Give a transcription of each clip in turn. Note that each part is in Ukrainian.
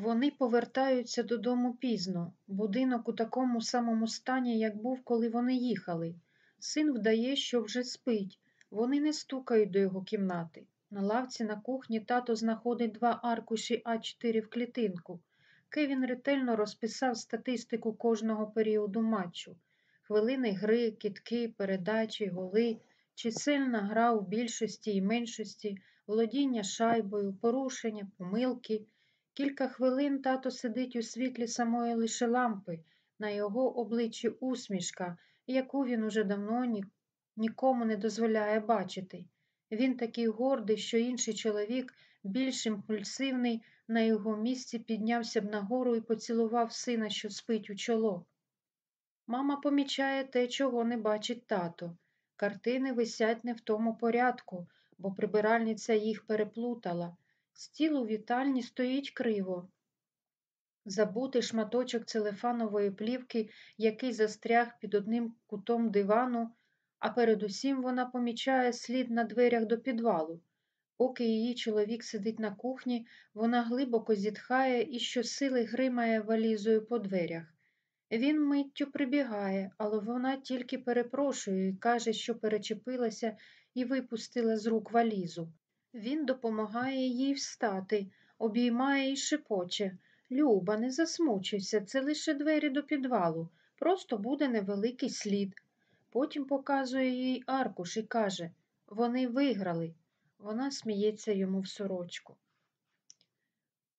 Вони повертаються додому пізно. Будинок у такому самому стані, як був, коли вони їхали. Син вдає, що вже спить. Вони не стукають до його кімнати. На лавці на кухні тато знаходить два аркуші А4 в клітинку. Кевін ретельно розписав статистику кожного періоду матчу. Хвилини гри, кітки, передачі, голи, чисельна гра у більшості і меншості, володіння шайбою, порушення, помилки. Кілька хвилин тато сидить у світлі самої лише лампи, на його обличчі усмішка, яку він уже давно ні, нікому не дозволяє бачити. Він такий гордий, що інший чоловік, більш імпульсивний, на його місці піднявся б нагору і поцілував сина, що спить у чоло. Мама помічає те, чого не бачить тато. Картини висять не в тому порядку, бо прибиральниця їх переплутала. Стіл у вітальні стоїть криво. Забутий шматочок целефанової плівки, який застряг під одним кутом дивану, а передусім вона помічає слід на дверях до підвалу. Поки її чоловік сидить на кухні, вона глибоко зітхає і щосили гримає валізою по дверях. Він миттю прибігає, але вона тільки перепрошує і каже, що перечепилася і випустила з рук валізу. Він допомагає їй встати, обіймає і шепоче. Люба, не засмучуйся, це лише двері до підвалу, просто буде невеликий слід. Потім показує їй аркуш і каже вони виграли. Вона сміється йому в сорочку.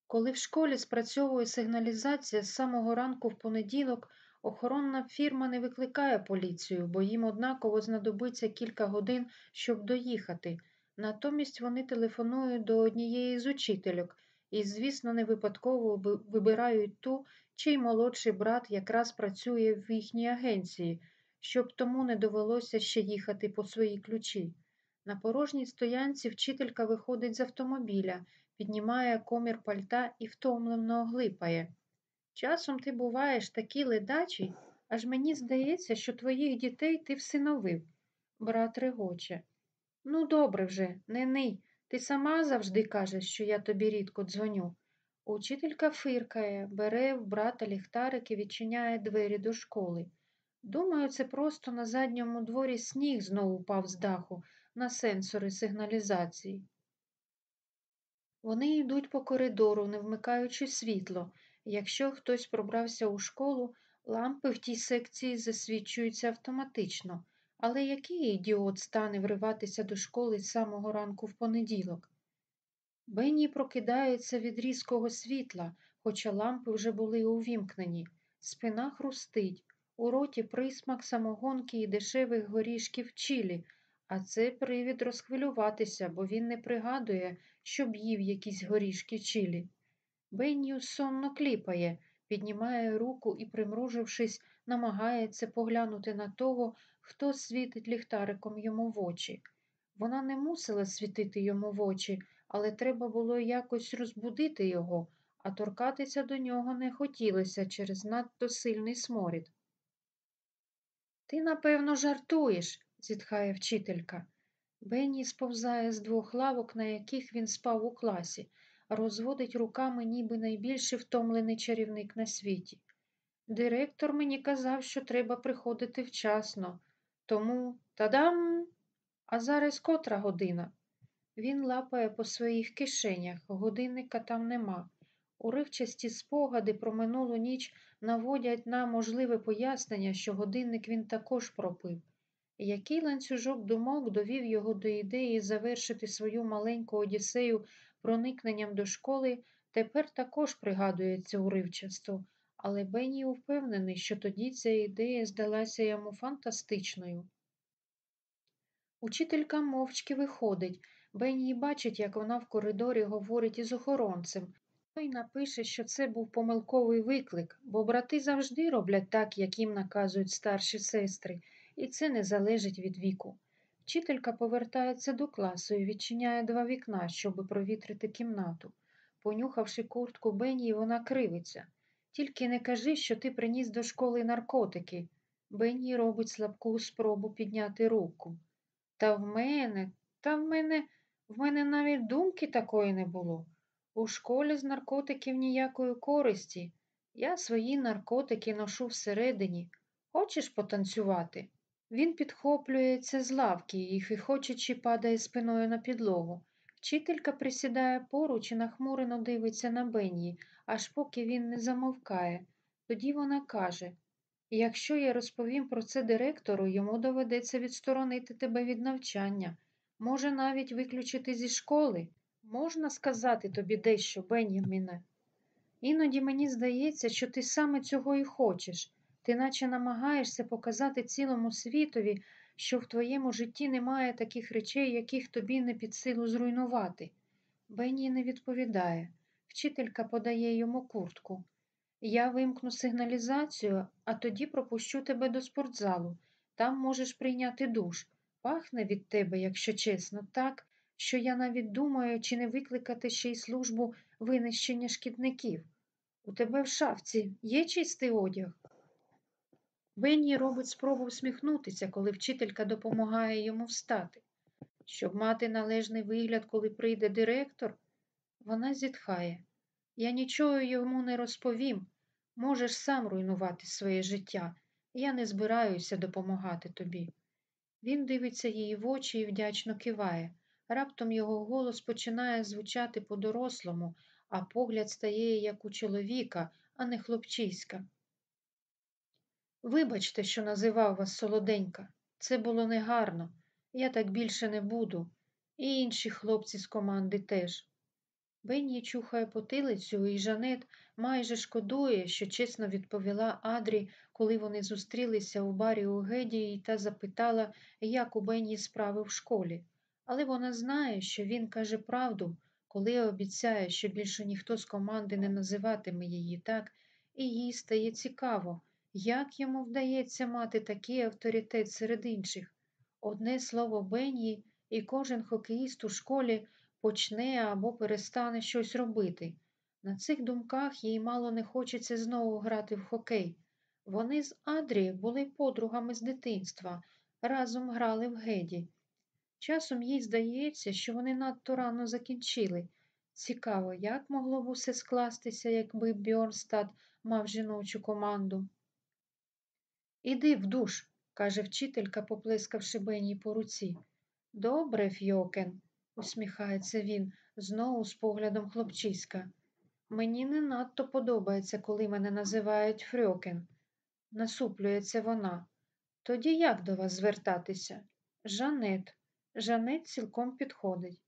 Коли в школі спрацьовує сигналізація з самого ранку в понеділок, охоронна фірма не викликає поліцію, бо їм однаково знадобиться кілька годин, щоб доїхати. Натомість вони телефонують до однієї з учительок і, звісно, не випадково вибирають ту, чий молодший брат якраз працює в їхній агенції, щоб тому не довелося ще їхати по свої ключі. На порожній стоянці вчителька виходить з автомобіля, піднімає комір пальта і втомлено оглипає. Часом ти буваєш такий ледачий, аж мені здається, що твоїх дітей ти всиновив. Брат регоче. Ну, добре вже, не ний. Ти сама завжди кажеш, що я тобі рідко дзвоню. Учителька фиркає, бере в брата ліхтарик і відчиняє двері до школи. Думаю, це просто на задньому дворі сніг знову впав з даху на сенсори сигналізації. Вони йдуть по коридору, не вмикаючи світло. Якщо хтось пробрався у школу, лампи в тій секції засвічуються автоматично. Але який ідіот стане вриватися до школи з самого ранку в понеділок? Бенні прокидається від різкого світла, хоча лампи вже були увімкнені. Спина хрустить, у роті присмак самогонки і дешевих горішків чілі, а це привід розхвилюватися, бо він не пригадує, щоб їв якісь горішки чілі. Бенні сонно кліпає, піднімає руку і, примружившись, намагається поглянути на того, хто світить ліхтариком йому в очі. Вона не мусила світити йому в очі, але треба було якось розбудити його, а торкатися до нього не хотілося через надто сильний сморід. Ти, напевно, жартуєш, зітхає вчителька. Бенні сповзає з двох лавок, на яких він спав у класі, розводить руками, ніби найбільший втомлений чарівник на світі. Директор мені казав, що треба приходити вчасно. Тому та-дам! А зараз котра година. Він лапає по своїх кишенях, годинника там нема. Уривчасті спогади про минулу ніч наводять на можливе пояснення, що годинник він також пропив. Який ланцюжок думок довів його до ідеї завершити свою маленьку одіссею проникненням до школи, тепер також пригадується уривчасто, але Бенні впевнений, що тоді ця ідея здалася йому фантастичною. Учителька мовчки виходить. Бенні бачить, як вона в коридорі говорить із охоронцем. Той напише, що це був помилковий виклик, бо брати завжди роблять так, як їм наказують старші сестри, і це не залежить від віку. Вчителька повертається до класу і відчиняє два вікна, щоб провітрити кімнату. Понюхавши куртку Бенні, вона кривиться. Тільки не кажи, що ти приніс до школи наркотики. Бенні робить слабку спробу підняти руку. Та в мене, та в мене, в мене навіть думки такої не було. У школі з наркотиків ніякої користі. Я свої наркотики ношу всередині. Хочеш потанцювати? Він підхоплюється з лавки і, хихочучи, падає спиною на підлогу. Вчителька присідає поруч і нахмурено дивиться на Бенні, аж поки він не замовкає. Тоді вона каже Якщо я розповім про це директору, йому доведеться відсторонити тебе від навчання, може навіть виключити зі школи. Можна сказати тобі дещо, Беняміне? Іноді мені здається, що ти саме цього і хочеш. Ти наче намагаєшся показати цілому світові, що в твоєму житті немає таких речей, яких тобі не під силу зруйнувати. Бенні не відповідає. Вчителька подає йому куртку. Я вимкну сигналізацію, а тоді пропущу тебе до спортзалу. Там можеш прийняти душ. Пахне від тебе, якщо чесно, так, що я навіть думаю, чи не викликати ще й службу винищення шкідників. У тебе в шафці є чистий одяг? Бенні робить спробу всміхнутися, коли вчителька допомагає йому встати. Щоб мати належний вигляд, коли прийде директор, вона зітхає. Я нічого йому не розповім. Можеш сам руйнувати своє життя. Я не збираюся допомагати тобі. Він дивиться їй в очі і вдячно киває. Раптом його голос починає звучати по-дорослому, а погляд стає як у чоловіка, а не хлопчиська. Вибачте, що називав вас солоденька. Це було негарно. Я так більше не буду. І інші хлопці з команди теж. Бенні чухає потилицю, і Жанет майже шкодує, що чесно відповіла Адрі, коли вони зустрілися у барі у Гедії та запитала, як у Бенні справи в школі. Але вона знає, що він каже правду, коли обіцяє, що більше ніхто з команди не називатиме її так, і їй стає цікаво, як йому вдається мати такий авторитет серед інших. Одне слово Бенні, і кожен хокеїст у школі почне або перестане щось робити. На цих думках їй мало не хочеться знову грати в хокей. Вони з Адрі були подругами з дитинства, разом грали в геді. Часом їй здається, що вони надто рано закінчили. Цікаво, як могло б усе скластися, якби Бьорнстад мав жіночу команду. Іди в душ, каже вчителька, поплескавши Бенні по руці. Добре, Фьокен, усміхається він, знову з поглядом хлопчиська. Мені не надто подобається, коли мене називають Фрьокен. Насуплюється вона. Тоді як до вас звертатися? Жанет. Жанет цілком підходить.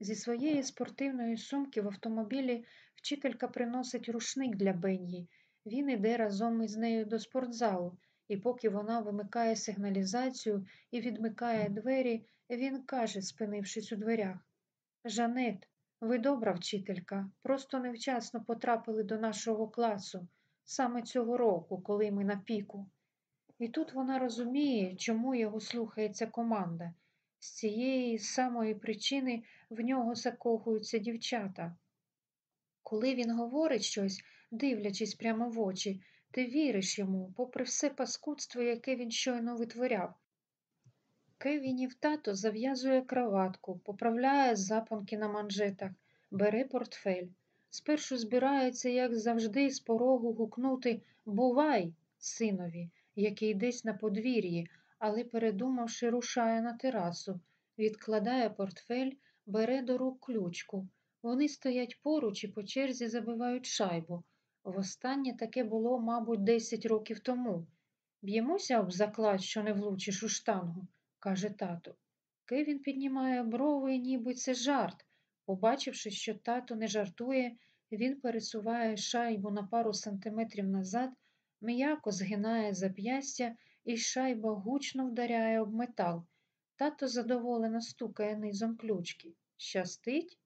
Зі своєї спортивної сумки в автомобілі вчителька приносить рушник для Бенні. Він іде разом із нею до спортзалу, і поки вона вимикає сигналізацію і відмикає двері, він каже, спинившись у дверях Жанет, ви добра вчителька, просто невчасно потрапили до нашого класу саме цього року, коли ми на піку. І тут вона розуміє, чому його слухається команда. З цієї самої причини в нього закохуються дівчата. Коли він говорить щось, дивлячись прямо в очі, ти віриш йому, попри все паскудство, яке він щойно витворяв. Кевінів тато зав'язує краватку, поправляє запонки на манжетах, бере портфель. Спершу збирається, як завжди, з порогу гукнути Бувай, синові, який десь на подвір'ї, але, передумавши, рушає на терасу, відкладає портфель, бере до рук ключку. Вони стоять поруч і по черзі забивають шайбу. Востаннє таке було, мабуть, десять років тому. Б'ємося об заклад, що не влучиш у штангу, каже тато. Кевін піднімає брови, ніби це жарт. Побачивши, що тато не жартує, він пересуває шайбу на пару сантиметрів назад, м'яко згинає зап'ястя, і шайба гучно вдаряє об метал. Тато задоволено стукає низом ключки. Щастить?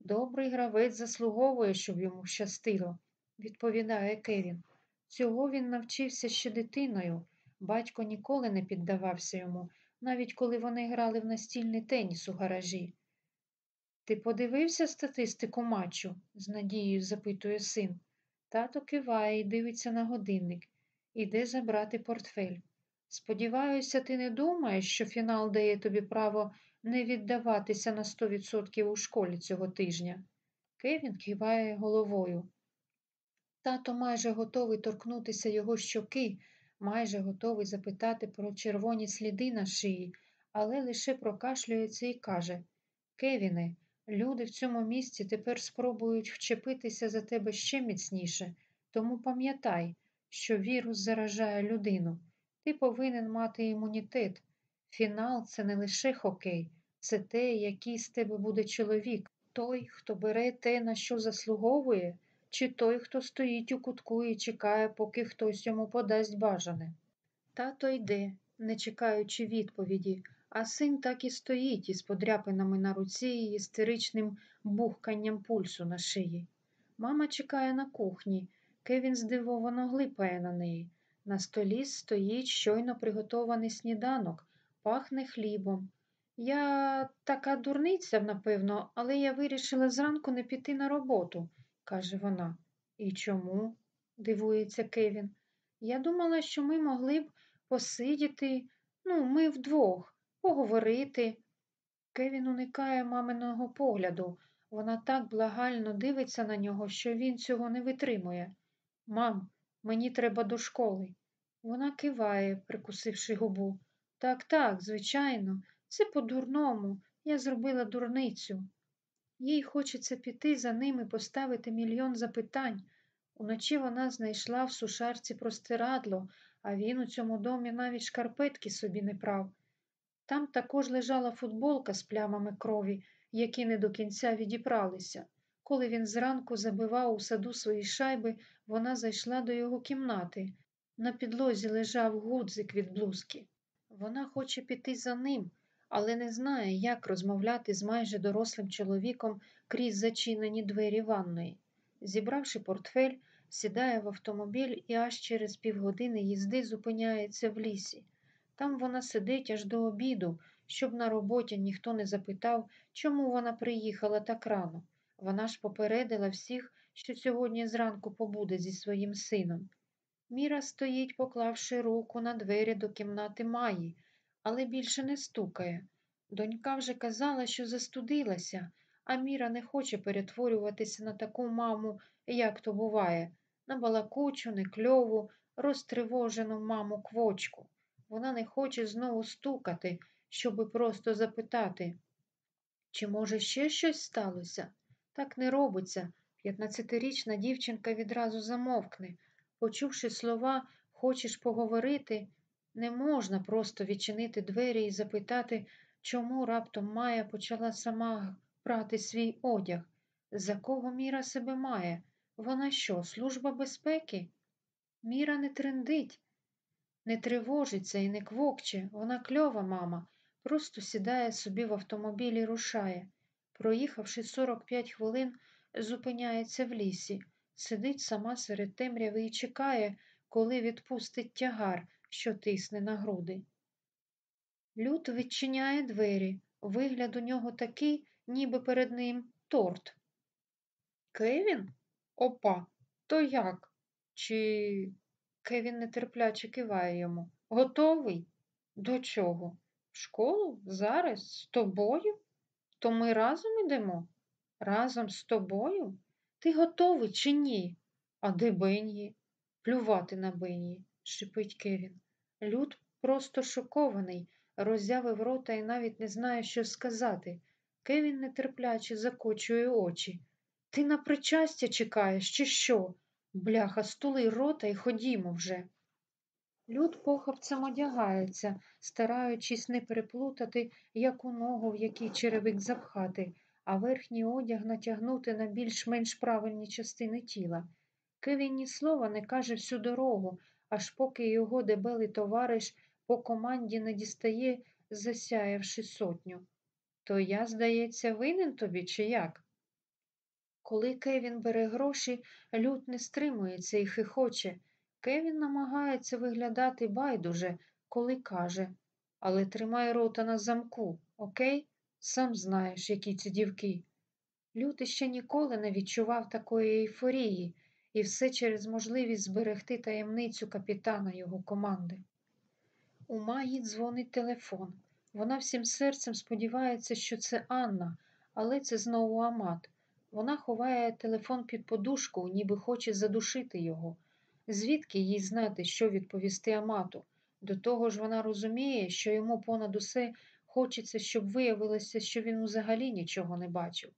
Добрий гравець заслуговує, щоб йому щастило, відповідає Кевін. Цього він навчився ще дитиною. Батько ніколи не піддавався йому, навіть коли вони грали в настільний теніс у гаражі. Ти подивився статистику матчу? з надією запитує син. Тато киває і дивиться на годинник. Іде забрати портфель. Сподіваюся, ти не думаєш, що фінал дає тобі право не віддаватися на сто відсотків у школі цього тижня. Кевін киває головою. Тато майже готовий торкнутися його щоки, майже готовий запитати про червоні сліди на шиї, але лише прокашлюється і каже Кевіне, люди в цьому місці тепер спробують вчепитися за тебе ще міцніше, тому пам'ятай, що вірус заражає людину. Ти повинен мати імунітет. Фінал це не лише хокей, це те, який з тебе буде чоловік, той, хто бере те, на що заслуговує, чи той, хто стоїть у кутку і чекає, поки хтось йому подасть бажане. Тато йде, не чекаючи відповіді, а син так і стоїть із подряпинами на руці і істеричним бухканням пульсу на шиї. Мама чекає на кухні. Кевін здивовано глипає на неї. На столі стоїть щойно приготований сніданок, пахне хлібом. Я така дурниця, напевно, але я вирішила зранку не піти на роботу, каже вона. І чому? дивується Кевін. Я думала, що ми могли б посидіти, ну, ми вдвох, поговорити. Кевін уникає маминого погляду. Вона так благально дивиться на нього, що він цього не витримує. Мам, мені треба до школи. Вона киває, прикусивши губу. Так, так, звичайно, це по-дурному. Я зробила дурницю. Їй хочеться піти за ним і поставити мільйон запитань. Уночі вона знайшла в сушарці простирадло, а він у цьому домі навіть шкарпетки собі не прав. Там також лежала футболка з плямами крові, які не до кінця відіпралися. Коли він зранку забивав у саду свої шайби, вона зайшла до його кімнати. На підлозі лежав гудзик від блузки. Вона хоче піти за ним, але не знає, як розмовляти з майже дорослим чоловіком крізь зачинені двері ванної. Зібравши портфель, сідає в автомобіль і аж через півгодини їзди зупиняється в лісі. Там вона сидить аж до обіду, щоб на роботі ніхто не запитав, чому вона приїхала так рано. Вона ж попередила всіх, що сьогодні зранку побуде зі своїм сином. Міра стоїть, поклавши руку на двері до кімнати Маї, але більше не стукає. Донька вже казала, що застудилася, а Міра не хоче перетворюватися на таку маму, як то буває, на балакучу, некльову, розтривожену маму квочку. Вона не хоче знову стукати, щоби просто запитати, чи, може, ще щось сталося? Так не робиться. П'ятнадцятирічна дівчинка відразу замовкне. Почувши слова Хочеш поговорити, не можна просто відчинити двері і запитати, чому раптом Майя почала сама прати свій одяг. За кого Міра себе має? Вона що, служба безпеки? Міра не трендить, не тривожиться і не квокче. Вона кльова мама, просто сідає собі в автомобіль і рушає. Проїхавши 45 хвилин, зупиняється в лісі, сидить сама серед темряви і чекає, коли відпустить тягар, що тисне на груди. Люд відчиняє двері. Вигляд у нього такий, ніби перед ним торт. Кевін? Опа, то як? Чи Кевін нетерпляче киває йому. Готовий? До чого? В школу? Зараз? З тобою? То ми разом ідемо? Разом з тобою? Ти готовий чи ні? А де Бен'ї? Плювати на Бен'ї, шипить Кевін. Люд просто шокований, роззявив рота і навіть не знає, що сказати. Кевін нетерпляче закочує очі. Ти на причастя чекаєш, чи що? Бляха, стули рота і ходімо вже. Люд похапцем одягається, стараючись не переплутати, яку ногу в який черевик запхати, а верхній одяг натягнути на більш-менш правильні частини тіла. Кевін ні слова не каже всю дорогу, аж поки його дебелий товариш по команді не дістає, засяявши сотню. То я, здається, винен тобі, чи як? Коли Кевін бере гроші, люд не стримується і хихоче. Кевін намагається виглядати байдуже, коли каже, але тримай рота на замку, окей? Сам знаєш, які ці дівки. Люд іще ніколи не відчував такої ейфорії, і все через можливість зберегти таємницю капітана його команди. У Маї дзвонить телефон. Вона всім серцем сподівається, що це Анна, але це знову Амат. Вона ховає телефон під подушку, ніби хоче задушити його. Звідки їй знати, що відповісти Амату? До того ж вона розуміє, що йому понад усе хочеться, щоб виявилося, що він взагалі нічого не бачив.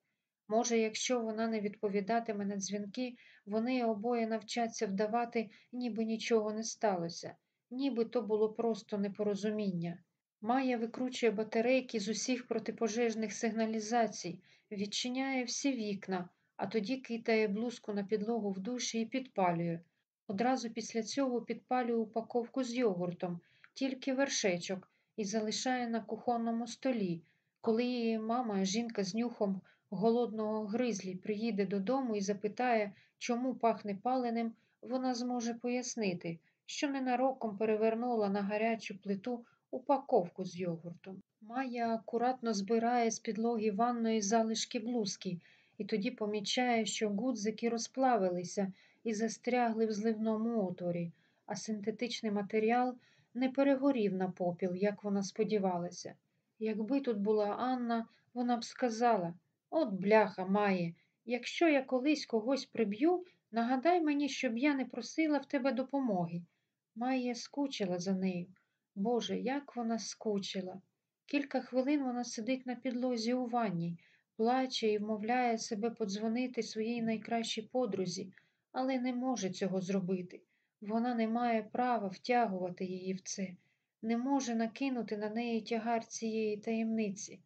Може, якщо вона не відповідатиме на дзвінки, вони обоє навчаться вдавати, ніби нічого не сталося, ніби то було просто непорозуміння. Майя викручує батарейки з усіх протипожежних сигналізацій, відчиняє всі вікна, а тоді китає блузку на підлогу в душі і підпалює. Одразу після цього підпалює упаковку з йогуртом, тільки вершечок, і залишає на кухонному столі. Коли її мама, жінка з нюхом голодного гризлі, приїде додому і запитає, чому пахне паленим, вона зможе пояснити, що ненароком перевернула на гарячу плиту упаковку з йогуртом. Майя акуратно збирає з підлоги ванної залишки блузки і тоді помічає, що гудзики розплавилися і застрягли в зливному отворі, а синтетичний матеріал не перегорів на попіл, як вона сподівалася. Якби тут була Анна, вона б сказала от бляха має, якщо я колись когось приб'ю, нагадай мені, щоб я не просила в тебе допомоги. Майя скучила за нею. Боже, як вона скучила. Кілька хвилин вона сидить на підлозі у ванні, плаче і вмовляє себе подзвонити своїй найкращій подрузі, але не може цього зробити. Вона не має права втягувати її в це, не може накинути на неї тягар цієї таємниці.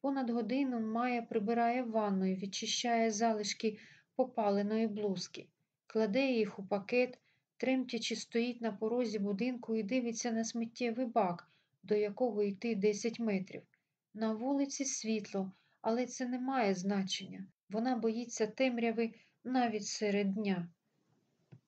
Понад годину Майя прибирає ванну і відчищає залишки попаленої блузки, кладе їх у пакет, тремтячи стоїть на порозі будинку і дивиться на сміттєвий бак, до якого йти 10 метрів. На вулиці світло, але це не має значення. Вона боїться темряви навіть серед дня.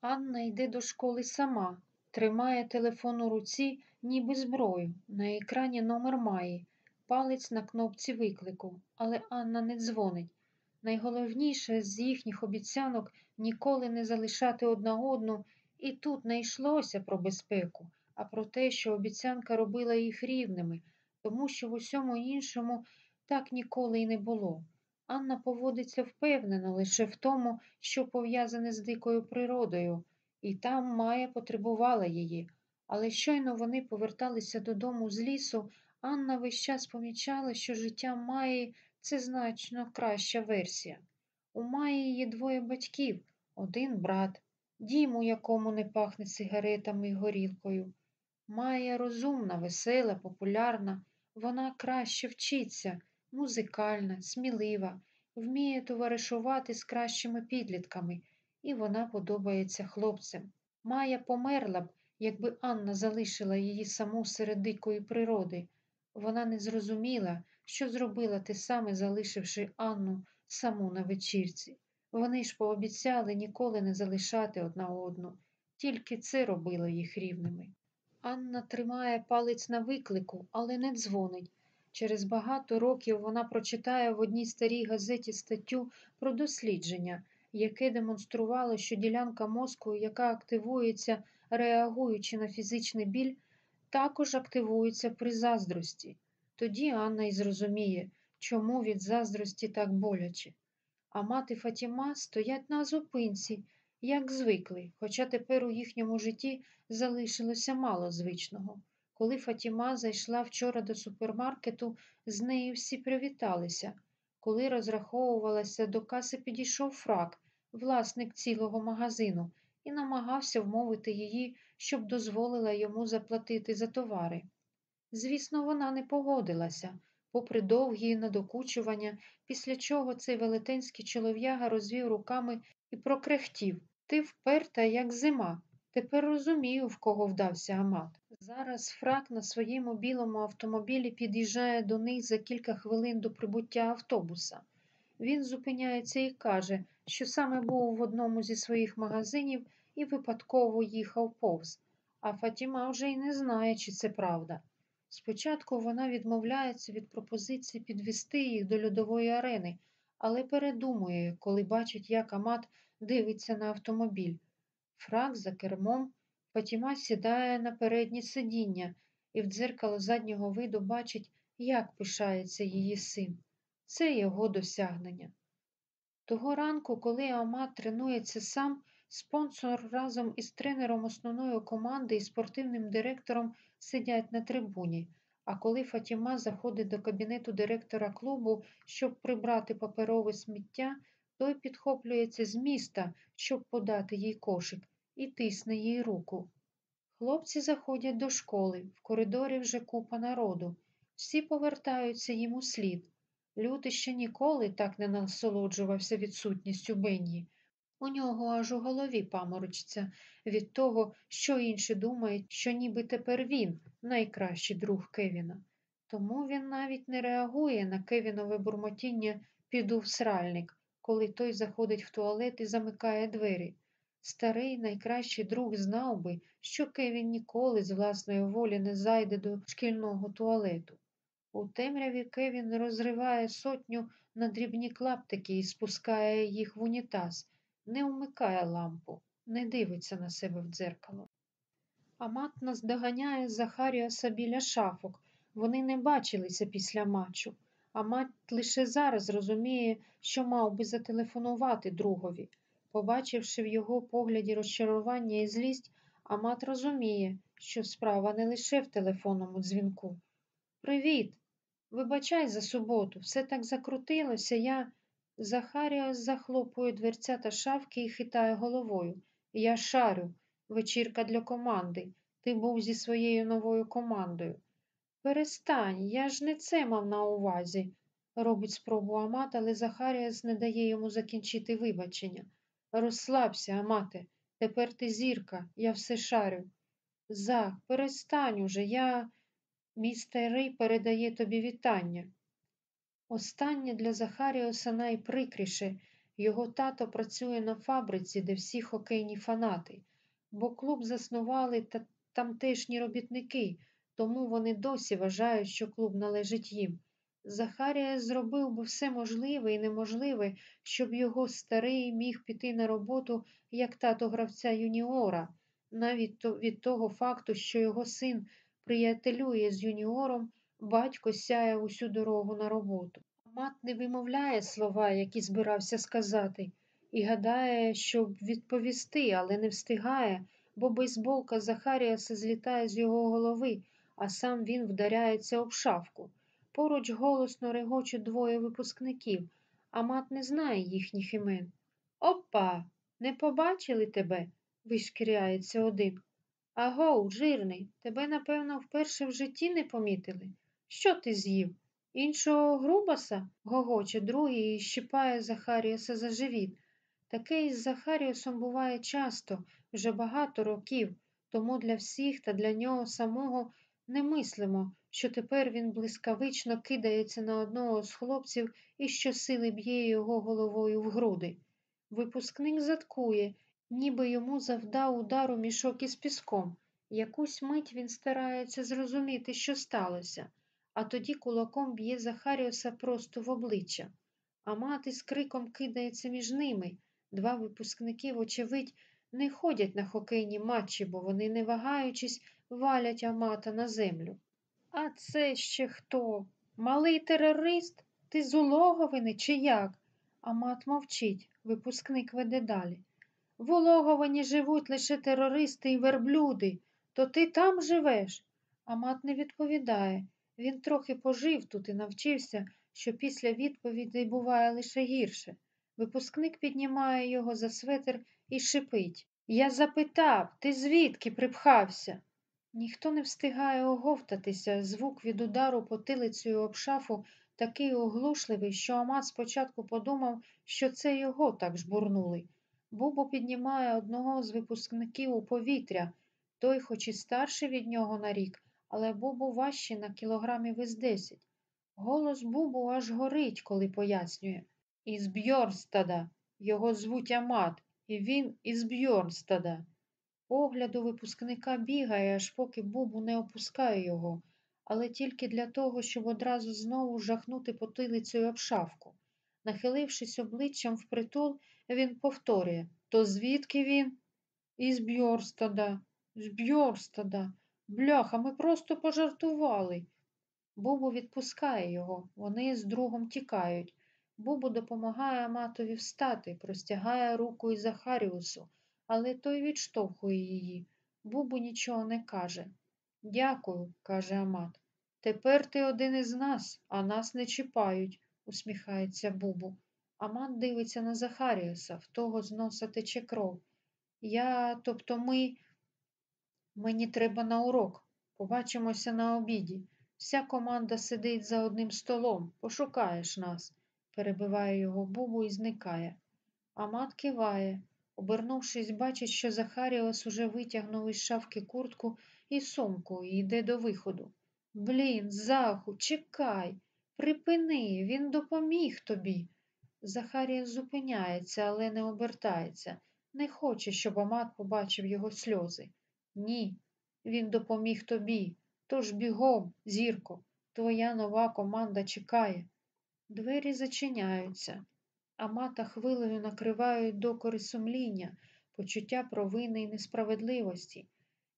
Анна йде до школи сама, тримає телефон у руці, ніби зброю. На екрані номер Маї, палець на кнопці виклику, але Анна не дзвонить. Найголовніше з їхніх обіцянок ніколи не залишати одна одну, і тут не йшлося про безпеку, а про те, що обіцянка робила їх рівними, тому що в усьому іншому так ніколи й не було. Анна поводиться впевнено лише в тому, що пов'язане з дикою природою, і там Майя потребувала її. Але щойно вони поверталися додому з лісу, Анна весь час помічала, що життя Майї це значно краща версія. У Майї є двоє батьків, один брат, дім, у якому не пахне сигаретами і горілкою. Майя розумна, весела, популярна, вона краще вчиться музикальна, смілива, вміє товаришувати з кращими підлітками, і вона подобається хлопцям. Майя померла б, якби Анна залишила її саму серед дикої природи. Вона не зрозуміла, що зробила те саме, залишивши Анну саму на вечірці. Вони ж пообіцяли ніколи не залишати одна одну, тільки це робило їх рівними. Анна тримає палець на виклику, але не дзвонить. Через багато років вона прочитає в одній старій газеті статтю про дослідження, яке демонструвало, що ділянка мозку, яка активується, реагуючи на фізичний біль, також активується при заздрості. Тоді Анна й зрозуміє, чому від заздрості так боляче. А мати Фатіма стоять на зупинці, як звикли, хоча тепер у їхньому житті залишилося мало звичного. Коли Фатіма зайшла вчора до супермаркету, з нею всі привіталися. Коли розраховувалася до каси, підійшов фрак, власник цілого магазину, і намагався вмовити її, щоб дозволила йому заплатити за товари. Звісно, вона не погодилася, попри довгі надокучування, після чого цей велетенський чолов'яга розвів руками і прокрехтів Ти вперта, як зима. Тепер розумію, в кого вдався Амат. Зараз фрак на своєму білому автомобілі під'їжджає до них за кілька хвилин до прибуття автобуса. Він зупиняється і каже, що саме був в одному зі своїх магазинів і випадково їхав повз, а Фатіма вже й не знає, чи це правда. Спочатку вона відмовляється від пропозиції підвести їх до льодової арени, але передумує, коли бачить, як Амат дивиться на автомобіль. Фрак за кермом, Фатіма сідає на переднє сидіння і в дзеркало заднього виду бачить, як пишається її син. Це його досягнення. Того ранку, коли Амат тренується сам, спонсор разом із тренером основної команди і спортивним директором сидять на трибуні. А коли Фатіма заходить до кабінету директора клубу, щоб прибрати паперове сміття, той підхоплюється з міста, щоб подати їй кошик, і тисне їй руку. Хлопці заходять до школи, в коридорі вже купа народу. Всі повертаються їм у слід. Люди ще ніколи так не насолоджувався відсутністю Бенні. У нього аж у голові паморочиться від того, що інші думають, що ніби тепер він найкращий друг Кевіна. Тому він навіть не реагує на Кевінове бурмотіння піду в сральник, коли той заходить в туалет і замикає двері. Старий найкращий друг знав би, що Кевін ніколи з власної волі не зайде до шкільного туалету. У темряві Кевін розриває сотню на дрібні клаптики і спускає їх в унітаз, не вмикає лампу, не дивиться на себе в дзеркало. Амат наздоганяє Захаріаса біля шафок. Вони не бачилися після матчу. Амат лише зараз розуміє, що мав би зателефонувати другові. Побачивши в його погляді розчарування і злість, Амат розуміє, що справа не лише в телефонному дзвінку. Привіт! Вибачай за суботу, все так закрутилося, я. Захаріас захлопує дверця та шавки і хитає головою. Я шарю, вечірка для команди. Ти був зі своєю новою командою. Перестань, я ж не це мав на увазі, робить спробу Амат, але Захаріас не дає йому закінчити вибачення. Розслабся, Амате, тепер ти зірка, я все шарю. Зах, перестань уже, я. Мій старий передає тобі вітання. Останнє для Захаріоса найприкріше. Його тато працює на фабриці, де всі хокейні фанати, бо клуб заснували та тамтешні робітники, тому вони досі вважають, що клуб належить їм. Захарія зробив би все можливе і неможливе, щоб його старий міг піти на роботу як тато гравця юніора, навіть від того факту, що його син приятелює з юніором, батько сяє усю дорогу на роботу. Мат не вимовляє слова, які збирався сказати, і гадає, щоб відповісти, але не встигає, бо бейсболка Захаріаса злітає з його голови, а сам він вдаряється об шавку. Поруч голосно регочуть двоє випускників, а мат не знає їхніх імен. Опа, не побачили тебе? вишкіряється один. Агоу, жирний, тебе, напевно, вперше в житті не помітили. Що ти з'їв? Іншого грубаса? гогоче другий і щипає Захаріуса за живіт. Таке із Захаріусом буває часто, вже багато років, тому для всіх та для нього самого не мислимо, що тепер він блискавично кидається на одного з хлопців і щосили б'є його головою в груди. Випускник заткує, ніби йому завдав удару мішок із піском. Якусь мить він старається зрозуміти, що сталося, а тоді кулаком б'є Захаріуса просто в обличчя. А мати з криком кидається між ними. Два випускники, вочевидь, не ходять на хокейні матчі, бо вони, не вагаючись, валять Амата на землю. А це ще хто? Малий терорист? Ти з улоговини чи як? Амат мовчить, випускник веде далі. В улоговані живуть лише терористи і верблюди. То ти там живеш? Амат не відповідає. Він трохи пожив тут і навчився, що після відповідей буває лише гірше. Випускник піднімає його за светр і шипить. Я запитав, ти звідки припхався? Ніхто не встигає оговтатися. Звук від удару потилицею об шафу такий оглушливий, що Амат спочатку подумав, що це його так жбурнули. Бубо піднімає одного з випускників у повітря. Той, хоч і старший від нього на рік, але Бубу важчий на кілограмів із десять. Голос Бубу аж горить, коли пояснює. Із Бьорнстада. Його звуть Амат, і він із Бьорнстада. Погляду випускника бігає, аж поки Бубу не опускає його, але тільки для того, щоб одразу знову жахнути потилицею об шавку. Нахилившись обличчям впритул, він повторює То звідки він? Із Бьорстада, з Бьорстада. Бляха, ми просто пожартували. Бубу відпускає його, вони з другом тікають. Бубу допомагає Аматові встати, простягає руку і Захаріусу, але той відштовхує її. Бубу нічого не каже. Дякую, каже Амат. Тепер ти один із нас, а нас не чіпають, усміхається Бубу. Амат дивиться на Захаріуса, в того з носа тече кров. Я, тобто ми, мені треба на урок. Побачимося на обіді. Вся команда сидить за одним столом. Пошукаєш нас, перебиває його Бубу і зникає. Амат киває. Обернувшись, бачить, що Захаріос уже витягнув із шафки куртку і сумку і йде до виходу. Блін, Заху, чекай, припини, він допоміг тобі. Захаріас зупиняється, але не обертається. Не хоче, щоб Амат побачив його сльози. Ні, він допоміг тобі. Тож бігом, зірко, твоя нова команда чекає. Двері зачиняються. Амата хвилею накривають докори сумління, почуття провини і несправедливості.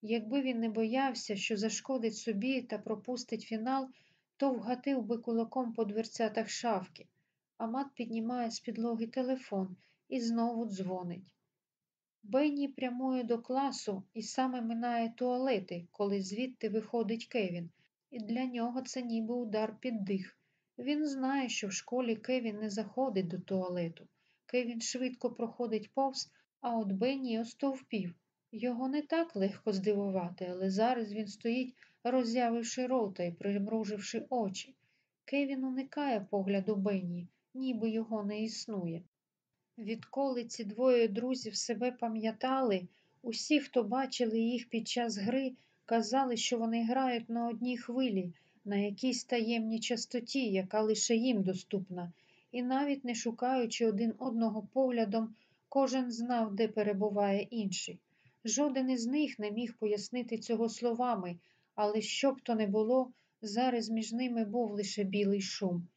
Якби він не боявся, що зашкодить собі та пропустить фінал, то вгатив би кулаком по дверцятах шавки. Амат піднімає з підлоги телефон і знову дзвонить. Бенні прямує до класу і саме минає туалети, коли звідти виходить Кевін, і для нього це ніби удар під дих. Він знає, що в школі Кевін не заходить до туалету. Кевін швидко проходить повз, а от Бенні остовпів. Його не так легко здивувати, але зараз він стоїть, роззявивши рота і примруживши очі. Кевін уникає погляду Бенні, ніби його не існує. Відколи ці двоє друзів себе пам'ятали, усі, хто бачили їх під час гри, казали, що вони грають на одній хвилі, на якійсь таємній частоті, яка лише їм доступна, і навіть не шукаючи один одного поглядом, кожен знав, де перебуває інший. Жоден із них не міг пояснити цього словами, але що б то не було, зараз між ними був лише білий шум.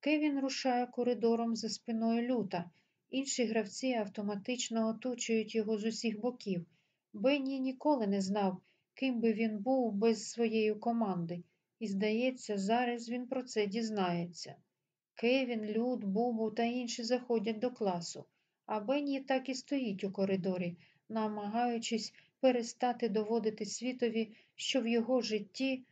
Кевін рушає коридором за спиною люта. Інші гравці автоматично оточують його з усіх боків. Бенні ніколи не знав, ким би він був без своєї команди, і, здається, зараз він про це дізнається. Кевін, Люд, Бубу та інші заходять до класу, а Бенні так і стоїть у коридорі, намагаючись перестати доводити світові, що в його житті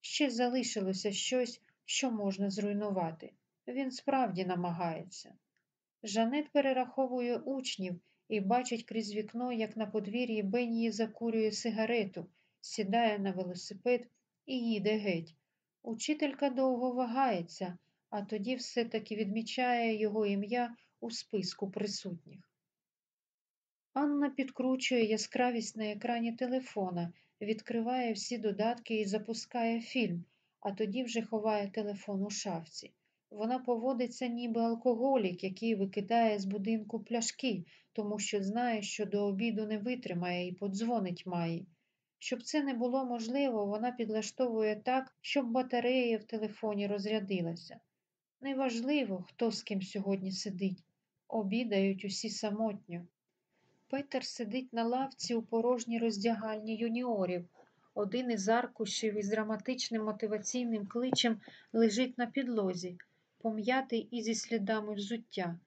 ще залишилося щось, що можна зруйнувати. Він справді намагається. Жанет перераховує учнів і бачить крізь вікно, як на подвір'ї Бенії закурює сигарету, сідає на велосипед і їде геть. Учителька довго вагається, а тоді все-таки відмічає його ім'я у списку присутніх. Анна підкручує яскравість на екрані телефона, відкриває всі додатки і запускає фільм, а тоді вже ховає телефон у шафці. Вона поводиться ніби алкоголік, який викидає з будинку пляшки, тому що знає, що до обіду не витримає і подзвонить Маї. Щоб це не було можливо, вона підлаштовує так, щоб батарея в телефоні розрядилася. Неважливо, хто з ким сьогодні сидить. Обідають усі самотньо. Петер сидить на лавці у порожній роздягальні юніорів. Один із аркушів із драматичним мотиваційним кличем лежить на підлозі, пом'ятий і зі слідами взуття.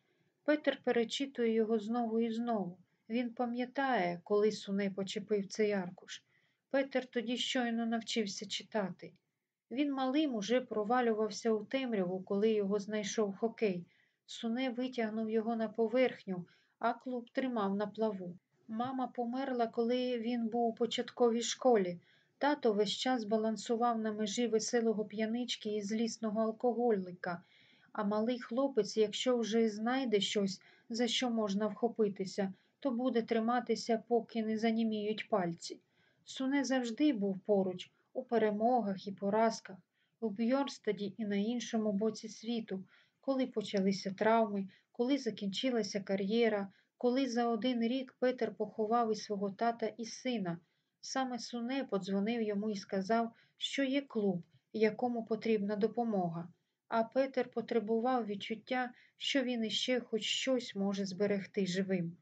Петер перечитує його знову і знову. Він пам'ятає, коли суне почепив цей аркуш. Петер тоді щойно навчився читати. Він малим уже провалювався у темряву, коли його знайшов хокей. Суне витягнув його на поверхню, а клуб тримав на плаву. Мама померла, коли він був у початковій школі. Тато весь час балансував на межі веселого п'янички і злісного алкоголика, а малий хлопець, якщо вже знайде щось, за що можна вхопитися, то буде триматися, поки не заніміють пальці. Суне завжди був поруч, у перемогах і поразках, у Бьорстаді і на іншому боці світу, коли почалися травми, коли закінчилася кар'єра, коли за один рік Петер поховав і свого тата і сина. Саме Суне подзвонив йому і сказав, що є клуб, якому потрібна допомога, а Петер потребував відчуття, що він іще хоч щось може зберегти живим.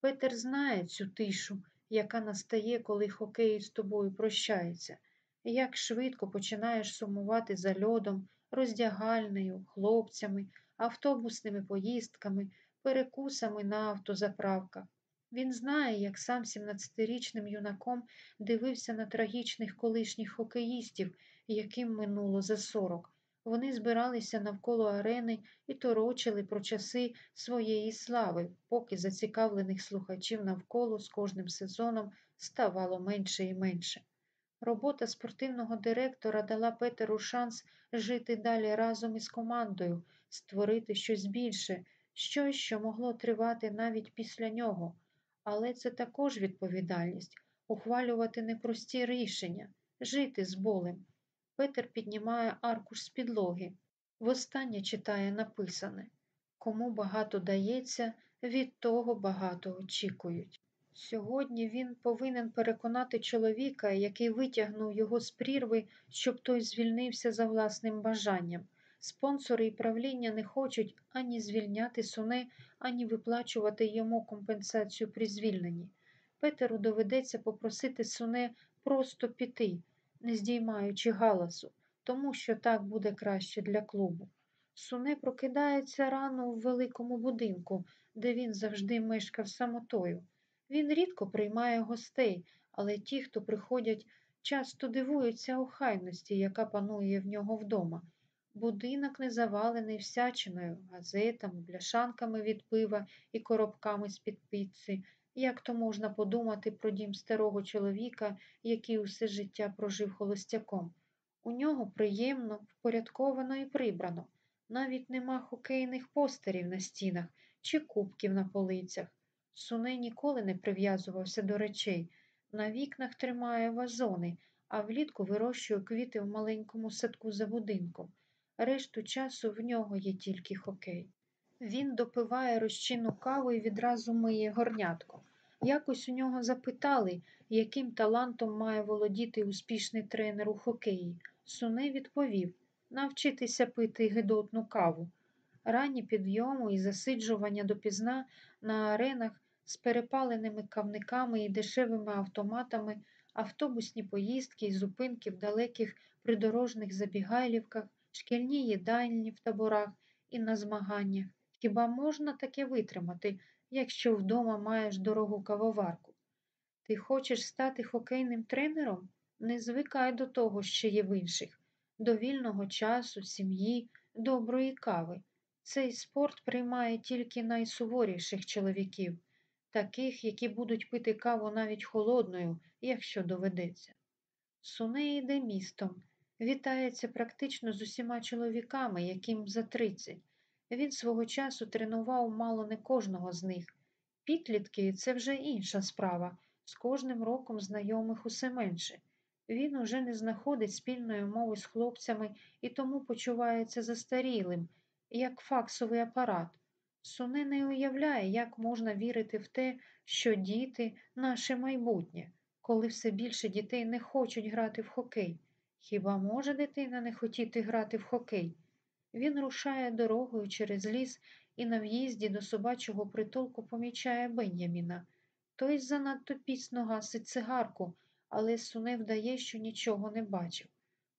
Петер знає цю тишу, яка настає, коли хокей з тобою прощається, як швидко починаєш сумувати за льодом, роздягальнею, хлопцями, автобусними поїздками, перекусами на автозаправках. Він знає, як сам 17-річним юнаком дивився на трагічних колишніх хокеїстів, яким минуло за 40. Вони збиралися навколо арени і торочили про часи своєї слави, поки зацікавлених слухачів навколо з кожним сезоном ставало менше і менше. Робота спортивного директора дала Петеру шанс жити далі разом із командою, створити щось більше, щось, що могло тривати навіть після нього. Але це також відповідальність ухвалювати непрості рішення, жити з болем. Петер піднімає аркуш з підлоги. Востаннє читає написане Кому багато дається, від того багато очікують. Сьогодні він повинен переконати чоловіка, який витягнув його з прірви, щоб той звільнився за власним бажанням. Спонсори і правління не хочуть ані звільняти суне, ані виплачувати йому компенсацію при звільненні. Петеру доведеться попросити суне просто піти, не здіймаючи галасу, тому що так буде краще для клубу. Суне прокидається рано у великому будинку, де він завжди мешкав самотою. Він рідко приймає гостей, але ті, хто приходять, часто дивуються охайності, яка панує в нього вдома. Будинок не завалений всячиною, газетами, бляшанками від пива і коробками з-під піци. Як то можна подумати про дім старого чоловіка, який усе життя прожив холостяком? У нього приємно, впорядковано і прибрано. Навіть нема хокейних постерів на стінах чи кубків на полицях. Суне ніколи не прив'язувався до речей. На вікнах тримає вазони, а влітку вирощує квіти в маленькому садку за будинком. Решту часу в нього є тільки хокей. Він допиває розчинну каву і відразу миє горнятко. Якось у нього запитали, яким талантом має володіти успішний тренер у хокеї. Суне відповів навчитися пити гидотну каву. Ранні підйому і засиджування допізна на аренах з перепаленими кавниками і дешевими автоматами, автобусні поїздки і зупинки в далеких придорожних забігайлівках, шкільні їдальні в таборах і на змаганнях. Хіба можна таке витримати, якщо вдома маєш дорогу кавоварку? Ти хочеш стати хокейним тренером? Не звикай до того, що є в інших, до вільного часу, сім'ї, доброї кави. Цей спорт приймає тільки найсуворіших чоловіків, таких, які будуть пити каву навіть холодною, якщо доведеться. Суне йде містом, вітається практично з усіма чоловіками, яким за тридцять. Він свого часу тренував мало не кожного з них. Підлітки це вже інша справа, з кожним роком знайомих усе менше. Він уже не знаходить спільної мови з хлопцями і тому почувається застарілим, як факсовий апарат. Суне не уявляє, як можна вірити в те, що діти наше майбутнє, коли все більше дітей не хочуть грати в хокей. Хіба може дитина не хотіти грати в хокей? Він рушає дорогою через ліс і на в'їзді до собачого притулку помічає Беняміна. Той занадто пісно гасить цигарку, але суне вдає, що нічого не бачив.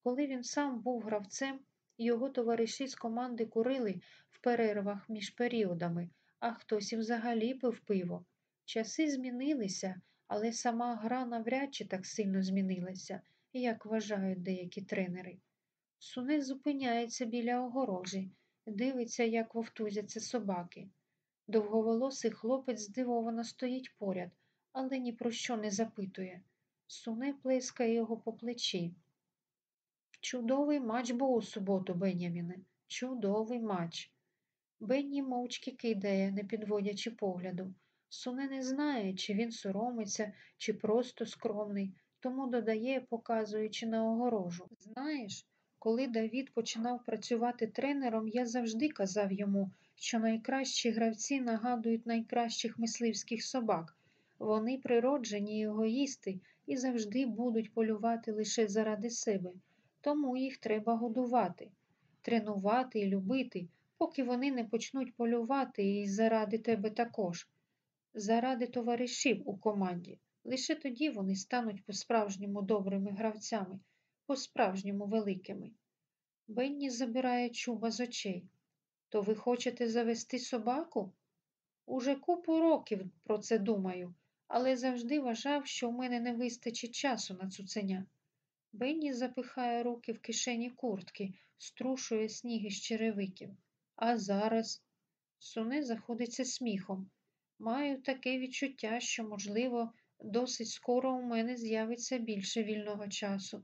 Коли він сам був гравцем, його товариші з команди курили в перервах між періодами, а хтось і взагалі пив пиво. Часи змінилися, але сама гра навряд чи так сильно змінилася, як вважають деякі тренери. Суне зупиняється біля огорожі, дивиться, як вовтузяться собаки. Довговолосий хлопець здивовано стоїть поряд, але ні про що не запитує. Суне плескає його по плечі. Чудовий матч був у суботу, Беняміне. Чудовий матч. Бенні мовчки кидає, не підводячи погляду. Суне не знає, чи він соромиться, чи просто скромний, тому додає, показуючи на огорожу. Знаєш, коли Давід починав працювати тренером, я завжди казав йому, що найкращі гравці нагадують найкращих мисливських собак. Вони природжені егоїсти і завжди будуть полювати лише заради себе тому їх треба годувати, тренувати і любити, поки вони не почнуть полювати і заради тебе також, заради товаришів у команді. Лише тоді вони стануть по-справжньому добрими гравцями, по-справжньому великими. Бенні забирає чуба з очей. То ви хочете завести собаку? Уже купу років про це думаю, але завжди вважав, що в мене не вистачить часу на цуценя. Бенні запихає руки в кишені куртки, струшує сніг із черевиків. А зараз суне заходиться сміхом. Маю таке відчуття, що, можливо, досить скоро у мене з'явиться більше вільного часу.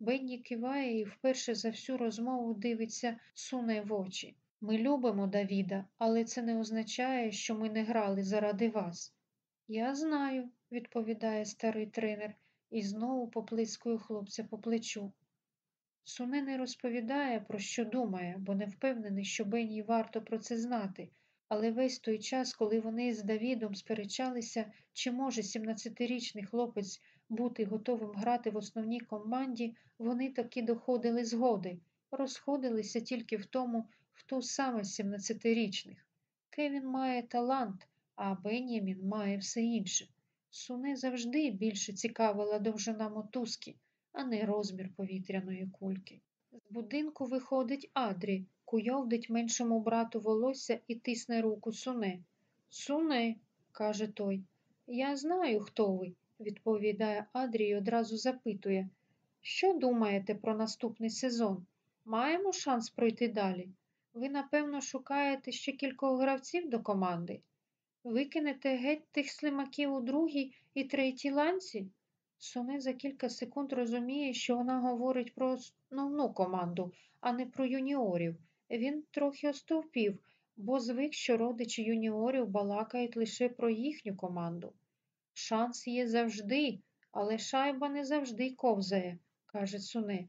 Бенні киває і вперше за всю розмову дивиться суне в очі. Ми любимо Давіда, але це не означає, що ми не грали заради вас. Я знаю, відповідає старий тренер і знову поплискує хлопця по плечу. Суне не розповідає, про що думає, бо не впевнений, що Бенні варто про це знати, але весь той час, коли вони з Давідом сперечалися, чи може 17-річний хлопець бути готовим грати в основній команді, вони таки доходили згоди, розходилися тільки в тому, хто саме з 17-річних. Кевін має талант, а Бенямін має все інше. Суне завжди більше цікавила довжина мотузки, а не розмір повітряної кульки. З будинку виходить Адрі, куйовдить меншому брату волосся і тисне руку суне. Суне, каже той. Я знаю, хто ви, відповідає Адрі і одразу запитує. Що думаєте про наступний сезон? Маємо шанс пройти далі? Ви, напевно, шукаєте ще кількох гравців до команди? Викинете геть тих слимаків у другій і третій ланці? Суне за кілька секунд розуміє, що вона говорить про основну команду, а не про юніорів. Він трохи остовпів, бо звик, що родичі юніорів балакають лише про їхню команду. Шанс є завжди, але шайба не завжди ковзає, каже Суне.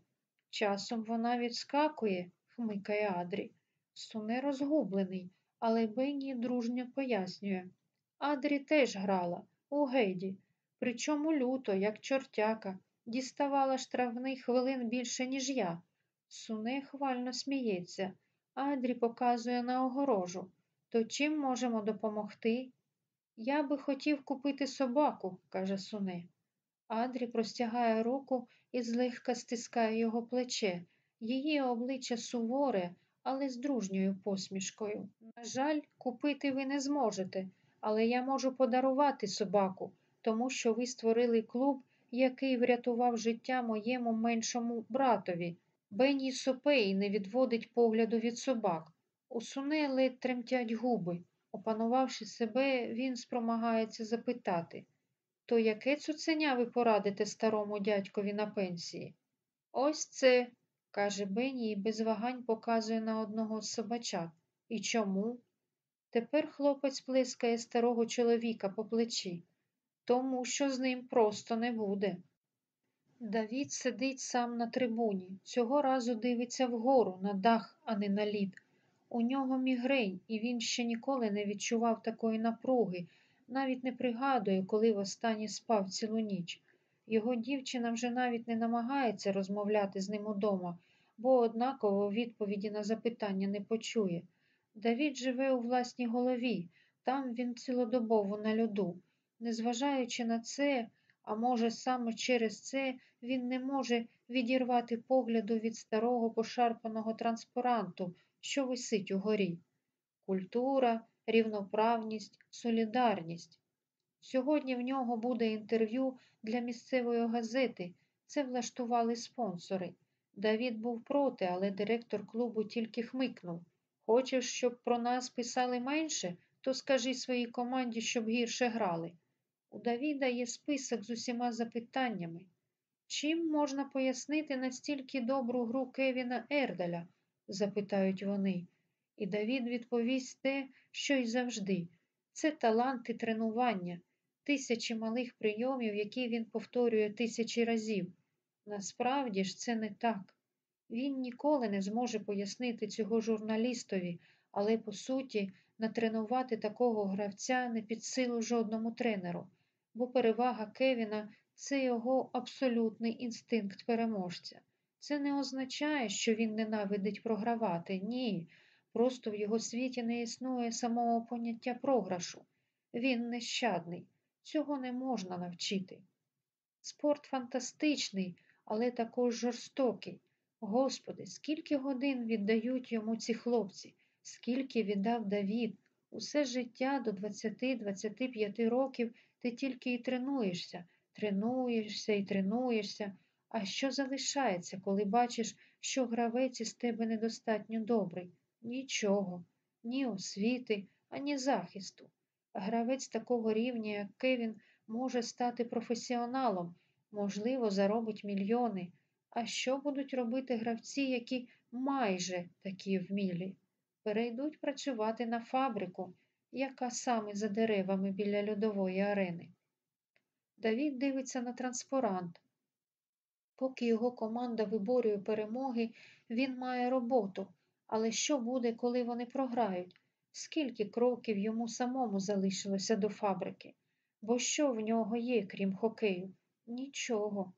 Часом вона відскакує, хмикає Адрі. Суне розгублений, але Бенні дружньо пояснює. Адрі теж грала у гейді, причому люто, як чортяка, діставала штрафних хвилин більше, ніж я. Суне хвально сміється. Адрі показує на огорожу. То чим можемо допомогти? Я би хотів купити собаку, каже Суне. Адрі простягає руку і злегка стискає його плече. Її обличчя суворе, але з дружньою посмішкою. На жаль, купити ви не зможете, але я можу подарувати собаку, тому що ви створили клуб, який врятував життя моєму меншому братові. Бенні сопе і не відводить погляду від собак. У суне ледь тремтять губи. Опанувавши себе, він спромагається запитати то яке цуценя ви порадите старому дядькові на пенсії? Ось це, каже Бенні і без вагань показує на одного з собачат. І чому? Тепер хлопець плескає старого чоловіка по плечі, тому що з ним просто не буде. Давід сидить сам на трибуні, цього разу дивиться вгору, на дах, а не на лід. У нього мігрень, і він ще ніколи не відчував такої напруги, навіть не пригадує, коли востаннє спав цілу ніч. Його дівчина вже навіть не намагається розмовляти з ним удома, бо однаково відповіді на запитання не почує. Давід живе у власній голові, там він цілодобово на льоду. Незважаючи на це, а може, саме через це він не може відірвати погляду від старого пошарпаного транспаранту, що висить угорі. Культура, рівноправність, солідарність. Сьогодні в нього буде інтерв'ю для місцевої газети. Це влаштували спонсори. Давід був проти, але директор клубу тільки хмикнув. Хочеш, щоб про нас писали менше, то скажи своїй команді, щоб гірше грали. У Давіда є список з усіма запитаннями. Чим можна пояснити настільки добру гру Кевіна Ердаля? запитають вони. І Давід відповість те, що й завжди. Це талант і тренування, тисячі малих прийомів, які він повторює тисячі разів. Насправді ж це не так. Він ніколи не зможе пояснити цього журналістові, але, по суті, натренувати такого гравця не під силу жодному тренеру, бо перевага Кевіна це його абсолютний інстинкт переможця. Це не означає, що він ненавидить програвати. Ні. Просто в його світі не існує самого поняття програшу. Він нещадний, цього не можна навчити. Спорт фантастичний, але також жорстокий. Господи, скільки годин віддають йому ці хлопці, Скільки віддав Давід, усе життя до 20-25 років ти тільки і тренуєшся, тренуєшся і тренуєшся. А що залишається, коли бачиш, що гравець із тебе недостатньо добрий? Нічого, ні освіти, ані захисту. Гравець такого рівня, як Кевін, може стати професіоналом, можливо, заробить мільйони. А що будуть робити гравці, які майже такі вмілі? Перейдуть працювати на фабрику, яка саме за деревами біля льодової арени. Давід дивиться на транспарант. Поки його команда виборює перемоги, він має роботу. Але що буде, коли вони програють? Скільки кроків йому самому залишилося до фабрики? Бо що в нього є, крім хокею? Нічого.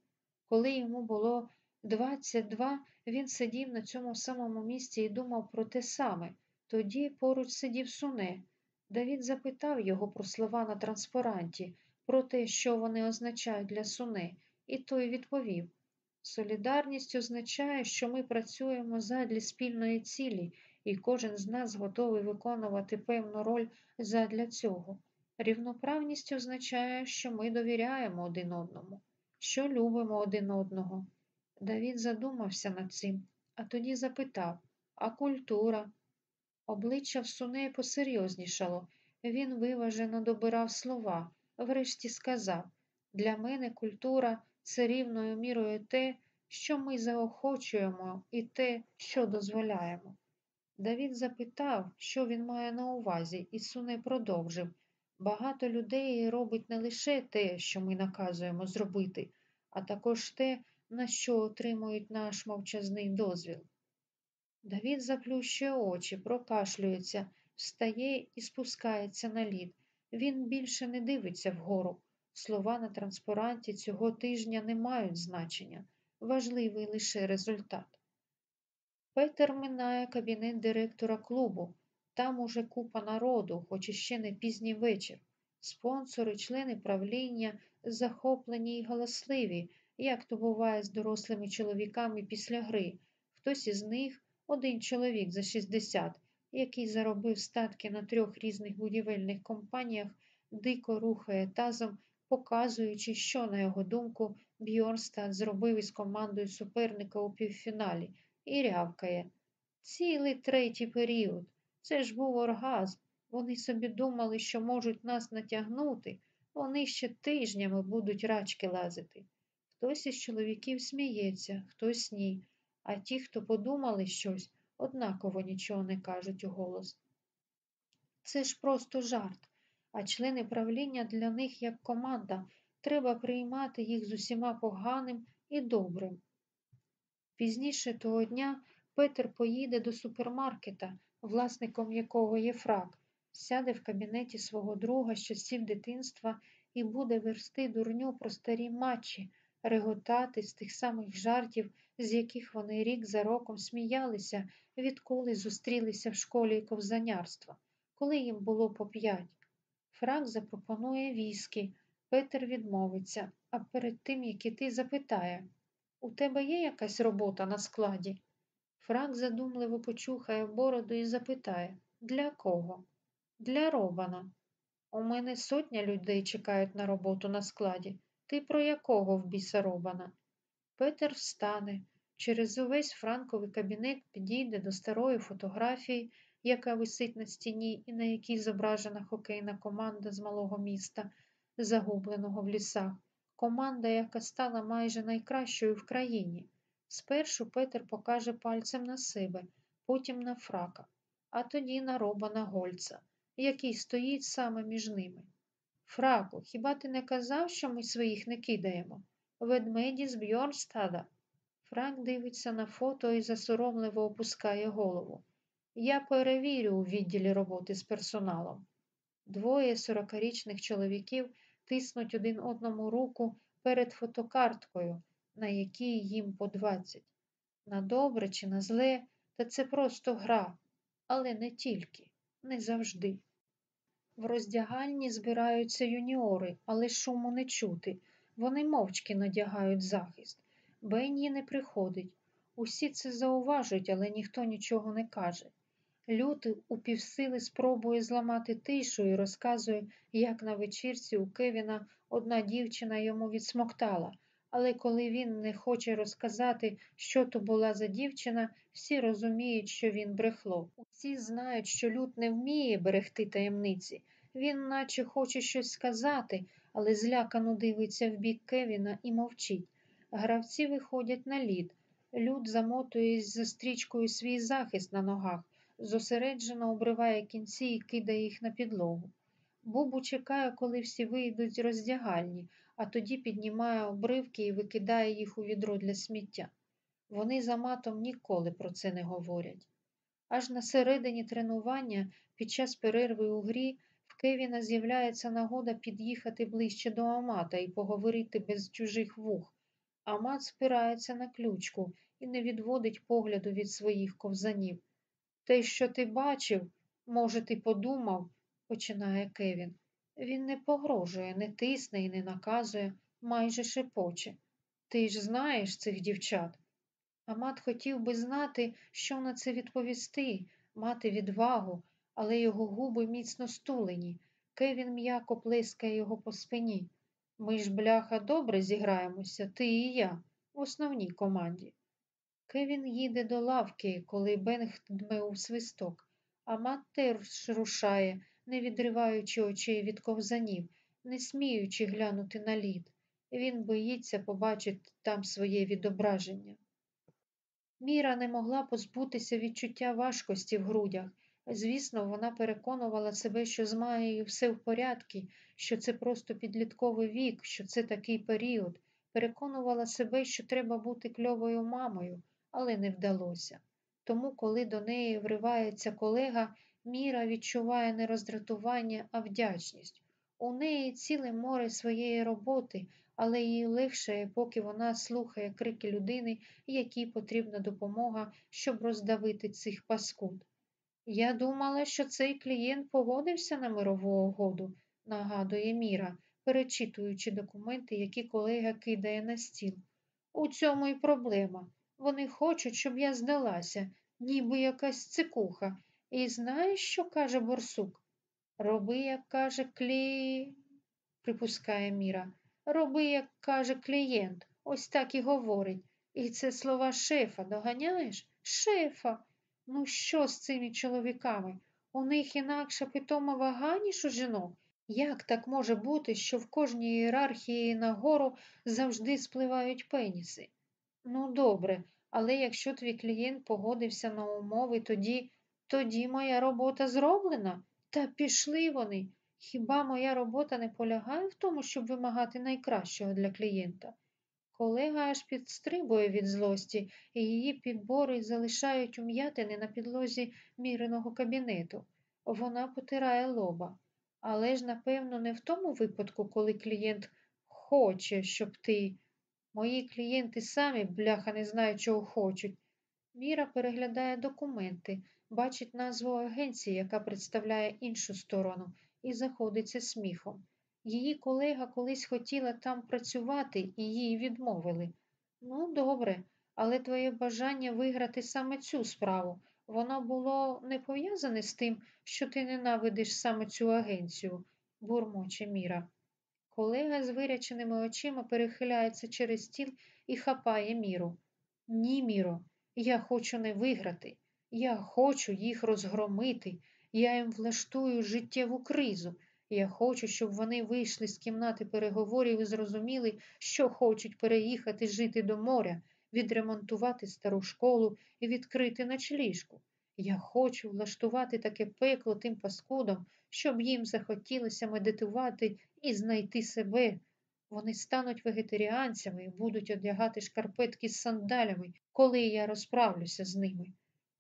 Коли йому було 22, він сидів на цьому самому місці і думав про те саме. Тоді поруч сидів суне. Давід запитав його про слова на транспаранті, про те, що вони означають для суне, і той відповів Солідарність означає, що ми працюємо задля спільної цілі, і кожен з нас готовий виконувати певну роль задля цього. Рівноправність означає, що ми довіряємо один одному, що любимо один одного. Давід задумався над цим, а тоді запитав А культура? Обличчя в Сунеї посерйознішало. Він виважено добирав слова, врешті сказав Для мене культура це рівною мірою те, що ми заохочуємо, і те, що дозволяємо. Давід запитав, що він має на увазі, і Суне продовжив багато людей робить не лише те, що ми наказуємо зробити, а також те, на що отримують наш мовчазний дозвіл. Давід заплющує очі, прокашлюється, встає і спускається на лід. Він більше не дивиться вгору. Слова на транспаранті цього тижня не мають значення, важливий лише результат. Петер минає кабінет директора клубу. Там уже купа народу, хоч іще не пізній вечір. Спонсори, члени правління захоплені й галасливі, як то буває з дорослими чоловіками після гри. Хтось із них один чоловік за 60, який заробив статки на трьох різних будівельних компаніях, дико рухає тазом, показуючи, що, на його думку, Бьорнстад зробив із командою суперника у півфіналі, і рявкає. Цілий третій період. Це ж був оргазм. Вони собі думали, що можуть нас натягнути, вони ще тижнями будуть рачки лазити. Хтось із чоловіків сміється, хтось ні, а ті, хто подумали щось, однаково нічого не кажуть у голос. Це ж просто жарт, а члени правління для них як команда, треба приймати їх з усіма поганим і добрим. Пізніше того дня Петер поїде до супермаркета, власником якого є фрак, сяде в кабінеті свого друга з часів дитинства і буде версти дурню про старі матчі, реготати з тих самих жартів, з яких вони рік за роком сміялися, відколи зустрілися в школі ковзанярства, коли їм було по п'ять. Фрак запропонує віскі, Петер відмовиться, а перед тим, як іти, запитає У тебе є якась робота на складі? Фрак задумливо почухає бороду і запитає Для кого? Для Робана. У мене сотня людей чекають на роботу на складі. Ти про якого в біса Робана? Петер встане. Через увесь франковий кабінет підійде до старої фотографії, яка висить на стіні і на якій зображена хокейна команда з малого міста, загубленого в лісах. Команда, яка стала майже найкращою в країні. Спершу Петер покаже пальцем на себе, потім на фрака, а тоді на Робана Гольца, який стоїть саме між ними. Фраку, хіба ти не казав, що ми своїх не кидаємо? Ведмеді з Бьорнстада. Фрак дивиться на фото і засоромливо опускає голову. Я перевірю у відділі роботи з персоналом. Двоє сорокарічних чоловіків тиснуть один одному руку перед фотокарткою, на якій їм по двадцять. На добре чи на зле, та це просто гра, але не тільки, не завжди. В роздягальні збираються юніори, але шуму не чути. Вони мовчки надягають захист. Бенні не приходить. Усі це зауважують, але ніхто нічого не каже. Люд упівсили спробує зламати тишу і розказує, як на вечірці у Кевіна одна дівчина йому відсмоктала. Але коли він не хоче розказати, що то була за дівчина, всі розуміють, що він брехло. Усі знають, що люд не вміє берегти таємниці. Він наче хоче щось сказати, але злякано дивиться в бік Кевіна і мовчить. Гравці виходять на лід. Люд замотує за стрічкою свій захист на ногах, зосереджено обриває кінці і кидає їх на підлогу. Бубу чекає, коли всі вийдуть з роздягальні, а тоді піднімає обривки і викидає їх у відро для сміття. Вони за матом ніколи про це не говорять. Аж на середині тренування, під час перерви у грі, в Кевіна з'являється нагода під'їхати ближче до Амата і поговорити без чужих вух. Амат спирається на ключку і не відводить погляду від своїх ковзанів. Те, що ти бачив, може, ти подумав, починає Кевін. Він не погрожує, не тисне і не наказує, майже шепоче. Ти ж знаєш цих дівчат. Амат хотів би знати, що на це відповісти, мати відвагу, але його губи міцно стулені. Кевін м'яко плескає його по спині. Ми ж, бляха, добре зіграємося, ти і я, в основній команді. Кевін їде до лавки, коли Бенг дме у свисток, а мат теж рушає, не відриваючи очей від ковзанів, не сміючи глянути на лід. Він боїться побачити там своє відображення. Міра не могла позбутися відчуття важкості в грудях. Звісно, вона переконувала себе, що з Маєю все в порядку, що це просто підлітковий вік, що це такий період. Переконувала себе, що треба бути кльовою мамою, але не вдалося. Тому, коли до неї вривається колега, Міра відчуває не роздратування, а вдячність. У неї ціле море своєї роботи, але їй легше, поки вона слухає крики людини, якій потрібна допомога, щоб роздавити цих паскуд. Я думала, що цей клієнт погодився на мирову угоду, нагадує Міра, перечитуючи документи, які колега кидає на стіл. У цьому й проблема. Вони хочуть, щоб я здалася, ніби якась цикуха. І знаєш, що каже борсук? Роби, як каже клі, припускає Міра. Роби, як каже клієнт, ось так і говорить. І це слова шефа, доганяєш? Шефа. Ну що з цими чоловіками? У них інакша питома вага, ніж у жінок. Як так може бути, що в кожній ієрархії нагору завжди спливають пеніси? Ну, добре, але якщо твій клієнт погодився на умови, тоді, тоді моя робота зроблена. Та пішли вони. Хіба моя робота не полягає в тому, щоб вимагати найкращого для клієнта? Колега аж підстрибує від злості, і її підбори залишають ум'ятини на підлозі міреного кабінету. Вона потирає лоба. Але ж, напевно, не в тому випадку, коли клієнт хоче, щоб ти. Мої клієнти самі, бляха, не знають, чого хочуть. Міра переглядає документи, бачить назву агенції, яка представляє іншу сторону, і заходиться сміхом. Її колега колись хотіла там працювати і їй відмовили. Ну, добре, але твоє бажання виграти саме цю справу, воно було не пов'язане з тим, що ти ненавидиш саме цю агенцію, бурмоче Міра. Колега з виряченими очима перехиляється через стіл і хапає міру. Ні, Міро, я хочу не виграти. Я хочу їх розгромити. Я їм влаштую життєву кризу. Я хочу, щоб вони вийшли з кімнати переговорів і зрозуміли, що хочуть переїхати жити до моря, відремонтувати стару школу і відкрити ночліжку. Я хочу влаштувати таке пекло тим паскудам, щоб їм захотілося медитувати і знайти себе. Вони стануть вегетаріанцями і будуть одягати шкарпетки з сандалями, коли я розправлюся з ними.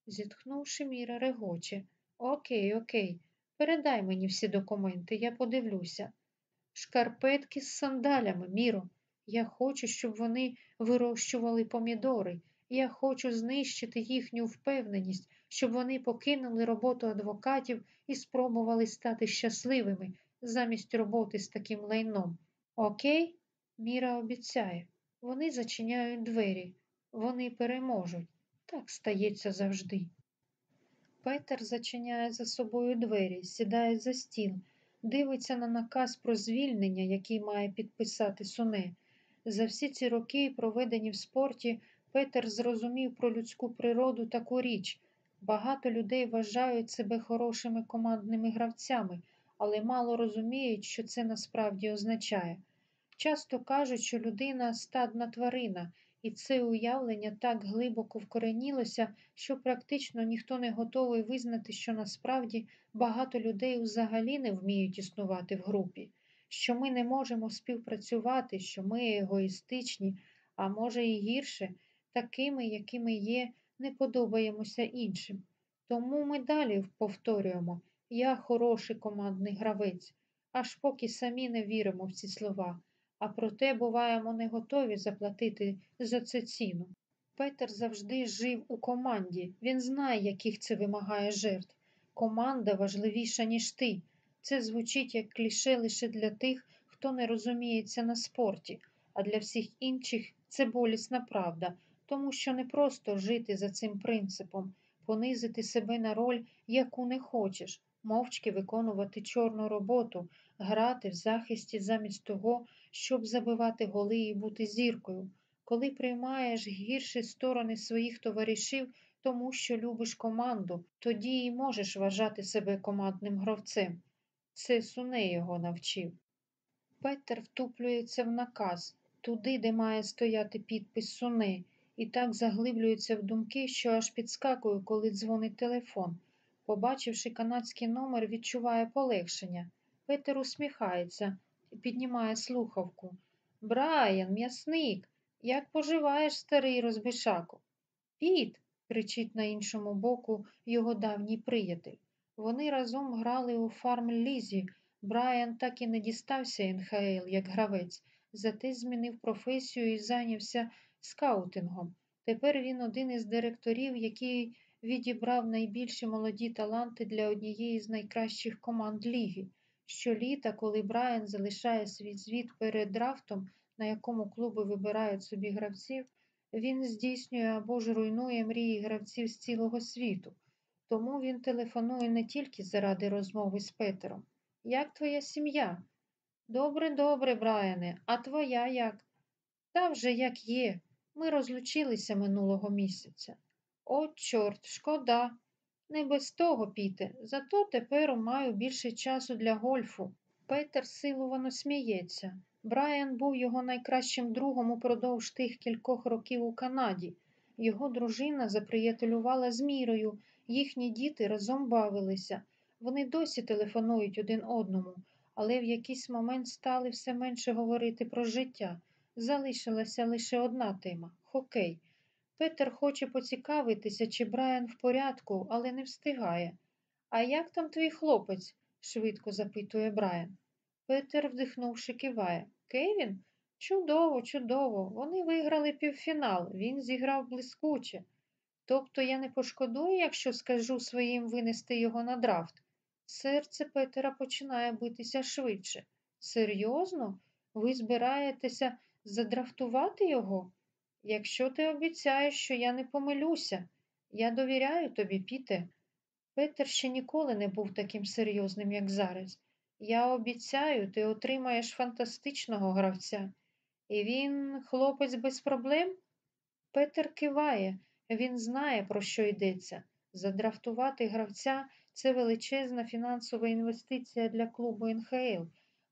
Зітхнувши, Міра регоче. Окей, окей, передай мені всі документи, я подивлюся. Шкарпетки з сандалями, Міро. Я хочу, щоб вони вирощували помідори. Я хочу знищити їхню впевненість, щоб вони покинули роботу адвокатів і спробували стати щасливими замість роботи з таким лайном. Окей? Міра обіцяє. Вони зачиняють двері. Вони переможуть. Так стається завжди. Петер зачиняє за собою двері, сідає за стіл, дивиться на наказ про звільнення, який має підписати Суне. За всі ці роки, проведені в спорті, Петер зрозумів про людську природу таку річ. Багато людей вважають себе хорошими командними гравцями, але мало розуміють, що це насправді означає. Часто кажуть, що людина стадна тварина, і це уявлення так глибоко вкоренілося, що практично ніхто не готовий визнати, що насправді багато людей взагалі не вміють існувати в групі, що ми не можемо співпрацювати, що ми егоїстичні, а може і гірше, такими, якими є, не подобаємося іншим. Тому ми далі повторюємо я хороший командний гравець, аж поки самі не віримо в ці слова а проте буваємо не готові заплатити за це ціну. Петер завжди жив у команді, він знає, яких це вимагає жертв. Команда важливіша, ніж ти. Це звучить як кліше лише для тих, хто не розуміється на спорті, а для всіх інших це болісна правда, тому що не просто жити за цим принципом, понизити себе на роль, яку не хочеш, мовчки виконувати чорну роботу, грати в захисті замість того, щоб забивати голи і бути зіркою. Коли приймаєш гірші сторони своїх товаришів, тому що любиш команду, тоді і можеш вважати себе командним гравцем. Це суне його навчив. Петер втуплюється в наказ, туди, де має стояти підпис суне, і так заглиблюється в думки, що аж підскакує, коли дзвонить телефон. Побачивши канадський номер, відчуває полегшення. Петер усміхається і піднімає слухавку. Брайан, м'ясник, як поживаєш, старий розбишаку? Піт, кричить на іншому боку його давній приятель. Вони разом грали у фарм Лізі. Брайан так і не дістався НХЛ як гравець, зате змінив професію і зайнявся скаутингом. Тепер він один із директорів, який відібрав найбільші молоді таланти для однієї з найкращих команд ліги. Щоліта, коли Брайан залишає свій звіт перед драфтом, на якому клуби вибирають собі гравців, він здійснює або ж руйнує мрії гравців з цілого світу. Тому він телефонує не тільки заради розмови з Петером. Як твоя сім'я? Добре, добре, Брайане, а твоя як? Та вже як є. Ми розлучилися минулого місяця. О, чорт, шкода. Не без того, Піте, зато тепер маю більше часу для гольфу. Петер силувано сміється. Брайан був його найкращим другом упродовж тих кількох років у Канаді. Його дружина заприятелювала з мірою, їхні діти разом бавилися. Вони досі телефонують один одному, але в якийсь момент стали все менше говорити про життя. Залишилася лише одна тема хокей. Петер хоче поцікавитися, чи Брайан в порядку, але не встигає. А як там твій хлопець? швидко запитує Брайан. Петер, вдихнувши, киває. Кевін? Чудово, чудово. Вони виграли півфінал, він зіграв блискуче. Тобто я не пошкодую, якщо скажу своїм винести його на драфт. Серце Петера починає битися швидше. Серйозно? Ви збираєтеся задрафтувати його? Якщо ти обіцяєш, що я не помилюся, я довіряю тобі, Піте. Петер ще ніколи не був таким серйозним, як зараз. Я обіцяю, ти отримаєш фантастичного гравця. І він, хлопець без проблем? Петер киває, він знає, про що йдеться. Задрафтувати гравця це величезна фінансова інвестиція для клубу НХЛ.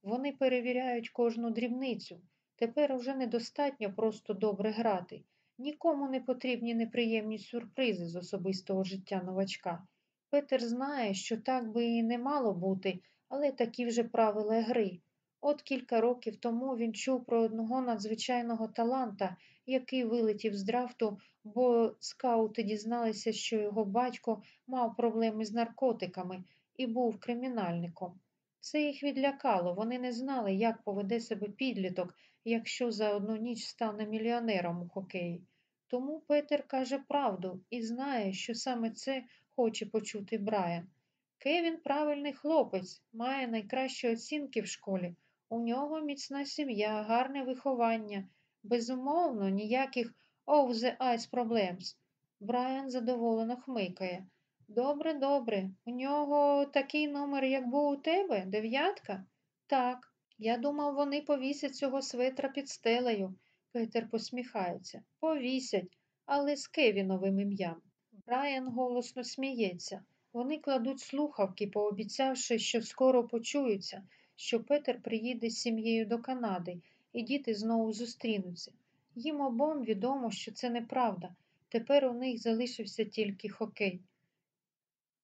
Вони перевіряють кожну дрібницю. Тепер уже недостатньо просто добре грати. Нікому не потрібні неприємні сюрпризи з особистого життя новачка. Петер знає, що так би і не мало бути, але такі вже правила гри. От кілька років тому він чув про одного надзвичайного таланта, який вилетів з драфту, бо скаути дізналися, що його батько мав проблеми з наркотиками і був кримінальником. Це їх відлякало, вони не знали, як поведе себе підліток, якщо за одну ніч стане мільйонером у хокеї. Тому Петер каже правду і знає, що саме це хоче почути Брайан. Кевін правильний хлопець, має найкращі оцінки в школі. У нього міцна сім'я, гарне виховання, безумовно, ніяких «of the ice problems». Брайан задоволено хмикає. Добре, добре. У нього такий номер, як був у тебе, дев'ятка? Так. Я думав, вони повісять цього светра під стелею. Петер посміхається. Повісять, але з Кевіновим ім'ям. Брайан голосно сміється. Вони кладуть слухавки, пообіцявши, що скоро почуються, що Петер приїде з сім'єю до Канади, і діти знову зустрінуться. Їм обом відомо, що це неправда. Тепер у них залишився тільки хокей.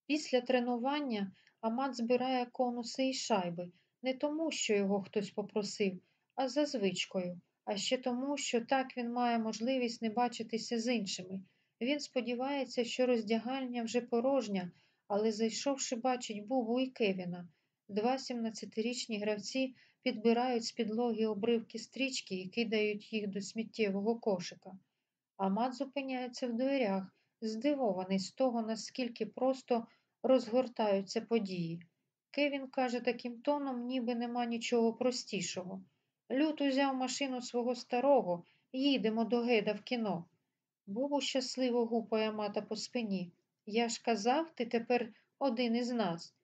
Після тренування Амат збирає конуси і шайби, не тому, що його хтось попросив, а за звичкою, а ще тому, що так він має можливість не бачитися з іншими. Він сподівається, що роздягальня вже порожня, але зайшовши, бачить Бубу і Кевіна. Два 17-річні гравці підбирають з підлоги обривки стрічки і кидають їх до сміттєвого кошика. Амат зупиняється в дверях, здивований з того, наскільки просто розгортаються події. Кевін каже таким тоном, ніби нема нічого простішого. Люд узяв машину свого старого, їдемо до геда в кіно. Бубу щасливо гупає мата по спині. Я ж казав, ти тепер один із нас.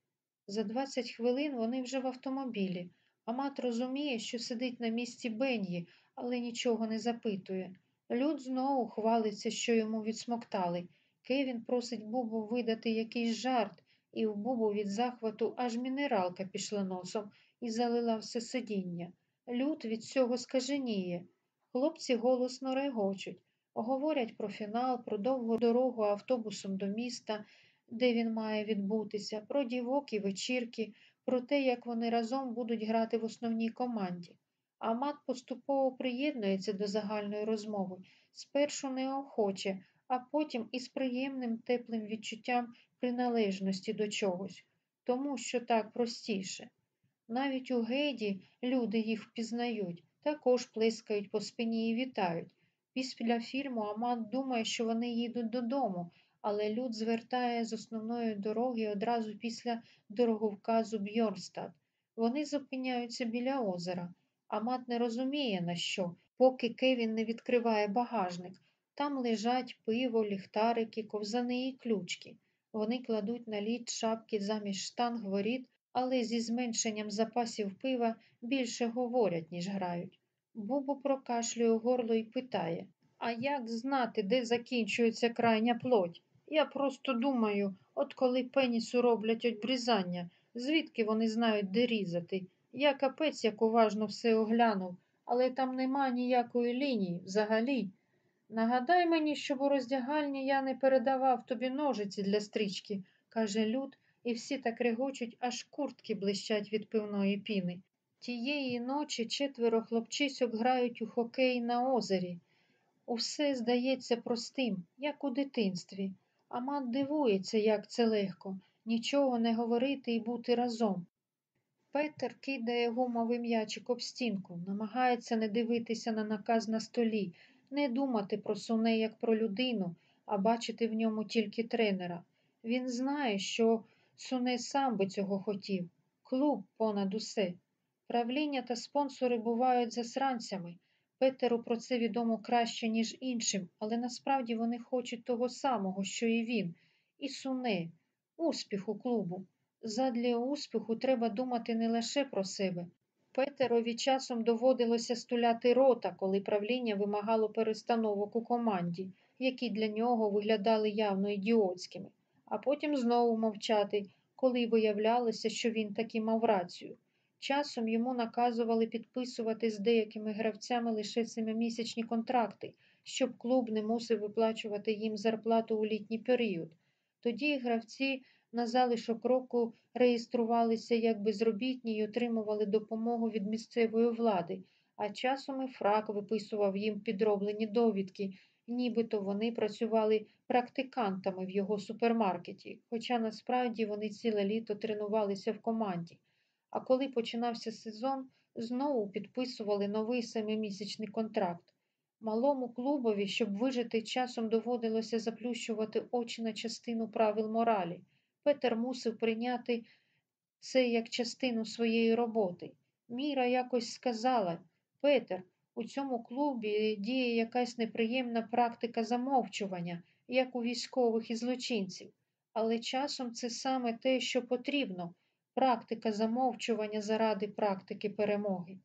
За 20 хвилин вони вже в автомобілі, а мат розуміє, що сидить на місці Бен'ї, але нічого не запитує. Люд знову хвалиться, що йому відсмоктали. Кевін просить Бубу видати якийсь жарт, і в Бубу від захвату аж мінералка пішла носом і залила все сидіння. Люд від цього скаженіє. Хлопці голосно регочуть, говорять про фінал, про довгу дорогу автобусом до міста, де він має відбутися, про дівок і вечірки, про те, як вони разом будуть грати в основній команді. Амат поступово приєднується до загальної розмови, спершу неохоче, а потім із приємним теплим відчуттям приналежності до чогось, тому що так простіше. Навіть у гейді люди їх впізнають, також плескають по спині і вітають. Після фільму Амат думає, що вони їдуть додому, але люд звертає з основної дороги одразу після дороговказу Бьорнстад. Вони зупиняються біля озера. Амат не розуміє, на що, поки Кевін не відкриває багажник. Там лежать пиво, ліхтарики, ковзани і ключки. Вони кладуть на лід шапки замість штанг воріт, але зі зменшенням запасів пива більше говорять, ніж грають. Бубу прокашлює горло і питає А як знати, де закінчується крайня плоть? Я просто думаю, от коли пенісу роблять обрізання, звідки вони знають, де різати? Я капець як уважно все оглянув, але там нема ніякої лінії взагалі. Нагадай мені, щоб у роздягальні я не передавав тобі ножиці для стрічки, каже люд, і всі так регочуть, аж куртки блищать від пивної піни. Тієї ночі четверо хлопчисьок грають у хокей на озері. Усе здається простим, як у дитинстві, а мат дивується, як це легко, нічого не говорити і бути разом. Петер кидає гумовий м'ячик об стінку, намагається не дивитися на наказ на столі, не думати про суне як про людину, а бачити в ньому тільки тренера. Він знає, що суне сам би цього хотів, клуб понад усе. Правління та спонсори бувають засранцями. Петеру про це відомо краще, ніж іншим, але насправді вони хочуть того самого, що і він, і суне, успіху клубу. Задля успіху треба думати не лише про себе. Петерові часом доводилося стуляти рота, коли правління вимагало перестановок у команді, які для нього виглядали явно ідіотськими, а потім знову мовчати, коли виявлялося, що він таки мав рацію. Часом йому наказували підписувати з деякими гравцями лише семимісячні контракти, щоб клуб не мусив виплачувати їм зарплату у літній період. Тоді гравці на залишок року реєструвалися як безробітні й отримували допомогу від місцевої влади, а часом і фрак виписував їм підроблені довідки, нібито вони працювали практикантами в його супермаркеті, хоча насправді вони ціле літо тренувалися в команді. А коли починався сезон, знову підписували новий семимісячний контракт. Малому клубові, щоб вижити, часом доводилося заплющувати очі на частину правил моралі. Петер мусив прийняти це як частину своєї роботи. Міра якось сказала Петер, у цьому клубі діє якась неприємна практика замовчування, як у військових і злочинців. Але часом це саме те, що потрібно практика замовчування заради практики перемоги.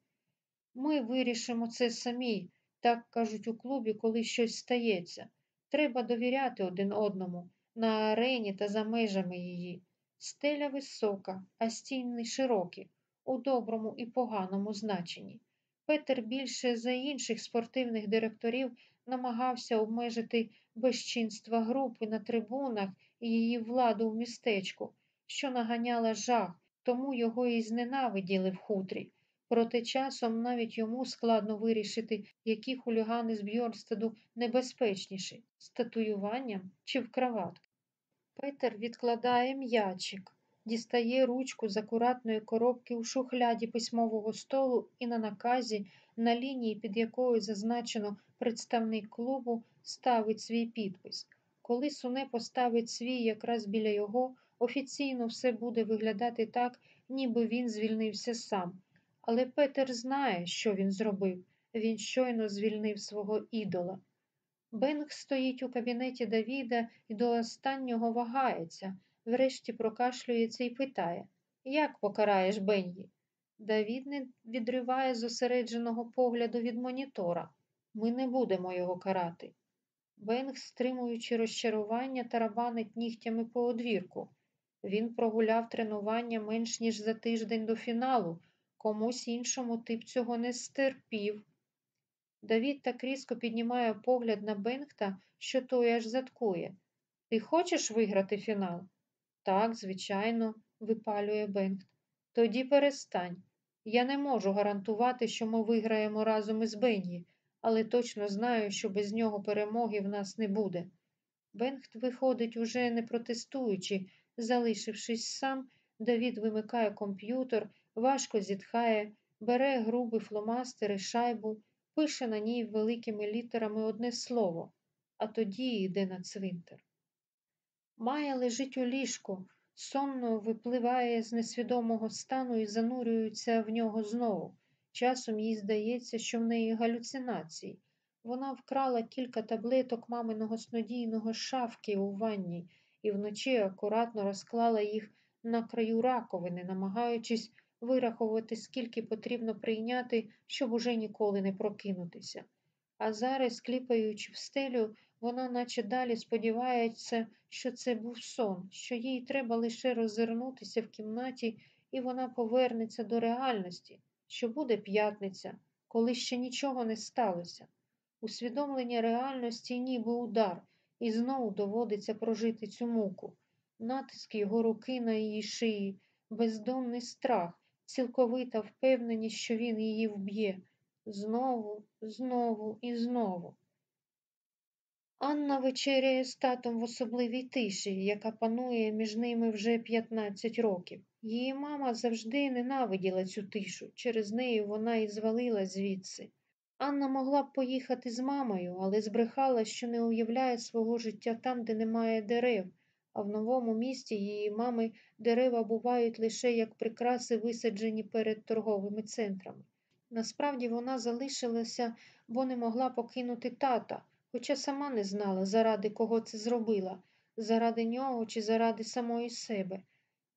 Ми вирішимо це самі, так кажуть у клубі, коли щось стається. Треба довіряти один одному на арені та за межами її. Стеля висока, а стіни широкі, у доброму і поганому значенні. Петер більше за інших спортивних директорів намагався обмежити безчинства групи на трибунах і її владу в містечку, що наганяла жах, тому його і зненавиділи в хутрі. Проте часом навіть йому складно вирішити, які хулігани з Бьорстеду небезпечніші з татуюванням чи в краватку. Петер відкладає м'ячик, дістає ручку з акуратної коробки у шухляді письмового столу і на наказі, на лінії, під якою зазначено представник клубу, ставить свій підпис. Коли Суне поставить свій якраз біля його, офіційно все буде виглядати так, ніби він звільнився сам. Але Петер знає, що він зробив. Він щойно звільнив свого ідола. Бенг стоїть у кабінеті Давіда і до останнього вагається, врешті прокашлюється і питає Як покараєш Бенгі? Давід не відриває зосередженого погляду від монітора. Ми не будемо його карати. Бенг, стримуючи розчарування, тарабанить нігтями по одвірку. Він прогуляв тренування менш ніж за тиждень до фіналу. Комусь іншому ти б цього не стерпів. Давід так різко піднімає погляд на Бенгта, що той аж заткує. Ти хочеш виграти фінал? Так, звичайно, випалює Бенгт. Тоді перестань. Я не можу гарантувати, що ми виграємо разом із Бенні, але точно знаю, що без нього перемоги в нас не буде. Бенгт виходить, уже не протестуючи, залишившись сам, Давід вимикає комп'ютер, важко зітхає, бере фломастер і шайбу, пише на ній великими літерами одне слово, а тоді йде на цвинтар. Майя лежить у ліжку, сонно випливає з несвідомого стану і занурюється в нього знову. Часом їй здається, що в неї галюцинації. Вона вкрала кілька таблеток маминого снодійного шафки у ванні і вночі акуратно розклала їх на краю раковини, намагаючись вирахувати, скільки потрібно прийняти, щоб уже ніколи не прокинутися. А зараз, кліпаючи в стелю, вона наче далі сподівається, що це був сон, що їй треба лише роззирнутися в кімнаті, і вона повернеться до реальності, що буде п'ятниця, коли ще нічого не сталося. Усвідомлення реальності ніби удар, і знову доводиться прожити цю муку, натиск його руки на її шиї, бездомний страх, цілковита впевненість, що він її вб'є. Знову, знову і знову. Анна вечеряє з татом в особливій тиші, яка панує між ними вже 15 років. Її мама завжди ненавиділа цю тишу, через неї вона і звалила звідси. Анна могла б поїхати з мамою, але збрехала, що не уявляє свого життя там, де немає дерев, а в новому місті її мами дерева бувають лише як прикраси, висаджені перед торговими центрами. Насправді вона залишилася, бо не могла покинути тата, хоча сама не знала, заради кого це зробила, заради нього чи заради самої себе.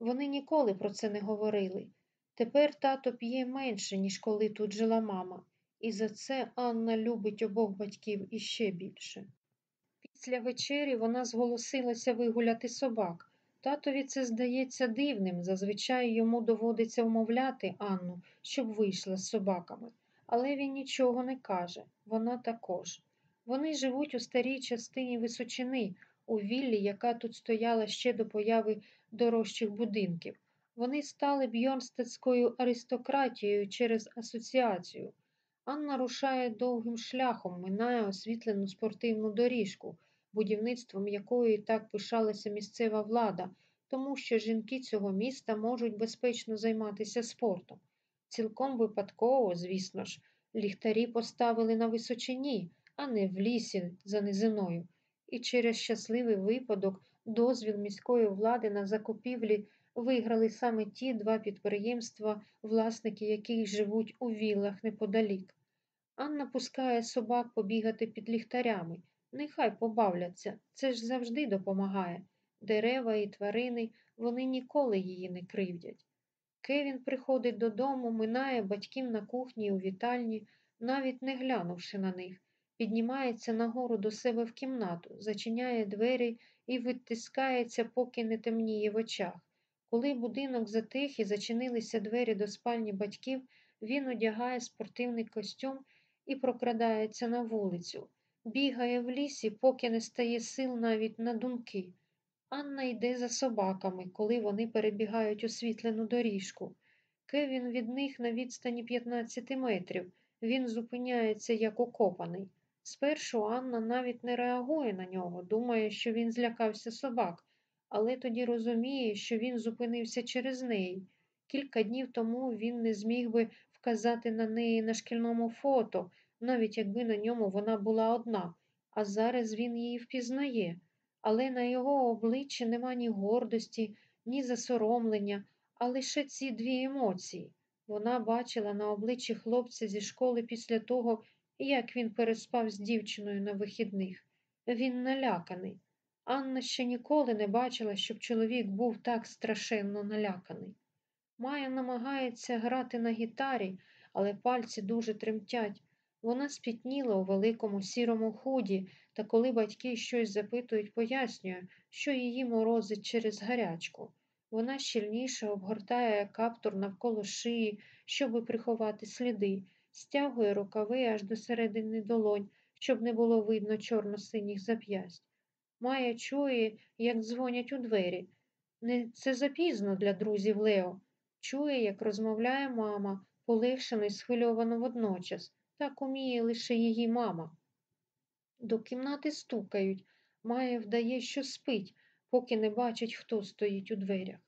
Вони ніколи про це не говорили. Тепер тато п'є менше, ніж коли тут жила мама, і за це Анна любить обох батьків іще більше. Після вечері вона зголосилася вигуляти собак. Татові це здається дивним, зазвичай йому доводиться вмовляти Анну, щоб вийшла з собаками. Але він нічого не каже, вона також. Вони живуть у старій частині Височини, у віллі, яка тут стояла ще до появи дорожчих будинків. Вони стали бьорнстедською аристократією через асоціацію. Анна рушає довгим шляхом, минає освітлену спортивну доріжку, будівництвом якої так пишалася місцева влада, тому що жінки цього міста можуть безпечно займатися спортом. Цілком випадково, звісно ж, ліхтарі поставили на височині, а не в лісі за низиною. І через щасливий випадок дозвіл міської влади на закупівлі виграли саме ті два підприємства, власники яких живуть у віллах неподалік. Анна пускає собак побігати під ліхтарями. Нехай побавляться, це ж завжди допомагає. Дерева і тварини, вони ніколи її не кривдять. Кевін приходить додому, минає батьків на кухні у вітальні, навіть не глянувши на них, піднімається нагору до себе в кімнату, зачиняє двері і витискається, поки не темніє в очах. Коли будинок затих і зачинилися двері до спальні батьків, він одягає спортивний костюм і прокрадається на вулицю, бігає в лісі, поки не стає сил навіть на думки. Анна йде за собаками, коли вони перебігають освітлену доріжку. Кевін від них на відстані 15 метрів. Він зупиняється як укопаний. Спершу Анна навіть не реагує на нього, думає, що він злякався собак, але тоді розуміє, що він зупинився через неї. Кілька днів тому він не зміг би вказати на неї на шкільному фото, навіть якби на ньому вона була одна, а зараз він її впізнає. Але на його обличчі нема ні гордості, ні засоромлення, а лише ці дві емоції. Вона бачила на обличчі хлопця зі школи після того, як він переспав з дівчиною на вихідних. Він наляканий. Анна ще ніколи не бачила, щоб чоловік був так страшенно наляканий. Майя намагається грати на гітарі, але пальці дуже тремтять. Вона спітніла у великому сірому худі, та коли батьки щось запитують, пояснює, що її морозить через гарячку. Вона щільніше обгортає каптур навколо шиї, щоби приховати сліди, стягує рукави аж до середини долонь, щоб не було видно чорно-синіх зап'ясть. Майя чує, як дзвонять у двері. Не це запізно для друзів Лео. Чує, як розмовляє мама, полегшено і схвильовано водночас. Так уміє лише її мама. До кімнати стукають. Майя вдає, що спить, поки не бачить, хто стоїть у дверях.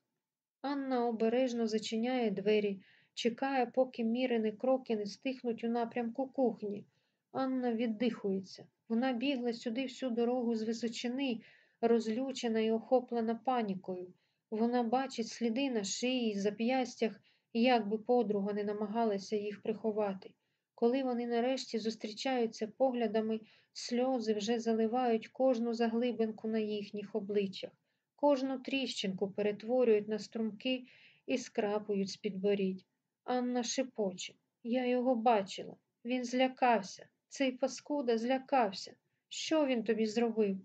Анна обережно зачиняє двері, чекає, поки мірені кроки не стихнуть у напрямку кухні. Анна віддихується. Вона бігла сюди всю дорогу з височини, розлючена і охоплена панікою. Вона бачить сліди на шиї зап'ястях, як би подруга не намагалася їх приховати. Коли вони нарешті зустрічаються поглядами, сльози вже заливають кожну заглибинку на їхніх обличчях, кожну тріщинку перетворюють на струмки і скрапують з підборідь. Анна шепоче. Я його бачила. Він злякався. Цей паскуда злякався. Що він тобі зробив?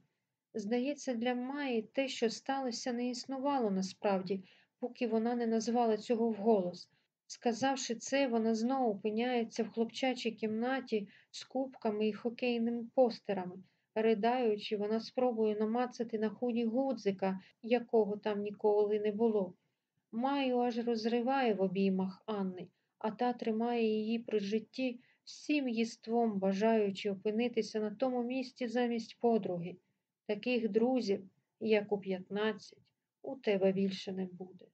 Здається, для Маї те, що сталося, не існувало насправді, поки вона не назвала цього вголос. Сказавши це, вона знову опиняється в хлопчачій кімнаті з кубками і хокейними постерами. Ридаючи, вона спробує намацати на худі гудзика, якого там ніколи не було. Маю аж розриває в обіймах Анни, а та тримає її при житті всім їством, бажаючи опинитися на тому місці замість подруги. Таких друзів, як у п'ятнадцять, у тебе більше не буде.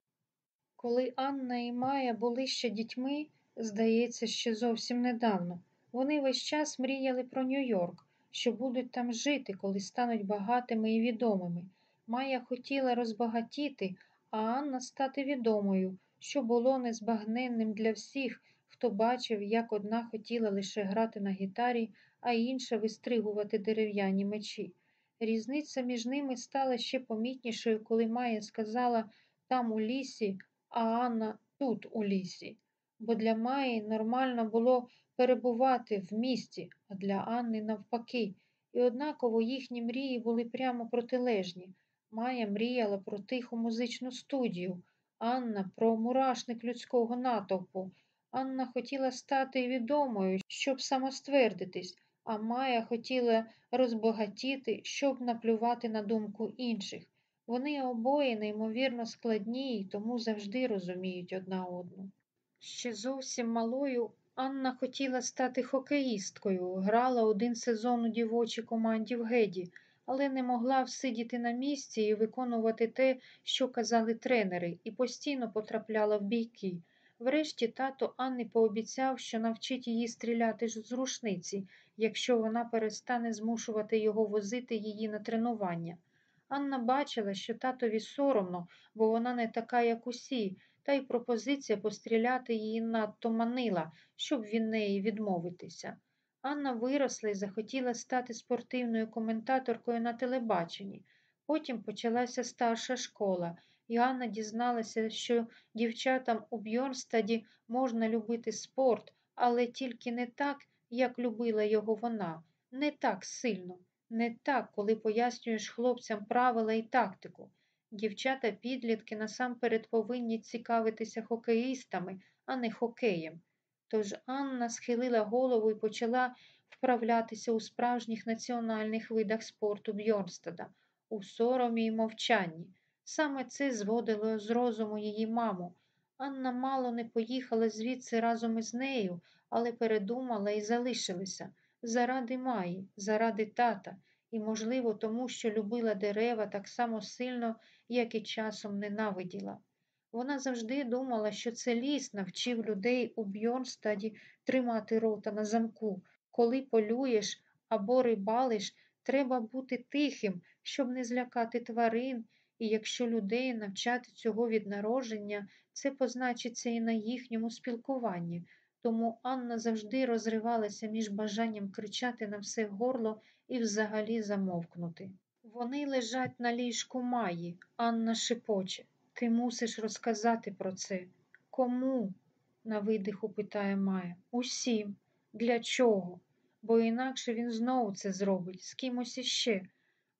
Коли Анна і Майя були ще дітьми, здається, ще зовсім недавно, вони весь час мріяли про Нью-Йорк, що будуть там жити, коли стануть багатими і відомими. Майя хотіла розбагатіти, а Анна стати відомою, що було незбагненним для всіх, хто бачив, як одна хотіла лише грати на гітарі, а інша вистригувати дерев'яні мечі. Різниця між ними стала ще помітнішою, коли Майя сказала там у лісі, а Анна тут у лісі. Бо для Майї нормально було перебувати в місті, а для Анни навпаки. І однаково їхні мрії були прямо протилежні. Майя мріяла про тиху музичну студію, Анна про мурашник людського натовпу. Анна хотіла стати відомою, щоб самоствердитись, а Майя хотіла розбагатіти, щоб наплювати на думку інших. Вони обоє неймовірно складні і тому завжди розуміють одна одну. Ще зовсім малою Анна хотіла стати хокеїсткою, грала один сезон у дівочій команді в Геді, але не могла всидіти на місці і виконувати те, що казали тренери, і постійно потрапляла в бійки. Врешті тато Анни пообіцяв, що навчить її стріляти з рушниці, якщо вона перестане змушувати його возити її на тренування. Анна бачила, що татові соромно, бо вона не така, як усі, та й пропозиція постріляти її надто манила, щоб від неї відмовитися. Анна виросла і захотіла стати спортивною коментаторкою на телебаченні. Потім почалася старша школа, і Анна дізналася, що дівчатам у Бьорнстаді можна любити спорт, але тільки не так, як любила його вона, не так сильно, не так, коли пояснюєш хлопцям правила і тактику. Дівчата підлітки насамперед повинні цікавитися хокеїстами, а не хокеєм. Тож Анна схилила голову і почала вправлятися у справжніх національних видах спорту Бьорнстада, у соромі й мовчанні. Саме це зводило з розуму її маму. Анна мало не поїхала звідси разом із нею, але передумала і залишилася заради Маї, заради тата, і, можливо, тому, що любила дерева так само сильно, як і часом ненавиділа. Вона завжди думала, що це ліс навчив людей у Бьорнстаді тримати рота на замку. Коли полюєш або рибалиш, треба бути тихим, щоб не злякати тварин, і якщо людей навчати цього від народження, це позначиться і на їхньому спілкуванні. Тому Анна завжди розривалася між бажанням кричати на все горло і взагалі замовкнути. Вони лежать на ліжку Маї, Анна шепоче. Ти мусиш розказати про це. Кому? на видиху питає Майя. Усім. Для чого? Бо інакше він знову це зробить, з кимось іще.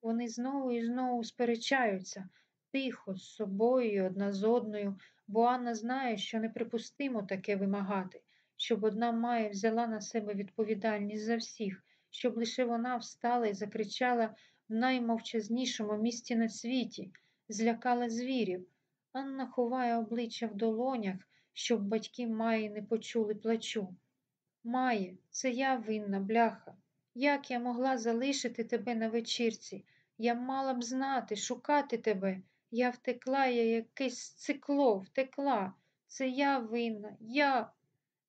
Вони знову і знову сперечаються, тихо, з собою одна з одною, бо Анна знає, що неприпустимо таке вимагати, щоб одна Майя взяла на себе відповідальність за всіх, щоб лише вона встала і закричала в наймовчазнішому місті на світі, злякала звірів. Анна ховає обличчя в долонях, щоб батьки Маї не почули плачу. Має, це я винна, бляха. Як я могла залишити тебе на вечірці? Я мала б знати, шукати тебе. Я втекла, я якесь цикло, втекла. Це я винна, я.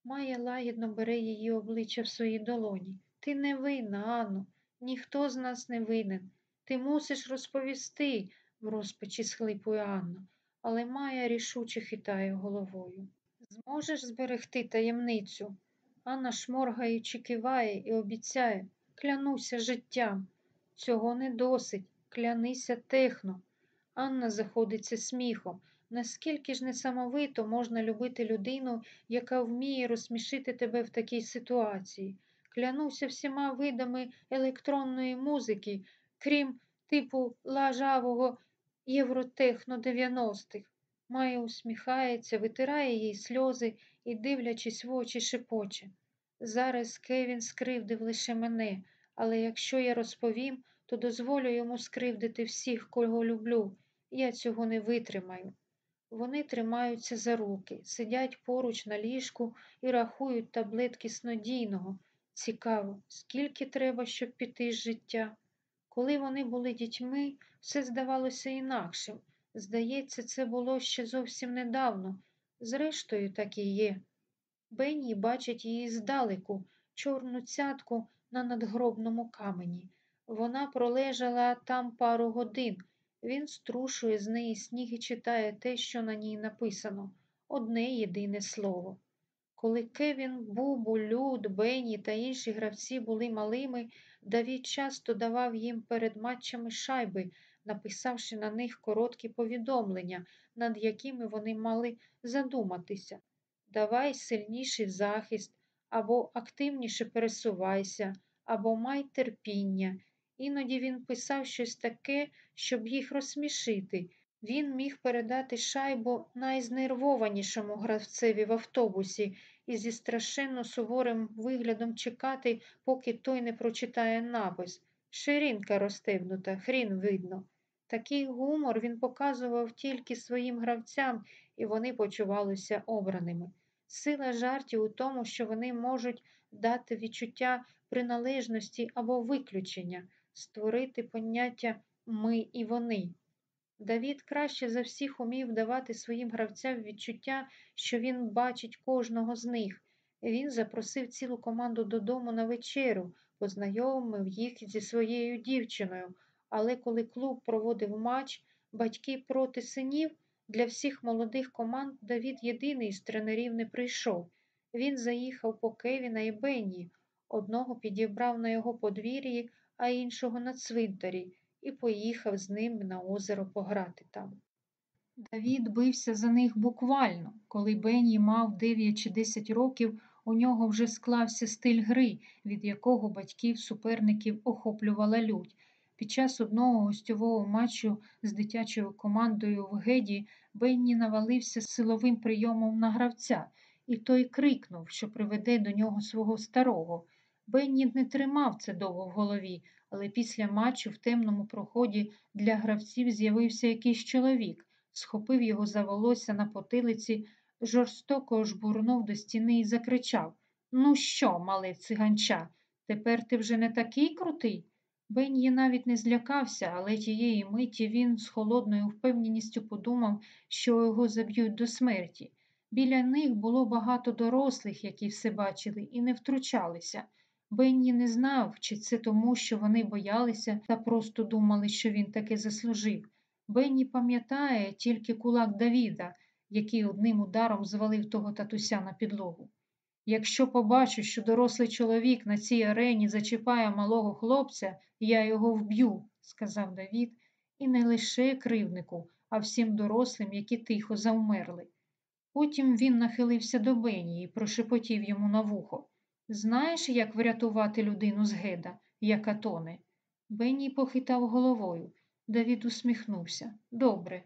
Майя лагідно бере її обличчя в свої долоні. Ти не винна, Анно, ніхто з нас не винен. Ти мусиш розповісти, в розпачі схлипує Анна, але Майя рішуче хитає головою. Зможеш зберегти таємницю? Анна шморгаючи киває і обіцяє клянуся життям. Цього не досить, клянися техно. Анна заходиться сміхом. Наскільки ж несамовито можна любити людину, яка вміє розсмішити тебе в такій ситуації? Клянуся всіма видами електронної музики, крім типу лажавого євротехно 90-х. Майя усміхається, витирає їй сльози і, дивлячись в очі, шепоче. Зараз Кевін скривдив лише мене, але якщо я розповім, то дозволю йому скривдити всіх, кого люблю. Я цього не витримаю. Вони тримаються за руки, сидять поруч на ліжку і рахують таблетки снодійного. Цікаво, скільки треба, щоб піти з життя. Коли вони були дітьми, все здавалося інакшим. Здається, це було ще зовсім недавно. Зрештою, так і є. Бенні бачить її здалеку, чорну цятку на надгробному камені. Вона пролежала там пару годин. Він струшує з неї сніг і читає те, що на ній написано одне єдине слово. Коли Кевін, Бубу, Люд, Бенні та інші гравці були малими, Давід часто давав їм перед матчами шайби, написавши на них короткі повідомлення, над якими вони мали задуматися. Давай сильніший захист, або активніше пересувайся, або май терпіння. Іноді він писав щось таке, щоб їх розсмішити. Він міг передати шайбу найзнервованішому гравцеві в автобусі і зі страшенно суворим виглядом чекати, поки той не прочитає напис. Ширинка розстебнута, хрін видно. Такий гумор він показував тільки своїм гравцям, і вони почувалися обраними. Сила жартів у тому, що вони можуть дати відчуття приналежності або виключення, створити поняття ми і вони. Давід краще за всіх умів давати своїм гравцям відчуття, що він бачить кожного з них. Він запросив цілу команду додому на вечерю, познайомив їх зі своєю дівчиною. Але коли клуб проводив матч, батьки проти синів, для всіх молодих команд Давід єдиний з тренерів не прийшов. Він заїхав по Кевіна і Бенні, одного підібрав на його подвір'ї, а іншого на цвинтарі, і поїхав з ними на озеро пограти там. Давід бився за них буквально. Коли Бенні мав 9 чи 10 років, у нього вже склався стиль гри, від якого батьків суперників охоплювала лють. Під час одного гостьового матчу з дитячою командою в Геді Бенні навалився силовим прийомом на гравця, і той крикнув, що приведе до нього свого старого. Бенні не тримав це довго в голові, але після матчу в темному проході для гравців з'явився якийсь чоловік, схопив його за волосся на потилиці, жорстоко жбурнув до стіни і закричав Ну що, мале циганча, тепер ти вже не такий крутий? Бенні навіть не злякався, але тієї миті він з холодною впевненістю подумав, що його заб'ють до смерті. Біля них було багато дорослих, які все бачили, і не втручалися. Бенні не знав, чи це тому, що вони боялися та просто думали, що він таки заслужив. Бенні пам'ятає тільки кулак Давіда, який одним ударом звалив того татуся на підлогу. Якщо побачу, що дорослий чоловік на цій арені зачіпає малого хлопця, я його вб'ю, сказав Давід, і не лише кривнику, а всім дорослим, які тихо завмерли. Потім він нахилився до Бені і прошепотів йому на вухо. Знаєш, як врятувати людину з геда, яка тоне? Бенні похитав головою. Давід усміхнувся. Добре.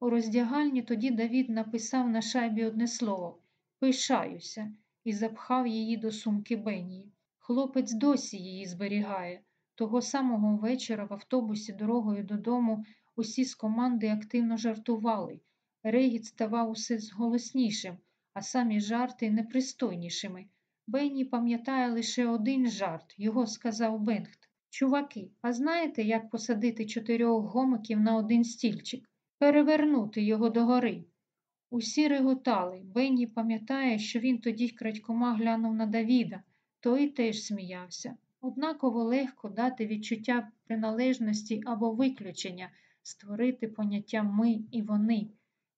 У роздягальні тоді Давід написав на шайбі одне слово пишаюся і запхав її до сумки Бенні. Хлопець досі її зберігає. Того самого вечора в автобусі дорогою додому усі з команди активно жартували. Регіт ставав усе голоснішим, а самі жарти непристойнішими. Бенні пам'ятає лише один жарт, його сказав Бенгт. Чуваки, а знаєте, як посадити чотирьох гомиків на один стільчик? Перевернути його догори. Усі реготали. Бенні пам'ятає, що він тоді крадькома глянув на Давіда, той теж сміявся. Однаково легко дати відчуття приналежності або виключення, створити поняття ми і вони.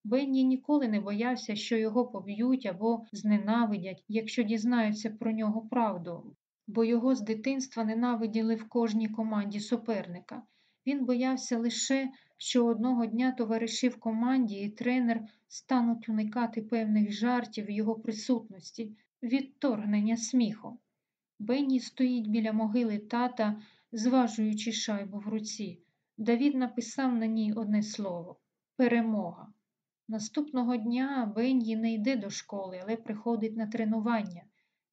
Бенні ніколи не боявся, що його поб'ють або зненавидять, якщо дізнаються про нього правду, бо його з дитинства ненавиділи в кожній команді суперника. Він боявся лише, що одного дня товариші в команді і тренер стануть уникати певних жартів його присутності, відторгнення сміху. Бенні стоїть біля могили тата, зважуючи шайбу в руці. Давід написав на ній одне слово перемога. Наступного дня Бенні не йде до школи, але приходить на тренування.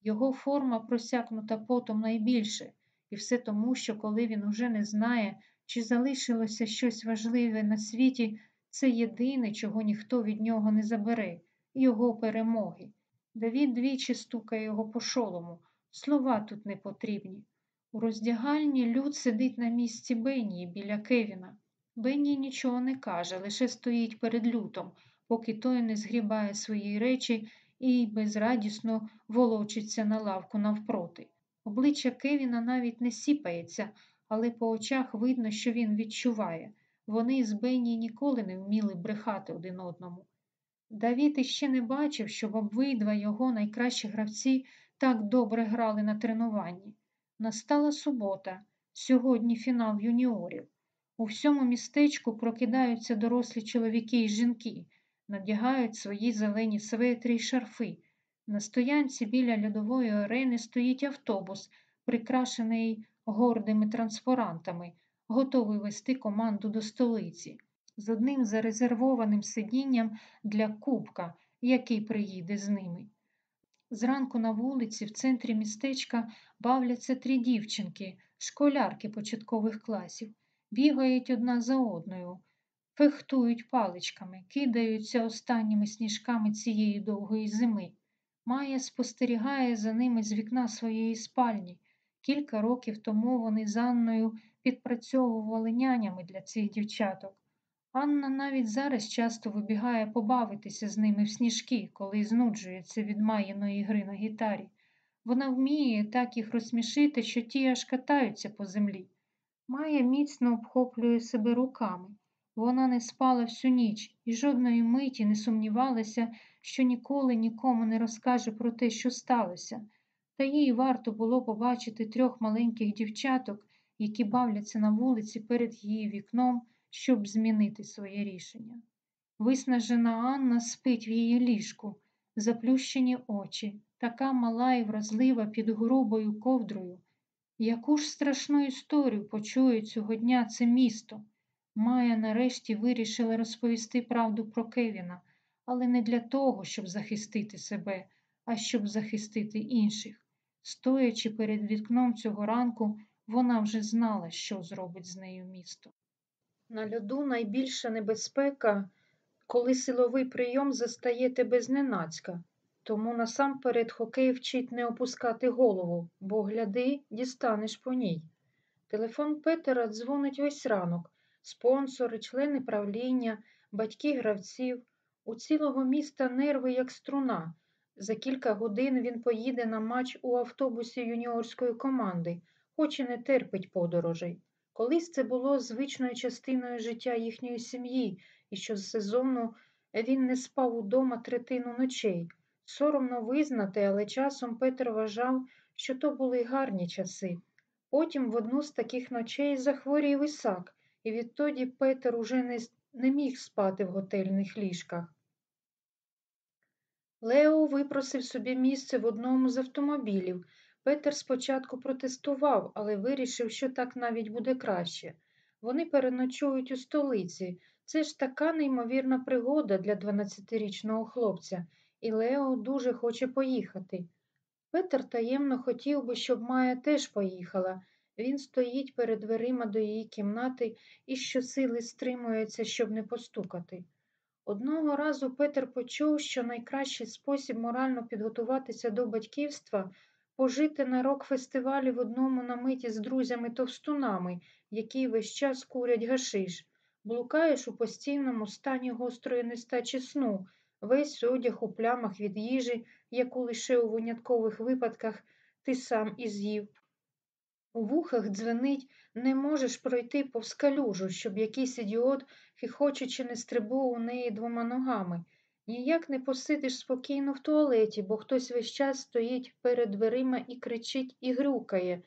Його форма просякнута потом найбільше, і все тому, що коли він уже не знає, чи залишилося щось важливе на світі, це єдине, чого ніхто від нього не забере, його перемоги. Давід двічі стукає його по шолому. Слова тут не потрібні. У роздягальні люд сидить на місці Бенні біля Кевіна. Бенні нічого не каже, лише стоїть перед лютом, поки той не згрібає свої речі і безрадісно волочиться на лавку навпроти. Обличчя Кевіна навіть не сіпається, але по очах видно, що він відчуває. Вони з Бенні ніколи не вміли брехати один одному. Давід іще не бачив, щоб обидва його найкращі гравці так добре грали на тренуванні. Настала субота, сьогодні фінал юніорів. У всьому містечку прокидаються дорослі чоловіки і жінки, надягають свої зелені светри й шарфи. На стоянці біля льодової арени стоїть автобус, прикрашений гордими транспарантами, готовий вести команду до столиці, з одним зарезервованим сидінням для кубка, який приїде з ними. Зранку на вулиці, в центрі містечка, бавляться три дівчинки, школярки початкових класів, бігають одна за одною, фехтують паличками, кидаються останніми сніжками цієї довгої зими. Майя спостерігає за ними з вікна своєї спальні. Кілька років тому вони з Анною підпрацьовували нянями для цих дівчаток. Анна навіть зараз часто вибігає побавитися з ними в сніжки, коли знуджується від Майяної гри на гітарі. Вона вміє так їх розсмішити, що ті аж катаються по землі. Майя міцно обхоплює себе руками. Вона не спала всю ніч і жодної миті не сумнівалася, що ніколи нікому не розкаже про те, що сталося. Та їй варто було побачити трьох маленьких дівчаток, які бавляться на вулиці перед її вікном, щоб змінити своє рішення. Виснажена Анна спить в її ліжку, заплющені очі, така мала і вразлива під грубою ковдрою. Яку ж страшну історію почує цього дня це місто? Майя нарешті вирішила розповісти правду про Кевіна, але не для того, щоб захистити себе, а щоб захистити інших. Стоячи перед вікном цього ранку, вона вже знала, що зробить з нею місто. На льоду найбільша небезпека, коли силовий прийом застає тебе зненацька. Тому насамперед хокей вчить не опускати голову, бо гляди, дістанеш по ній. Телефон Петера дзвонить весь ранок. Спонсори, члени правління, батьки гравців. У цілого міста нерви, як струна. За кілька годин він поїде на матч у автобусі юніорської команди, хоч і не терпить подорожей. Колись це було звичною частиною життя їхньої сім'ї, і що з сезону він не спав удома третину ночей. Соромно визнати, але часом Петр вважав, що то були гарні часи. Потім в одну з таких ночей захворів Ісак, і відтоді Петр уже не, не міг спати в готельних ліжках. Лео випросив собі місце в одному з автомобілів. Петер спочатку протестував, але вирішив, що так навіть буде краще. Вони переночують у столиці. Це ж така неймовірна пригода для 12-річного хлопця, і Лео дуже хоче поїхати. Петер таємно хотів би, щоб Майя теж поїхала. Він стоїть перед дверима до її кімнати і щосили стримується, щоб не постукати. Одного разу Петер почув, що найкращий спосіб морально підготуватися до батьківства пожити на рок-фестивалі в одному наметі з друзями-товстунами, які весь час курять гашиш. Блукаєш у постійному стані гострої нестачі сну, весь одяг у плямах від їжі, яку лише у виняткових випадках ти сам і з'їв. У вухах дзвенить, не можеш пройти повз калюжу, щоб якийсь ідіот, хихочучи, не стрибув у неї двома ногами. Ніяк не посидиш спокійно в туалеті, бо хтось весь час стоїть перед дверима і кричить і грюкає.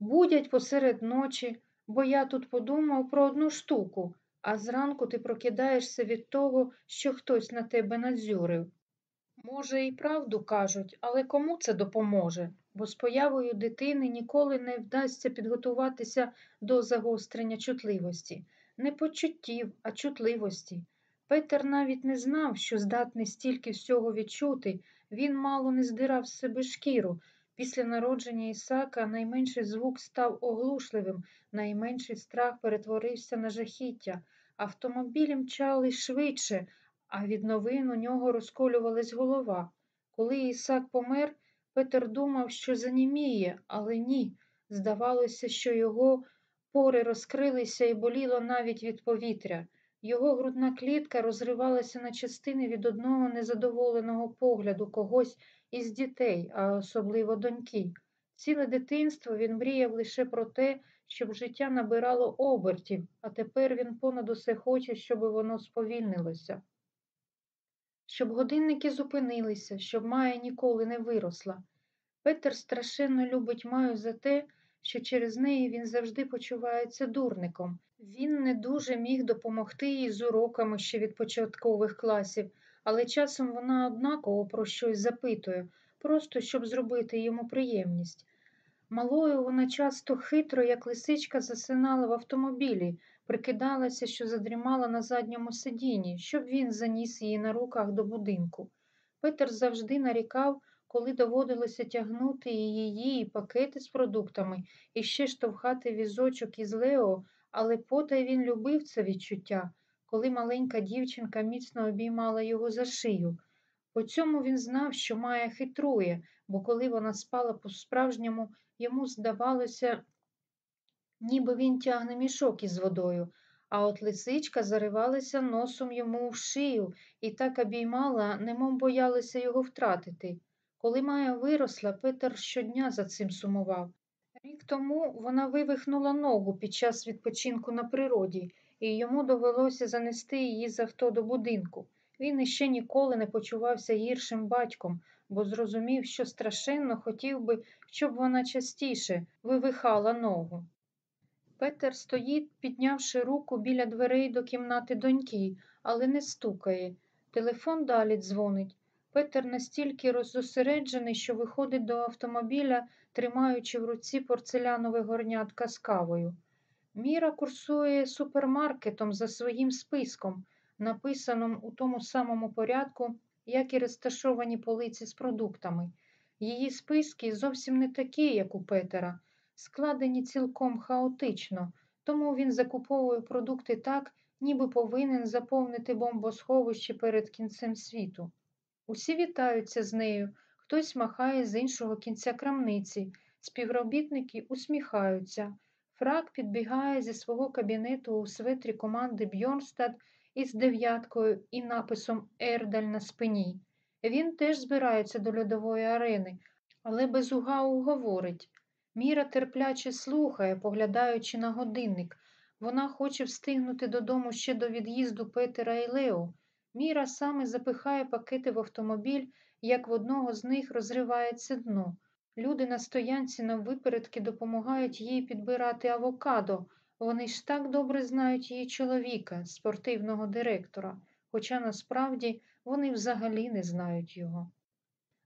Будять посеред ночі, бо я тут подумав про одну штуку, а зранку ти прокидаєшся від того, що хтось на тебе надзюрив. Може, і правду кажуть, але кому це допоможе? Бо з появою дитини ніколи не вдасться підготуватися до загострення чутливості, не почуттів, а чутливості. Петер навіть не знав, що здатний стільки всього відчути, він мало не здирав з себе шкіру. Після народження Ісака найменший звук став оглушливим, найменший страх перетворився на жахіття. Автомобілі мчали швидше, а від новин у нього розколювалась голова. Коли Ісак помер, Петер думав, що заніміє, але ні. Здавалося, що його пори розкрилися і боліло навіть від повітря. Його грудна клітка розривалася на частини від одного незадоволеного погляду когось із дітей, а особливо доньки. Ціле дитинство він мріяв лише про те, щоб життя набирало обертів, а тепер він понад усе хоче, щоб воно сповільнилося. Щоб годинники зупинилися, щоб Майя ніколи не виросла. Петер страшенно любить Маю за те, що через неї він завжди почувається дурником. Він не дуже міг допомогти їй з уроками ще від початкових класів, але часом вона однаково про щось запитує, просто щоб зробити йому приємність. Малою вона часто хитро, як лисичка, засинала в автомобілі, прикидалася, що задрімала на задньому сидінні, щоб він заніс її на руках до будинку. Петер завжди нарікав, коли доводилося тягнути і її, і пакети з продуктами, і ще штовхати візочок із Лео, але потай він любив це відчуття, коли маленька дівчинка міцно обіймала його за шию. По цьому він знав, що Майя хитрує, бо коли вона спала по-справжньому, йому здавалося, ніби він тягне мішок із водою, а от лисичка заривалася носом йому в шию і так обіймала, немов боялася його втратити. Коли Майя виросла, Петер щодня за цим сумував. Рік тому вона вивихнула ногу під час відпочинку на природі, і йому довелося занести її з авто до будинку. Він іще ніколи не почувався гіршим батьком, бо зрозумів, що страшенно хотів би, щоб вона частіше вивихала ногу. Петер стоїть, піднявши руку біля дверей до кімнати доньки, але не стукає. Телефон далі дзвонить. Петер настільки роззосереджений, що виходить до автомобіля, тримаючи в руці порцелянове горнятка з кавою. Міра курсує супермаркетом за своїм списком, написаним у тому самому порядку, як і розташовані полиці з продуктами. Її списки зовсім не такі, як у Петера, складені цілком хаотично, тому він закуповує продукти так, ніби повинен заповнити бомбосховище перед кінцем світу. Усі вітаються з нею, хтось махає з іншого кінця крамниці, співробітники усміхаються. Фрак підбігає зі свого кабінету у светрі команди Бьорнстад із дев'яткою і написом Ердаль на спині. Він теж збирається до льодової арени, але без угау говорить. Міра терпляче слухає, поглядаючи на годинник. Вона хоче встигнути додому ще до від'їзду Петера і Лео. Міра саме запихає пакети в автомобіль, як в одного з них розривається дно. Люди на стоянці наввипередки допомагають їй підбирати авокадо. Вони ж так добре знають її чоловіка, спортивного директора, хоча насправді вони взагалі не знають його.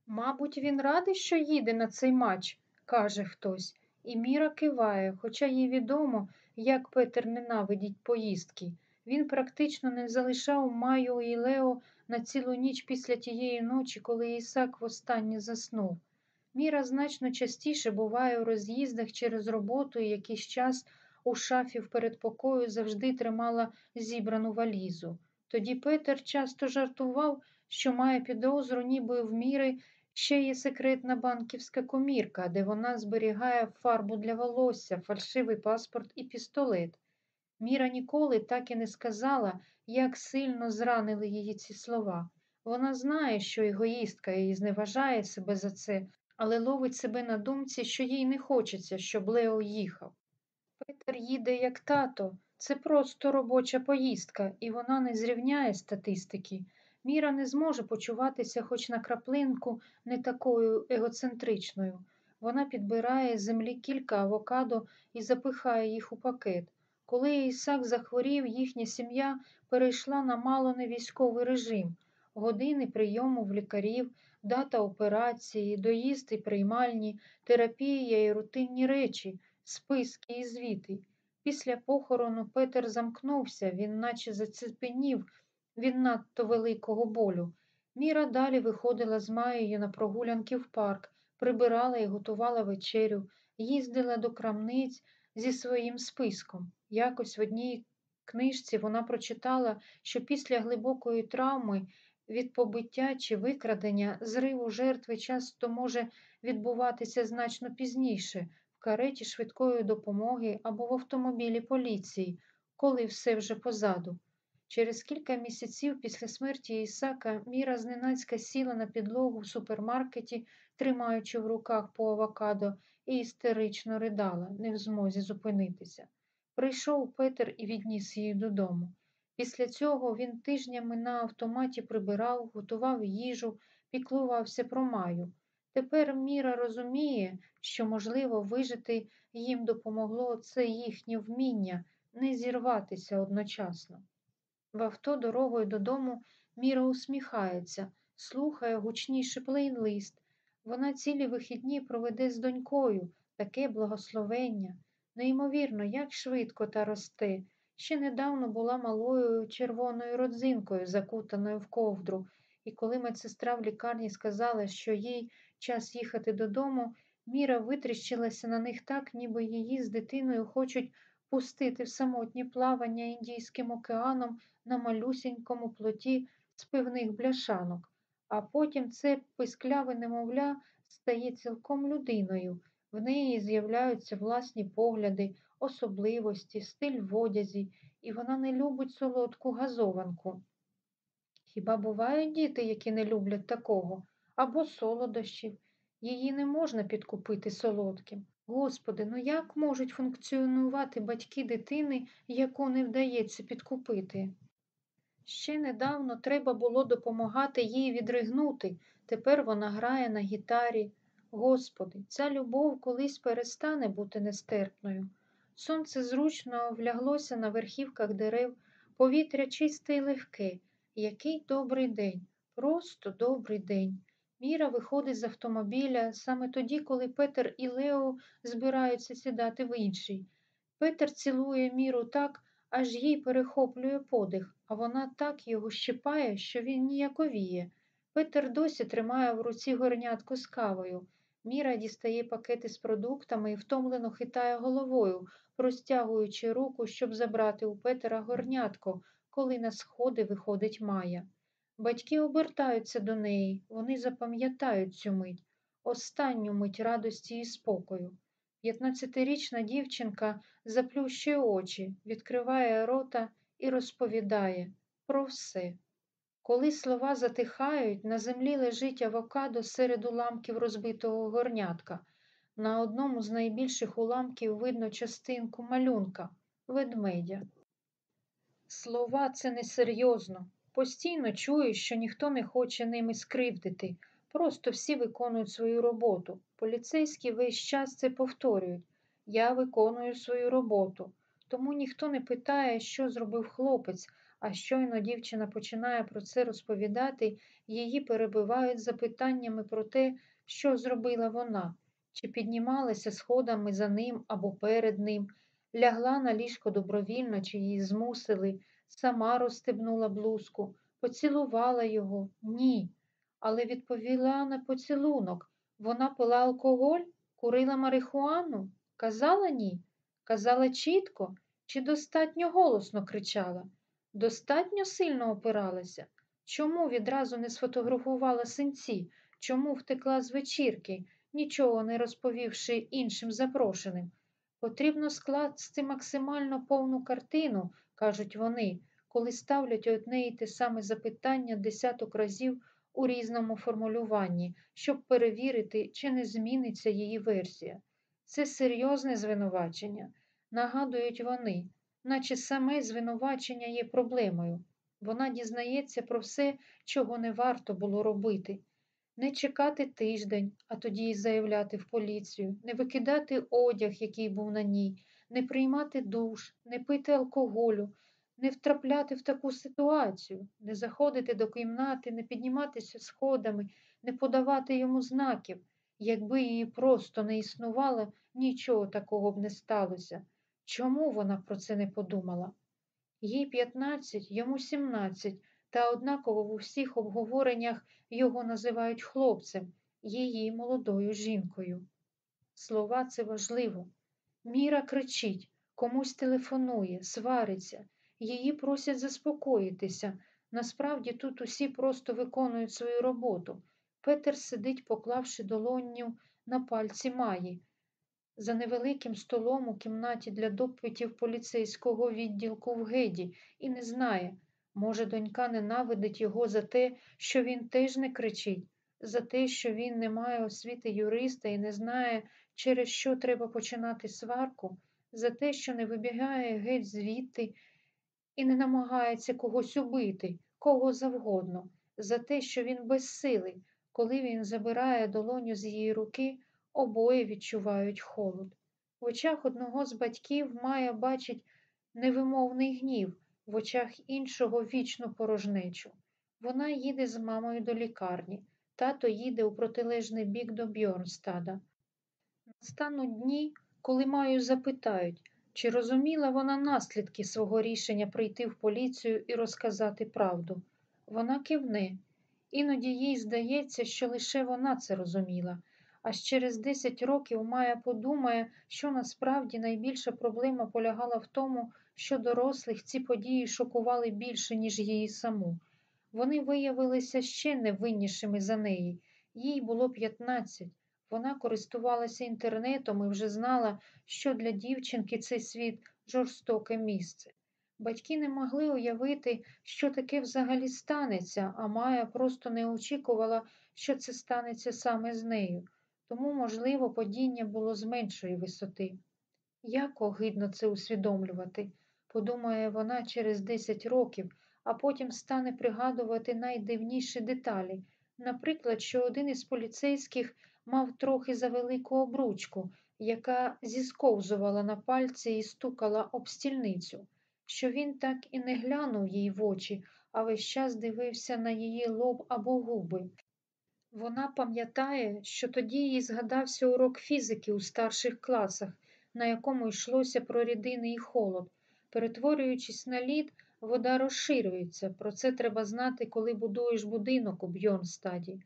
Мабуть, він радий, що їде на цей матч, каже хтось, і Міра киває, хоча їй відомо, як Петер ненавидить поїздки. Він практично не залишав Маю і Лео на цілу ніч після тієї ночі, коли Ісак востаннє заснув. Міра значно частіше буває у роз'їздах через роботу і якийсь час у шафі в передпокою завжди тримала зібрану валізу. Тоді Петер часто жартував, що має підозру, ніби в міри ще є секретна банківська комірка, де вона зберігає фарбу для волосся, фальшивий паспорт і пістолет. Міра ніколи так і не сказала, як сильно зранили її ці слова. Вона знає, що егоїстка і зневажає себе за це, але ловить себе на думці, що їй не хочеться, щоб Лео їхав. Петер їде як тато, це просто робоча поїздка, і вона не зрівняє статистики. Міра не зможе почуватися хоч на краплинку не такою егоцентричною. Вона підбирає з землі кілька авокадо і запихає їх у пакет. Коли Ісак захворів, їхня сім'я перейшла на мало не військовий режим, години прийому в лікарів, дата операції, доїзд і приймальні, терапія і рутинні речі, списки і звіти. Після похорону Петер замкнувся, він наче зацепенів від надто великого болю. Міра далі виходила з Маєю на прогулянки в парк, прибирала і готувала вечерю, їздила до крамниць зі своїм списком. Якось в одній книжці вона прочитала, що після глибокої травми від побиття чи викрадення зриву жертви часто може відбуватися значно пізніше, в кареті швидкої допомоги або в автомобілі поліції, коли все вже позаду. Через кілька місяців після смерті Ісака Міра зненацька сіла на підлогу в супермаркеті, тримаючи в руках по авокадо, і істерично ридала, не в змозі зупинитися. Прийшов Петер і відніс її додому. Після цього він тижнями на автоматі прибирав, готував їжу, піклувався про маю. Тепер Міра розуміє, що, можливо, вижити їм допомогло це їхнє вміння не зірватися одночасно. В авто дорогою додому Міра усміхається, слухає гучніший плейлист. Вона цілі вихідні проведе з донькою таке благословення. Неймовірно, як швидко та росте. Ще недавно була малою червоною родзинкою, закутаною в ковдру, і коли медсестра в лікарні сказала, що їй час їхати додому, Міра витріщилася на них так, ніби її з дитиною хочуть пустити в самотнє плавання Індійським океаном на малюсінькому плоті з пивних бляшанок, а потім це пискляве немовля стає цілком людиною. В неї з'являються власні погляди, особливості, стиль в одязі, і вона не любить солодку газованку. Хіба бувають діти, які не люблять такого, або солодощів? Її не можна підкупити солодким. Господи, ну як можуть функціонувати батьки дитини, яку не вдається підкупити? Ще недавно треба було допомагати їй відригнути, Тепер вона грає на гітарі. Господи, ця любов колись перестане бути нестерпною. Сонце зручно вляглося на верхівках дерев, повітря чисте й легке. Який добрий день, просто добрий день. Міра виходить з автомобіля саме тоді, коли Петер і Лео збираються сідати в інший. Петер цілує Міру так, аж їй перехоплює подих, а вона так його щипає, що він ніяковіє. Петер досі тримає в руці горнятку з кавою. Міра дістає пакети з продуктами і втомлено хитає головою, простягуючи руку, щоб забрати у Петера горнятко, коли на сходи виходить Майя. Батьки обертаються до неї, вони запам'ятають цю мить, останню мить радості і спокою. П'ятнадцятирічна дівчинка заплющує очі, відкриває рота і розповідає про все. Коли слова затихають, на землі лежить авокадо серед уламків розбитого горнятка. На одному з найбільших уламків видно частинку малюнка ведмедя. Слова це несерйозно. Постійно чую, що ніхто не хоче ними скривдити. Просто всі виконують свою роботу. Поліцейські весь час це повторюють. Я виконую свою роботу. Тому ніхто не питає, що зробив хлопець, а щойно дівчина починає про це розповідати, її перебивають запитаннями про те, що зробила вона, чи піднімалася сходами за ним або перед ним, лягла на ліжко добровільно, чи її змусили, сама розстебнула блузку, поцілувала його. Ні. Але відповіла на поцілунок. Вона пила алкоголь, курила марихуану, казала ні, казала чітко чи достатньо голосно кричала. Достатньо сильно опиралася? Чому відразу не сфотографувала синці? Чому втекла з вечірки, нічого не розповівши іншим запрошеним? Потрібно скласти максимально повну картину, кажуть вони, коли ставлять одне і те саме запитання десяток разів у різному формулюванні, щоб перевірити, чи не зміниться її версія. Це серйозне звинувачення, нагадують вони наче саме звинувачення є проблемою. Вона дізнається про все, чого не варто було робити. Не чекати тиждень, а тоді й заявляти в поліцію, не викидати одяг, який був на ній, не приймати душ, не пити алкоголю, не втрапляти в таку ситуацію, не заходити до кімнати, не підніматися сходами, не подавати йому знаків. Якби її просто не існувало, нічого такого б не сталося. Чому вона про це не подумала? Їй 15, йому 17, та однаково в усіх обговореннях його називають хлопцем, її молодою жінкою. Слова це важливо. Міра кричить, комусь телефонує, свариться, її просять заспокоїтися. Насправді тут усі просто виконують свою роботу. Петер сидить, поклавши долонню на пальці Маї за невеликим столом у кімнаті для допитів поліцейського відділку в Геді і не знає, може, донька ненавидить його за те, що він теж не кричить, за те, що він не має освіти юриста і не знає, через що треба починати сварку, за те, що не вибігає геть звідти і не намагається когось убити, кого завгодно, за те, що він безсилий, коли він забирає долоню з її руки. Обоє відчувають холод. В очах одного з батьків Майя бачить невимовний гнів, в очах іншого вічну порожнечу. Вона їде з мамою до лікарні, тато їде у протилежний бік до Бьорнстада. Настануть дні, коли Маю запитають, чи розуміла вона наслідки свого рішення прийти в поліцію і розказати правду. Вона кивне. Іноді їй здається, що лише вона це розуміла. Аж через 10 років Майя подумає, що насправді найбільша проблема полягала в тому, що дорослих ці події шокували більше, ніж її саму. Вони виявилися ще невиннішими за неї. Їй було 15. Вона користувалася інтернетом і вже знала, що для дівчинки цей світ жорстоке місце. Батьки не могли уявити, що таке взагалі станеться, а Майя просто не очікувала, що це станеться саме з нею тому, можливо, падіння було з меншої висоти. Як огидно це усвідомлювати, подумає вона через 10 років, а потім стане пригадувати найдивніші деталі, Наприклад, що один із поліцейських мав трохи завелику обручку, яка зісковзувала на пальці і стукала об стільницю, що він так і не глянув їй в очі, а весь час дивився на її лоб або губи. Вона пам'ятає, що тоді їй згадався урок фізики у старших класах, на якому йшлося про рідини і холод. Перетворюючись на лід, вода розширюється. Про це треба знати, коли будуєш будинок у Бьорнстаді.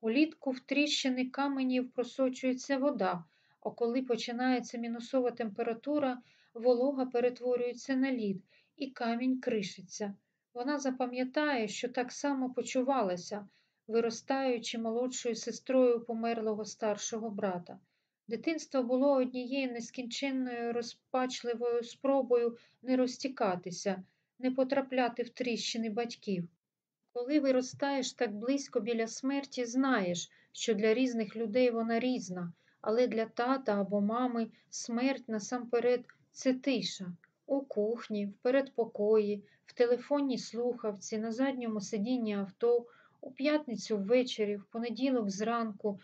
Улітку в тріщини каменів просочується вода, а коли починається мінусова температура, волога перетворюється на лід, і камінь кришиться. Вона запам'ятає, що так само почувалася, виростаючи молодшою сестрою померлого старшого брата. Дитинство було однією нескінченною розпачливою спробою не розтікатися, не потрапляти в тріщини батьків. Коли виростаєш так близько біля смерті, знаєш, що для різних людей вона різна, але для тата або мами смерть насамперед це тиша. У кухні, в передпокої, в телефонній слухавці, на задньому сидінні авто, у п'ятницю ввечері, в понеділок зранку,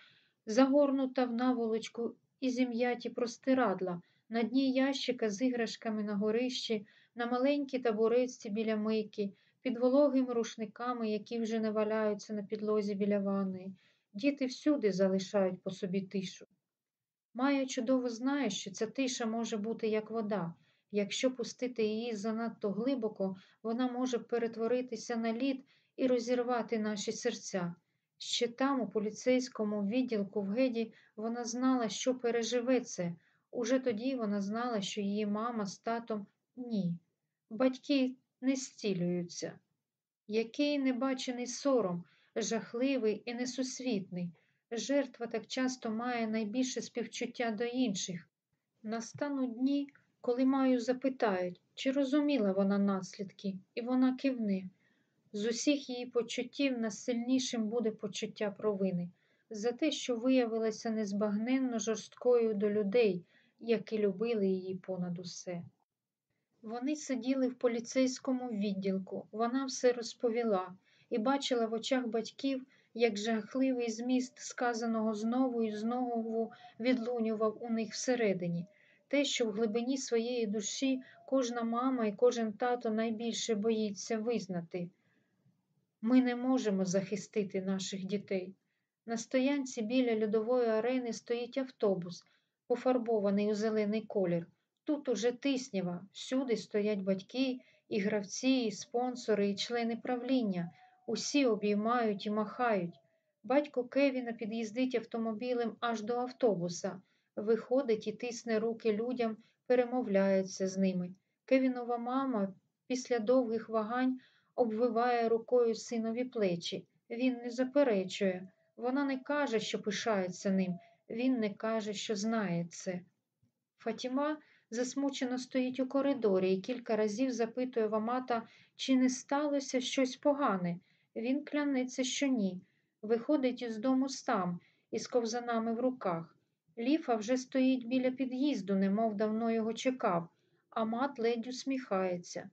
загорнута в наволочку і зім'яті простирадла, на дні ящика з іграшками на горищі, на маленькій табуретці біля мийки, під вологими рушниками, які вже не валяються на підлозі біля ванної. Діти всюди залишають по собі тишу. Майя чудово знає, що ця тиша може бути як вода. Якщо пустити її занадто глибоко, вона може перетворитися на лід і розірвати наші серця. Ще там, у поліцейському відділку в Геді, вона знала, що переживе це. Уже тоді вона знала, що її мама з татом ні. Батьки не стілюються. Який небачений сором, жахливий і несусвітний. Жертва так часто має найбільше співчуття до інших. Настануть дні, коли маю запитають, чи розуміла вона наслідки, і вона кивне. З усіх її почуттів найсильнішим буде почуття провини за те, що виявилася незбагненно жорсткою до людей, які любили її понад усе. Вони сиділи в поліцейському відділку, вона все розповіла і бачила в очах батьків, як жахливий зміст сказаного знову і знову відлунював у них всередині. Те, що в глибині своєї душі кожна мама і кожен тато найбільше боїться визнати. Ми не можемо захистити наших дітей. На стоянці біля льодової арени стоїть автобус, пофарбований у зелений колір. Тут уже тиснява, всюди стоять батьки, і гравці, і спонсори, і члени правління. Усі обіймають і махають. Батько Кевіна під'їздить автомобілем аж до автобуса, виходить і тисне руки людям, перемовляється з ними. Кевінова мама після довгих вагань обвиває рукою синові плечі. Він не заперечує. Вона не каже, що пишається ним, він не каже, що знає це. Фатіма засмучено стоїть у коридорі і кілька разів запитує Вамата, чи не сталося щось погане. Він клянеться, що ні. Виходить із дому сам, із ковзанами в руках. Ліфа вже стоїть біля під'їзду, немов давно його чекав, а мат ледь усміхається.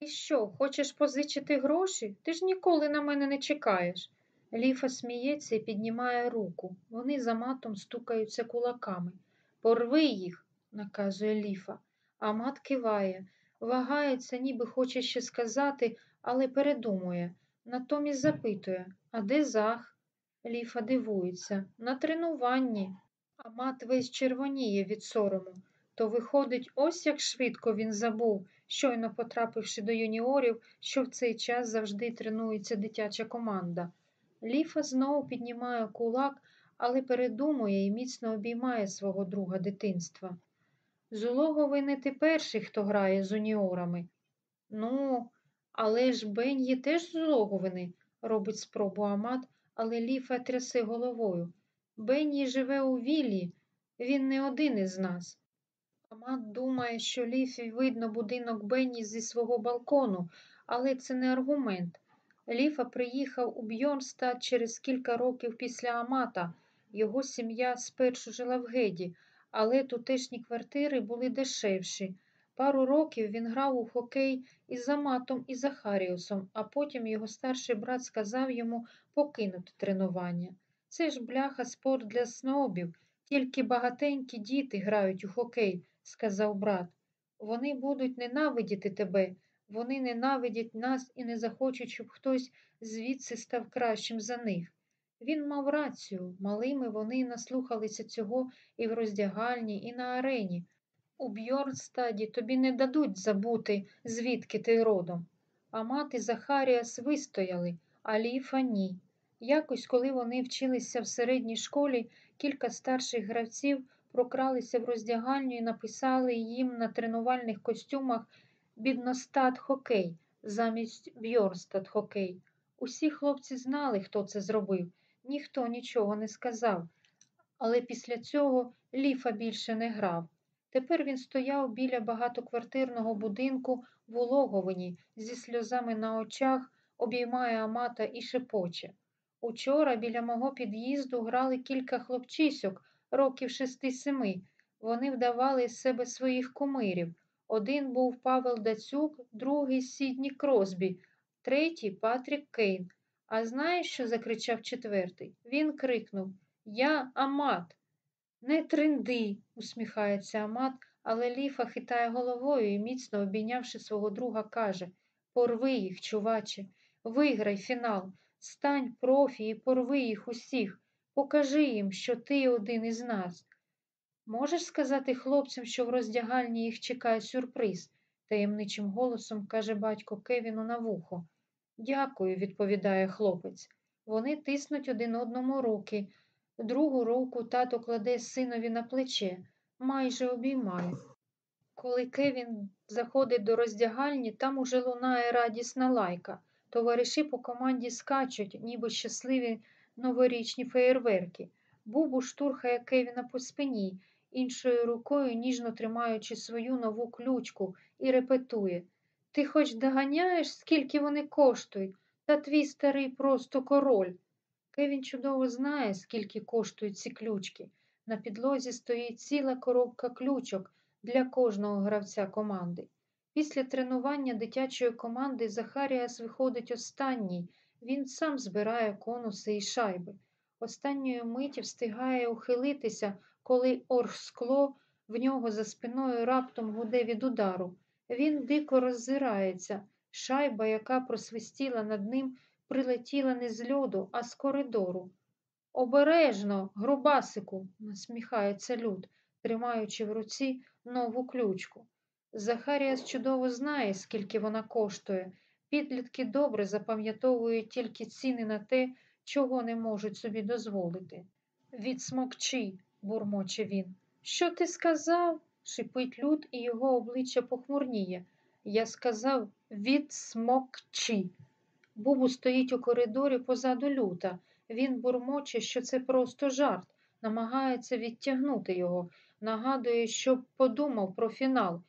І що, хочеш позичити гроші? Ти ж ніколи на мене не чекаєш. Ліфа сміється і піднімає руку. Вони за матом стукаються кулаками. Порви їх, наказує ліфа. А мат киває, вагається, ніби хоче ще сказати, але передумує. Натомість запитує А де зах? Ліфа дивується. На тренуванні. А мат весь червоніє від сорому. То виходить, ось як швидко він забув, щойно потрапивши до юніорів, що в цей час завжди тренується дитяча команда. Ліфа знову піднімає кулак, але передумує і міцно обіймає свого друга дитинства. Зулоговий не ти перший, хто грає з уніорами. Ну, але ж Бенні теж з Улоговини, робить спробу Амат, але Ліфа трясе головою. Бенні живе у віллі, він не один із нас. Амат думає, що Ліфі видно будинок Бенні зі свого балкону, але це не аргумент. Ліфа приїхав у Бьорнстад через кілька років після Амата. Його сім'я спершу жила в Геді, але тутешні квартири були дешевші. Пару років він грав у хокей із Аматом і Захаріусом, а потім його старший брат сказав йому покинути тренування. Це ж бляха спорт для снобів, тільки багатенькі діти грають у хокей, сказав брат. Вони будуть ненавидіти тебе, вони ненавидять нас і не захочуть, щоб хтось звідси став кращим за них. Він мав рацію, малими вони наслухалися цього і в роздягальні, і на арені. У Бьорнстаді тобі не дадуть забути, звідки ти родом. Амат і Захаріас вистояли, а Ліфа ні. Якось, коли вони вчилися в середній школі, кілька старших гравців прокралися в роздягальню і написали їм на тренувальних костюмах бідностат хокей замість Бьорнстад хокей. Усі хлопці знали, хто це зробив, ніхто нічого не сказав. Але після цього Ліфа більше не грав. Тепер він стояв біля багатоквартирного будинку в Улоговині зі сльозами на очах, обіймає Амата і шепоче. Учора біля мого під'їзду грали кілька хлопчисьок, років шести-семи. Вони вдавали з себе своїх кумирів. Один був Павел Дацюк, другий Сідні Кросбі, третій Патрік Кейн. А знаєш, що закричав четвертий? Він крикнув Я Амат. Не тринди, усміхається Амат, але Ліфа хитає головою і, міцно обійнявши свого друга, каже Порви їх, чуваче, виграй фінал, стань профі і порви їх усіх, покажи їм, що ти один із нас. Можеш сказати хлопцям, що в роздягальні їх чекає сюрприз, таємничим голосом каже батько Кевіну на вухо. Дякую, відповідає хлопець. Вони тиснуть один одному руки. Другу руку тато кладе синові на плече, майже обіймає. Коли Кевін заходить до роздягальні, там уже лунає радісна лайка. Товариші по команді скачуть, ніби щасливі новорічні феєрверки. Бубу штурхає Кевіна по спині, іншою рукою ніжно тримаючи свою нову ключку, і репетує Ти хоч доганяєш, скільки вони коштують, та твій старий просто король. Кевін чудово знає, скільки коштують ці ключки. На підлозі стоїть ціла коробка ключок для кожного гравця команди. Після тренування дитячої команди Захаріас виходить останній. Він сам збирає конуси і шайби. Останньої миті встигає ухилитися, коли оргскло в нього за спиною раптом гуде від удару. Він дико роззирається. Шайба, яка просвистіла над ним, прилетіла не з льоду, а з коридору. Обережно, грубасику, насміхається люд, тримаючи в руці нову ключку. Захаріас чудово знає, скільки вона коштує. Підлітки добре запам'ятовують тільки ціни на те, чого не можуть собі дозволити. Відсмокчи, бурмоче він. Що ти сказав? шипить люд, і його обличчя похмурніє. Я сказав відсмокчи. Бубу стоїть у коридорі позаду люта. Він бурмоче, що це просто жарт, намагається відтягнути його, нагадує, що подумав про фінал.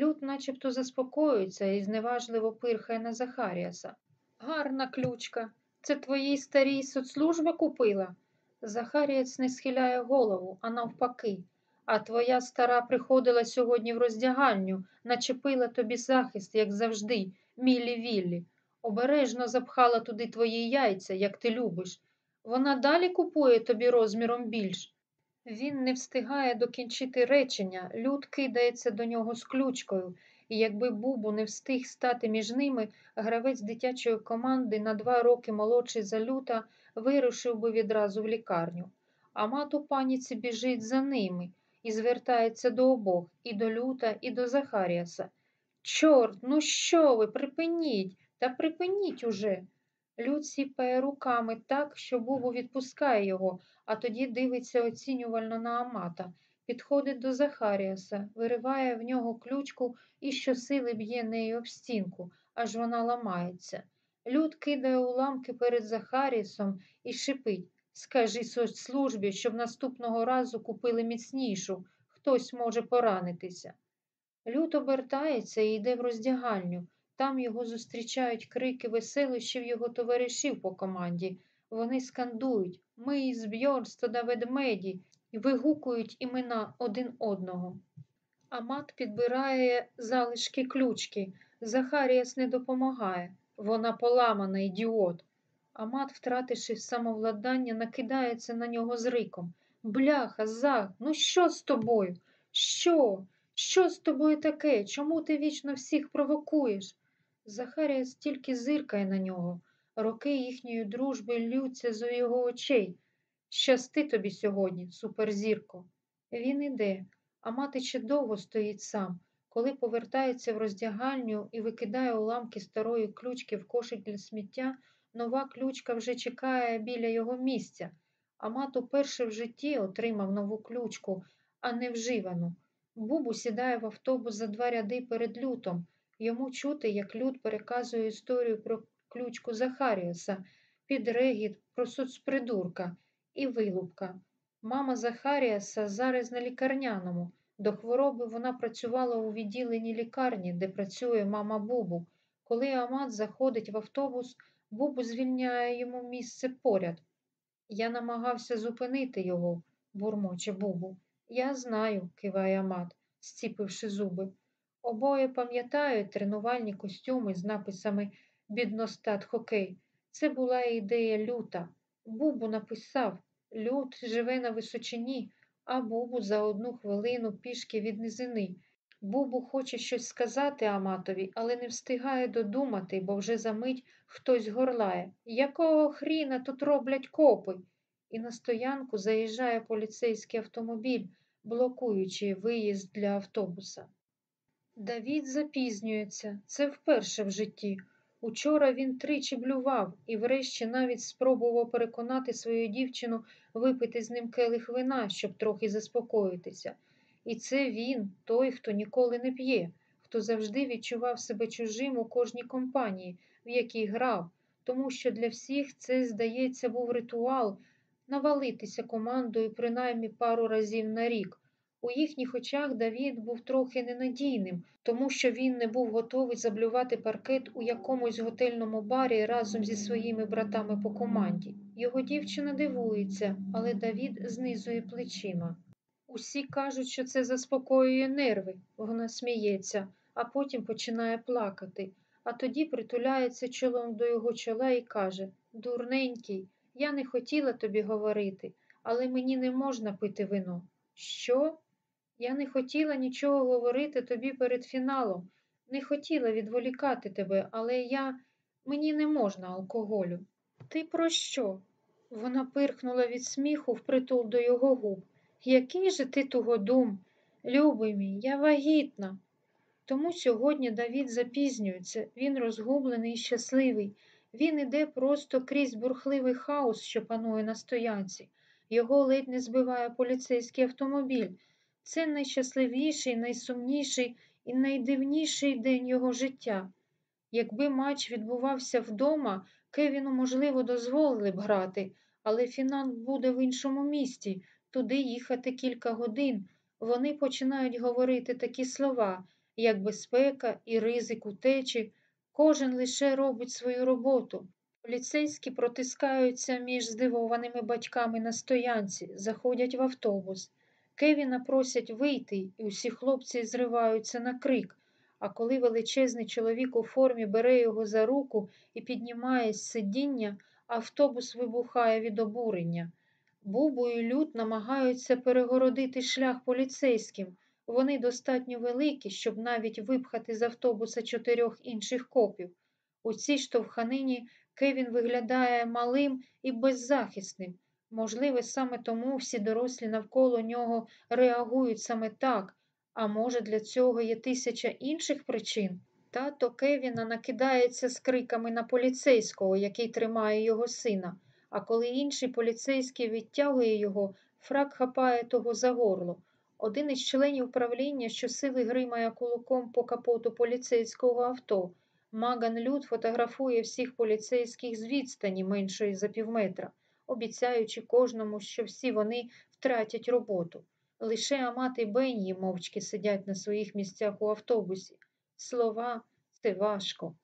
Лют начебто заспокоюється і зневажливо пирхає на Захаріаса. Гарна ключка. Це твоїй старій соцслужба купила? Захарієць не схиляє голову, а навпаки. А твоя стара приходила сьогодні в роздягальню, начепила тобі захист, як завжди, мілі віллі. Обережно запхала туди твої яйця, як ти любиш. Вона далі купує тобі розміром більш. Він не встигає докінчити речення, люд кидається до нього з ключкою, і якби Бубу не встиг стати між ними, гравець дитячої команди на два роки молодший за люта вирушив би відразу в лікарню. А мат у паніці біжить за ними і звертається до обох, і до люта, і до Захаріаса. Чорт, ну що ви, припиніть, та припиніть уже. Люд сіпає руками так, що Бубу відпускає його, а тоді дивиться оцінювально на Амата, підходить до Захаріаса, вириває в нього ключку і щосили б'є нею об стінку, аж вона ламається. Люд кидає уламки перед Захаріасом і шипить Скажи соцслужбі, щоб наступного разу купили міцнішу, хтось може поранитися. Люд обертається і йде в роздягальню. Там його зустрічають крики веселощів його товаришів по команді. Вони скандують Ми із Бьорста до ведмеді і вигукують імена один одного. Амат підбирає залишки ключки. Захаріас не допомагає. Вона поламана, ідіот. Амат, втративши самовладання, накидається на нього з риком. Бляха, зах, ну що з тобою? Що? Що з тобою таке? Чому ти вічно всіх провокуєш? Захаріас тільки зиркає на нього. Роки їхньої дружби ллються з його очей. Щасти тобі сьогодні, суперзірко. Він іде, а мати ще довго стоїть сам. Коли повертається в роздягальню і викидає уламки старої ключки в кошик для сміття, нова ключка вже чекає біля його місця. Амат уперше в житті отримав нову ключку, а не вживану. Бубу сідає в автобус за два ряди перед лютом. Йому чути, як люд переказує історію про ключку Захаріуса, під регіт про соцпридурка і вилупка. Мама Захаріаса зараз на лікарняному. До хвороби вона працювала у відділенні лікарні, де працює мама Бубу. Коли Амат заходить в автобус, Бубу звільняє йому місце поряд. Я намагався зупинити його, бурмоче Бубу. Я знаю, киває Амат, зціпивши зуби. Обоє пам'ятають тренувальні костюми з написами Бідностат хокей. Це була ідея люта. Бубу написав Лют живе на височині, а Бубу за одну хвилину пішки від низини. Бубу хоче щось сказати Аматові, але не встигає додумати, бо вже за мить хтось горлає. Якого хріна тут роблять копи? І на стоянку заїжджає поліцейський автомобіль, блокуючи виїзд для автобуса. Давід запізнюється. Це вперше в житті. Учора він тричі блював і врешті навіть спробував переконати свою дівчину випити з ним келих вина, щоб трохи заспокоїтися. І це він, той, хто ніколи не п'є, хто завжди відчував себе чужим у кожній компанії, в якій грав, тому що для всіх це, здається, був ритуал навалитися командою принаймні пару разів на рік. У їхніх очах Давід був трохи ненадійним, тому що він не був готовий заблювати паркет у якомусь готельному барі разом зі своїми братами по команді. Його дівчина дивується, але Давід знизує плечима. Усі кажуть, що це заспокоює нерви, вона сміється, а потім починає плакати, а тоді притуляється чолом до його чола і каже Дурненький, я не хотіла тобі говорити, але мені не можна пити вино. Що? Я не хотіла нічого говорити тобі перед фіналом, не хотіла відволікати тебе, але я мені не можна алкоголю. Ти про що? Вона пирхнула від сміху впритул до його губ. Який же ти тугодум? Любий мій, я вагітна. Тому сьогодні Давід запізнюється, він розгублений і щасливий. Він іде просто крізь бурхливий хаос, що панує на стоянці. Його ледь не збиває поліцейський автомобіль. Це найщасливіший, найсумніший і найдивніший день його життя. Якби матч відбувався вдома, Кевіну, можливо, дозволили б грати, але фінал буде в іншому місті, туди їхати кілька годин. Вони починають говорити такі слова, як безпека і ризик утечі. Кожен лише робить свою роботу. Поліцейські протискаються між здивованими батьками на стоянці, заходять в автобус. Кевіна просять вийти, і усі хлопці зриваються на крик. А коли величезний чоловік у формі бере його за руку і піднімає з сидіння, автобус вибухає від обурення. Бубу і Люд намагаються перегородити шлях поліцейським. Вони достатньо великі, щоб навіть випхати з автобуса чотирьох інших копів. У цій штовханині Кевін виглядає малим і беззахисним. Можливо, саме тому всі дорослі навколо нього реагують саме так, а може, для цього є тисяча інших причин. Тато Кевіна накидається з криками на поліцейського, який тримає його сина, а коли інший поліцейський відтягує його, фрак хапає того за горло. Один із членів правління щосили гримає кулаком по капоту поліцейського авто. Маган Люд фотографує всіх поліцейських з відстані меншої за півметра, обіцяючи кожному, що всі вони втратять роботу. Лише Амат і Бенні мовчки сидять на своїх місцях у автобусі. Слова це важко.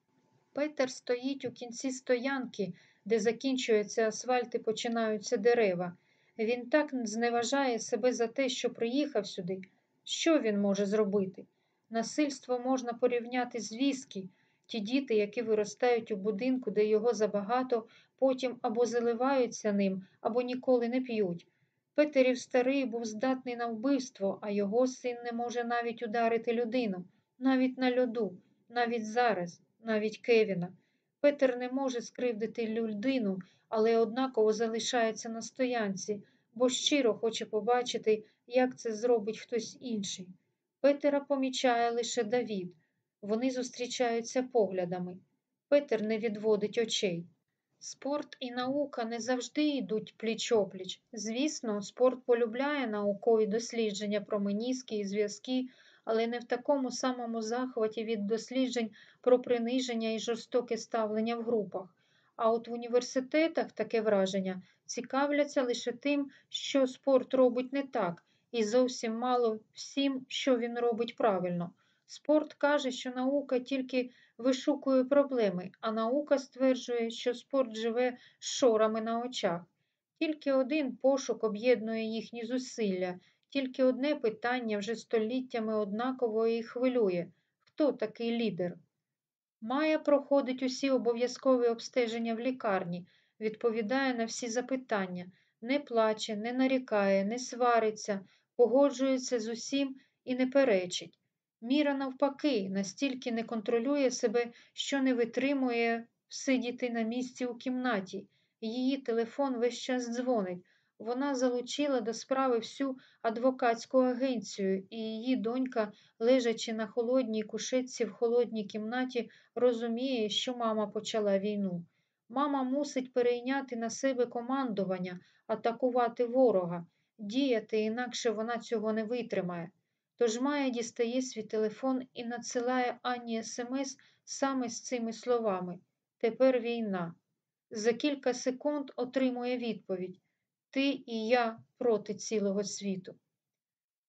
Петер стоїть у кінці стоянки, де закінчується асфальт і починаються дерева. Він так зневажає себе за те, що приїхав сюди, Що він може зробити? Насильство можна порівняти з віскі. Ті діти, які виростають у будинку, де його забагато, потім або заливаються ним, або ніколи не п'ють. Петерів старий був здатний на вбивство, а його син не може навіть ударити людину, навіть на льоду, навіть зараз, навіть Кевіна. Петер не може скривдити людину, але однаково залишається на стоянці, бо щиро хоче побачити, як це зробить хтось інший. Петера помічає лише Давід. Вони зустрічаються поглядами. Петер не відводить очей. Спорт і наука не завжди йдуть пліч-опліч. Звісно, спорт полюбляє наукові дослідження про меніски і зв'язки, але не в такому самому захваті від досліджень про приниження і жорстоке ставлення в групах. А от в університетах таке враження цікавляться лише тим, що спорт робить не так, і зовсім мало всім, що він робить правильно. Спорт каже, що наука тільки вишукує проблеми, а наука стверджує, що спорт живе з шорами на очах. Тільки один пошук об'єднує їхні зусилля, тільки одне питання вже століттями однаково і хвилює хто такий лідер? Майя проходить усі обов'язкові обстеження в лікарні, відповідає на всі запитання, не плаче, не нарікає, не свариться, погоджується з усім і не перечить. Міра, навпаки, настільки не контролює себе, що не витримує сидіти на місці у кімнаті. Її телефон весь час дзвонить. Вона залучила до справи всю адвокатську агенцію, і її донька, лежачи на холодній кушетці в холодній кімнаті, розуміє, що мама почала війну. Мама мусить перейняти на себе командування, атакувати ворога, діяти, інакше вона цього не витримає. Тож Майя дістає свій телефон і надсилає Анні смс саме з цими словами Тепер війна. За кілька секунд отримує відповідь Ти і я проти цілого світу.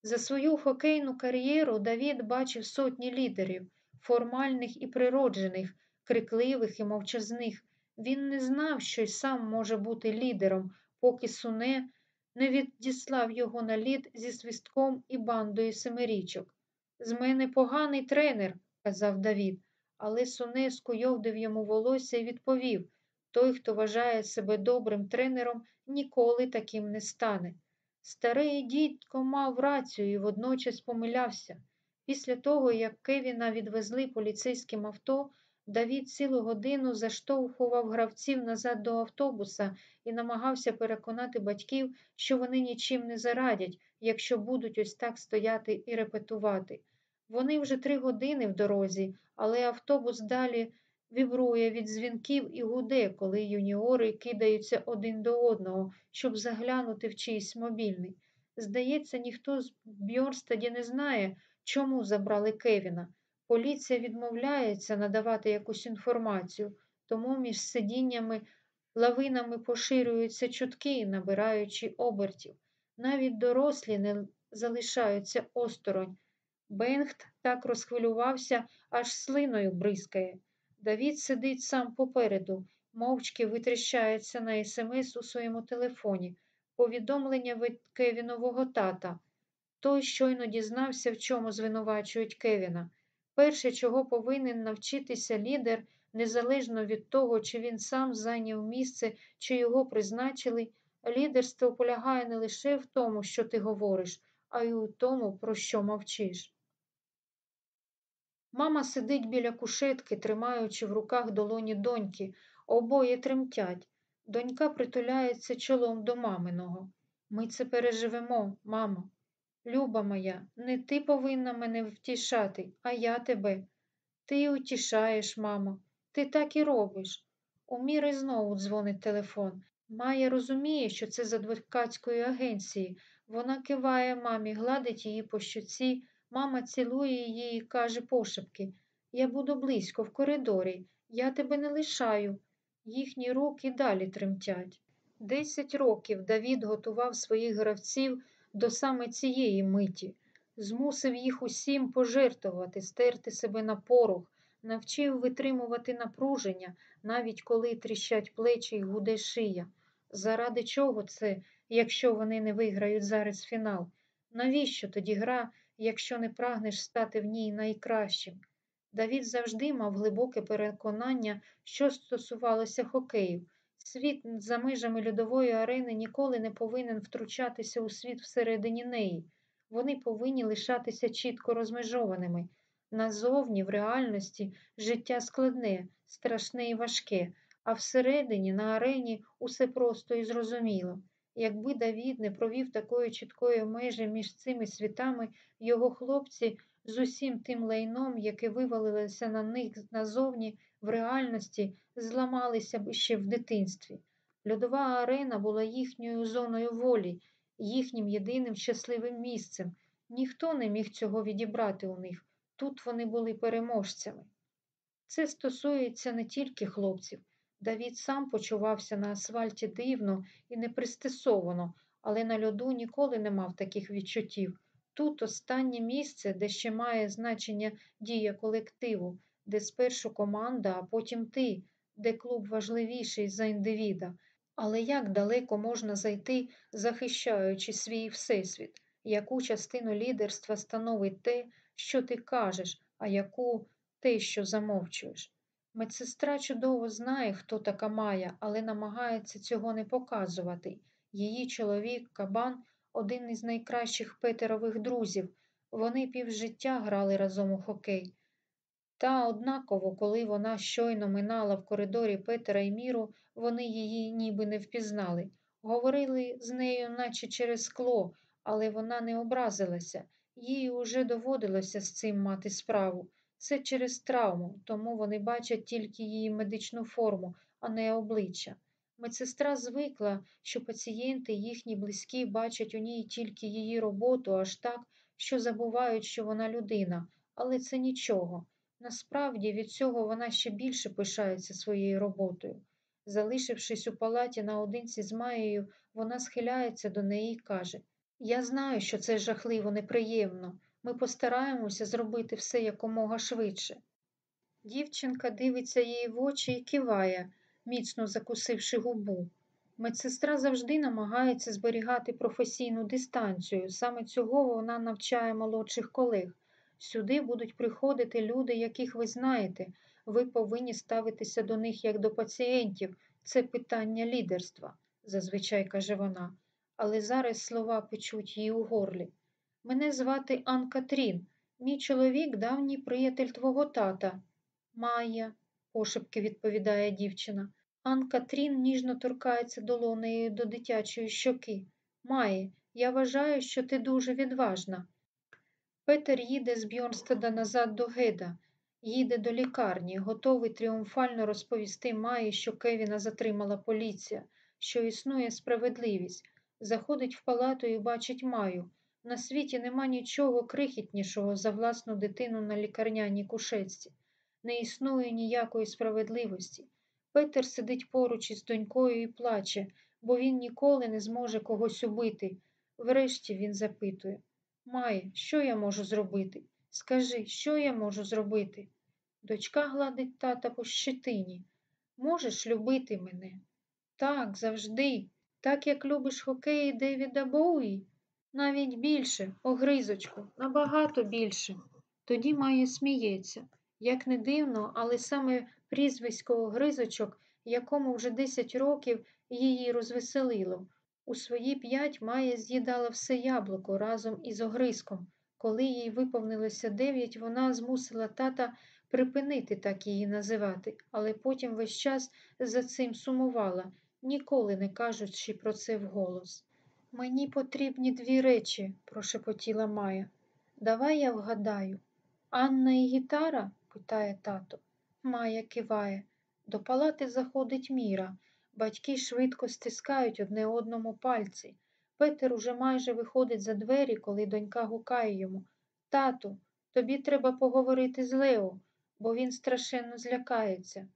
За свою хокейну кар'єру Давід бачив сотні лідерів, формальних і природжених, крикливих і мовчазних. Він не знав, що й сам може бути лідером, поки суне не відіслав його на лід зі свистком і бандою семирічок. З мене поганий тренер, казав Давід, але суне скуйовдив йому волосся і відповів той, хто вважає себе добрим тренером, ніколи таким не стане. Старий дідько мав рацію і водночас помилявся. Після того, як Кевіна відвезли поліцейським авто, Давід цілу годину заштовхував гравців назад до автобуса і намагався переконати батьків, що вони нічим не зарадять, якщо будуть ось так стояти і репетувати. Вони вже три години в дорозі, але автобус далі вібрує від дзвінків і гуде, коли юніори кидаються один до одного, щоб заглянути в чийсь мобільний. Здається, ніхто з Бьорстаді не знає, чому забрали Кевіна. Поліція відмовляється надавати якусь інформацію, тому між сидіннями лавинами поширюються чутки, набираючи обертів. Навіть дорослі не залишаються осторонь. Бенгт так розхвилювався, аж слиною бризкає. Давід сидить сам попереду, мовчки витріщається на смс у своєму телефоні, повідомлення від Кевінового тата. Той щойно дізнався, в чому звинувачують Кевіна. Перше, чого повинен навчитися лідер, незалежно від того, чи він сам зайняв місце, чи його призначили, лідерство полягає не лише в тому, що ти говориш, а й у тому, про що мовчиш. Мама сидить біля кушетки, тримаючи в руках долоні доньки, обоє тремтять. Донька притуляється чолом до маминого. Ми це переживемо, мамо. Люба моя, не ти повинна мене втішати, а я тебе. Ти утішаєш, мамо, ти так і робиш. У Міри знову дзвонить телефон. Майя розуміє, що це з адвокатської агенції. Вона киває мамі, гладить її по щоці, мама цілує її і каже пошепки Я буду близько в коридорі, я тебе не лишаю. Їхні руки далі тремтять. Десять років Давід готував своїх гравців до саме цієї миті, змусив їх усім пожертвувати, стерти себе на порох, навчив витримувати напруження, навіть коли тріщать плечі й гуде шия. Заради чого це, якщо вони не виграють зараз фінал? Навіщо тоді гра, якщо не прагнеш стати в ній найкращим? Давід завжди мав глибоке переконання, що стосувалося хокею. Світ за межами льодової арени ніколи не повинен втручатися у світ всередині неї. Вони повинні лишатися чітко розмежованими. Назовні, в реальності, життя складне, страшне і важке, а всередині, на арені, усе просто і зрозуміло. Якби Давід не провів такої чіткої межі між цими світами, його хлопці з усім тим лайном, яке вивалилося на них назовні, в реальності, зламалися б ще в дитинстві. Льодова арена була їхньою зоною волі, їхнім єдиним щасливим місцем. Ніхто не міг цього відібрати у них. Тут вони були переможцями. Це стосується не тільки хлопців. Давід сам почувався на асфальті дивно і непристосовано, але на льоду ніколи не мав таких відчуттів. Тут останнє місце, де ще має значення дія колективу, де спершу команда, а потім ти, де клуб важливіший за індивіда. Але як далеко можна зайти, захищаючи свій всесвіт? Яку частину лідерства становить те, що ти кажеш, а яку те, що замовчуєш? Медсестра чудово знає, хто така Майя, але намагається цього не показувати. Її чоловік, кабан, один із найкращих Петерових друзів. Вони півжиття грали разом у хокей. Та однаково, коли вона щойно минала в коридорі Петера і Міру, вони її ніби не впізнали. Говорили з нею, наче через скло, але вона не образилася. Їй уже доводилося з цим мати справу. Це через травму, тому вони бачать тільки її медичну форму, а не обличчя. Медсестра звикла, що пацієнти, їхні близькі, бачать у ній тільки її роботу, аж так, що забувають, що вона людина, але це нічого. Насправді від цього вона ще більше пишається своєю роботою. Залишившись у палаті наодинці з Маєю, вона схиляється до неї і каже Я знаю, що це жахливо, неприємно. Ми постараємося зробити все якомога швидше. Дівчинка дивиться їй в очі і киває, міцно закусивши губу. Медсестра завжди намагається зберігати професійну дистанцію. Саме цього вона навчає молодших колег. Сюди будуть приходити люди, яких ви знаєте. Ви повинні ставитися до них як до пацієнтів. Це питання лідерства, зазвичай каже вона. Але зараз слова печуть їй у горлі. Мене звати Ан Катрін. Мій чоловік давній приятель твого тата. Майя, пошепки відповідає дівчина. Ан Катрін ніжно торкається долонею до дитячої щоки. Має, я вважаю, що ти дуже відважна. Петер їде з Бьорнстеда назад до Геда, їде до лікарні, готовий тріумфально розповісти Маї, що Кевіна затримала поліція, що існує справедливість. Заходить в палату і бачить Маю. На світі нема нічого крихітнішого за власну дитину на лікарняній кушетці. Не існує ніякої справедливості. Петер сидить поруч із донькою і плаче, бо він ніколи не зможе когось убити. Врешті він запитує Має, що я можу зробити? Скажи, що я можу зробити? Дочка гладить тата по щетині. Можеш любити мене? Так, завжди, так як любиш хокей Девіда Боуї. Навіть більше, огризочку, набагато більше. Тоді Майя сміється. Як не дивно, але саме прізвисько огризочок, якому вже 10 років її розвеселило. У свої п'ять Майя з'їдала все яблуко разом із огризком. Коли їй виповнилося дев'ять, вона змусила тата припинити так її називати, але потім весь час за цим сумувала, ніколи не кажучи про це вголос. Мені потрібні дві речі, прошепотіла Майя. Давай я вгадаю. Анна і гітара? Питає тато. Майя киває. До палати заходить Міра. Батьки швидко стискають одне одному пальці. Петер уже майже виходить за двері, коли донька гукає йому Тату, тобі треба поговорити з Лео, бо він страшенно злякається.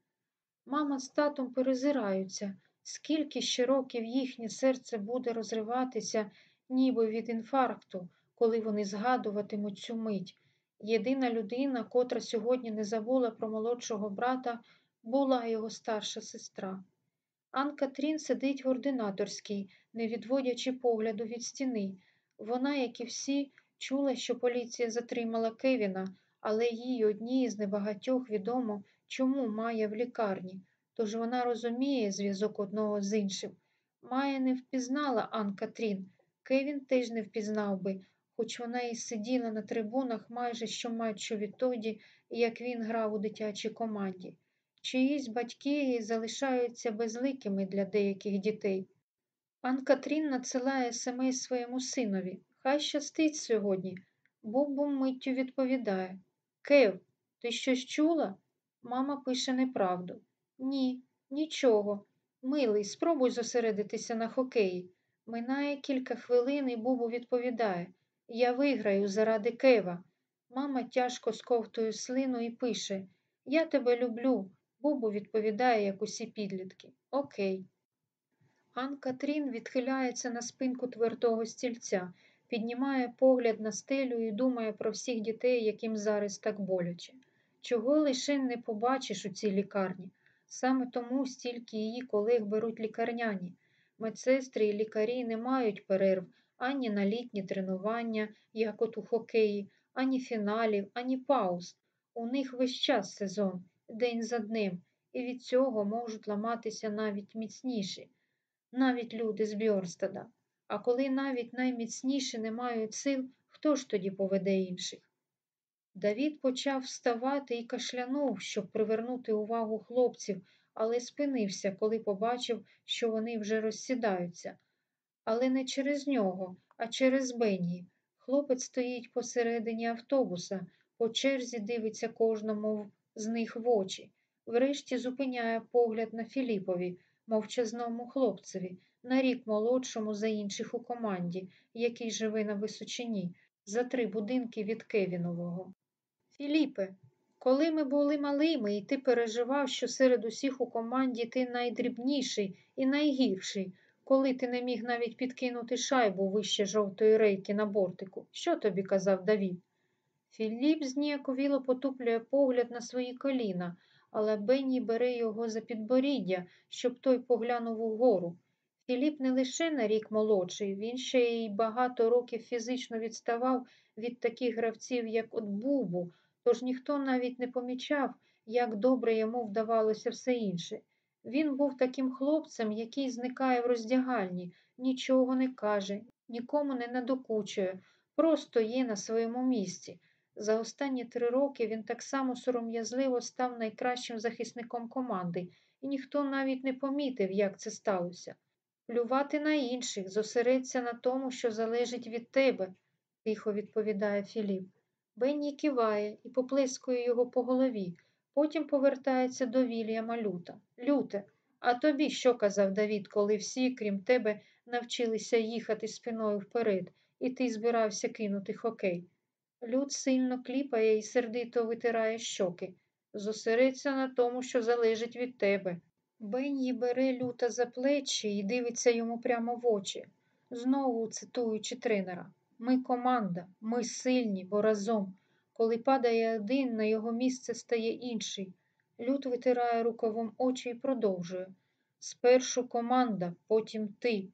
Мама з татом перезираються, скільки ще років їхнє серце буде розриватися, ніби від інфаркту, коли вони згадуватимуть цю мить. Єдина людина, котра сьогодні не забула про молодшого брата, була його старша сестра. Ан Катрін сидить в ординаторській, не відводячи погляду від стіни. Вона, як і всі, чула, що поліція затримала Кевіна, але їй одній з небагатьох відомо, чому Майя в лікарні, тож вона розуміє зв'язок одного з іншим. Майя не впізнала Ан Катрін, Кевін теж не впізнав би, хоч вона і сиділа на трибунах майже щоматчу відтоді, як він грав у дитячій команді. Чиїсь батьки залишаються безликими для деяких дітей. Ан Катрін надсилає смс своєму синові. Хай щастить сьогодні. Бубу миттю відповідає. Кев, ти щось чула? Мама пише неправду. Ні, нічого. Милий, спробуй зосередитися на хокеї. Минає кілька хвилин і Бубу відповідає. Я виграю заради Кева. Мама тяжко сковтує слину і пише Я тебе люблю. Бубу відповідає, як усі підлітки. Окей. Ан Катрін відхиляється на спинку твердого стільця, піднімає погляд на стелю і думає про всіх дітей, яким зараз так боляче. Чого лише не побачиш у цій лікарні. Саме тому стільки її колег беруть лікарняні. Медсестри і лікарі не мають перерв ані на літні тренування, як от у хокеї, ані фіналів, ані пауз. У них весь час сезон, день за днем, і від цього можуть ламатися навіть міцніші, навіть люди з Бьорстада. А коли навіть найміцніші не мають сил, хто ж тоді поведе інших? Давід почав вставати і кашлянув, щоб привернути увагу хлопців, але спинився, коли побачив, що вони вже розсідаються. Але не через нього, а через Бенні. Хлопець стоїть посередині автобуса, по черзі дивиться кожному з них в очі. Врешті зупиняє погляд на Філіпові, мовчазному хлопцеві, на рік молодшому за інших у команді, який живе на Височині, за три будинки від Кевінового. Філіпе, коли ми були малими, і ти переживав, що серед усіх у команді ти найдрібніший і найгірший, коли ти не міг навіть підкинути шайбу вище жовтої рейки на бортику, що тобі казав Давід? Філіп зніяковіло потуплює погляд на свої коліна, але Бенні бере його за підборіддя, щоб той поглянув угору. Філіп не лише на рік молодший, він ще й багато років фізично відставав від таких гравців, як от Бубу, тож ніхто навіть не помічав, як добре йому вдавалося все інше. Він був таким хлопцем, який зникає в роздягальні, нічого не каже, нікому не надокучує, просто є на своєму місці. За останні три роки він так само сором'язливо став найкращим захисником команди, і ніхто навіть не помітив, як це сталося. Плювати на інших, зосередься на тому, що залежить від тебе, тихо відповідає Філіп. Бенні киває і поплескує його по голові, потім повертається до Вільяма Люта. Люте, а тобі що казав Давід, коли всі, крім тебе, навчилися їхати спиною вперед, і ти збирався кинути хокей? Люд сильно кліпає і сердито витирає щоки. Зосередься на тому, що залежить від тебе. Бенні бере люта за плечі і дивиться йому прямо в очі, знову цитуючи тренера. Ми команда, ми сильні, бо разом. Коли падає один, на його місце стає інший. Люд витирає рукавом очі і продовжує. Спершу команда, потім ти.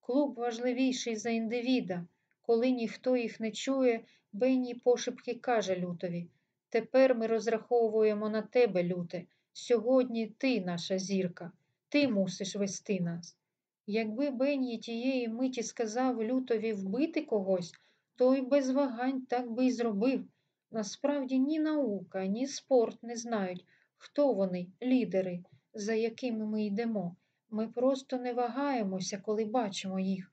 Клуб важливіший за індивіда. Коли ніхто їх не чує, Бенні пошепки каже Лютові. Тепер ми розраховуємо на тебе, Люте. Сьогодні ти наша зірка, ти мусиш вести нас. Якби Бенні тієї миті сказав Лютові вбити когось, то й без вагань так би й зробив. Насправді ні наука, ні спорт не знають, хто вони, лідери, за якими ми йдемо. Ми просто не вагаємося, коли бачимо їх.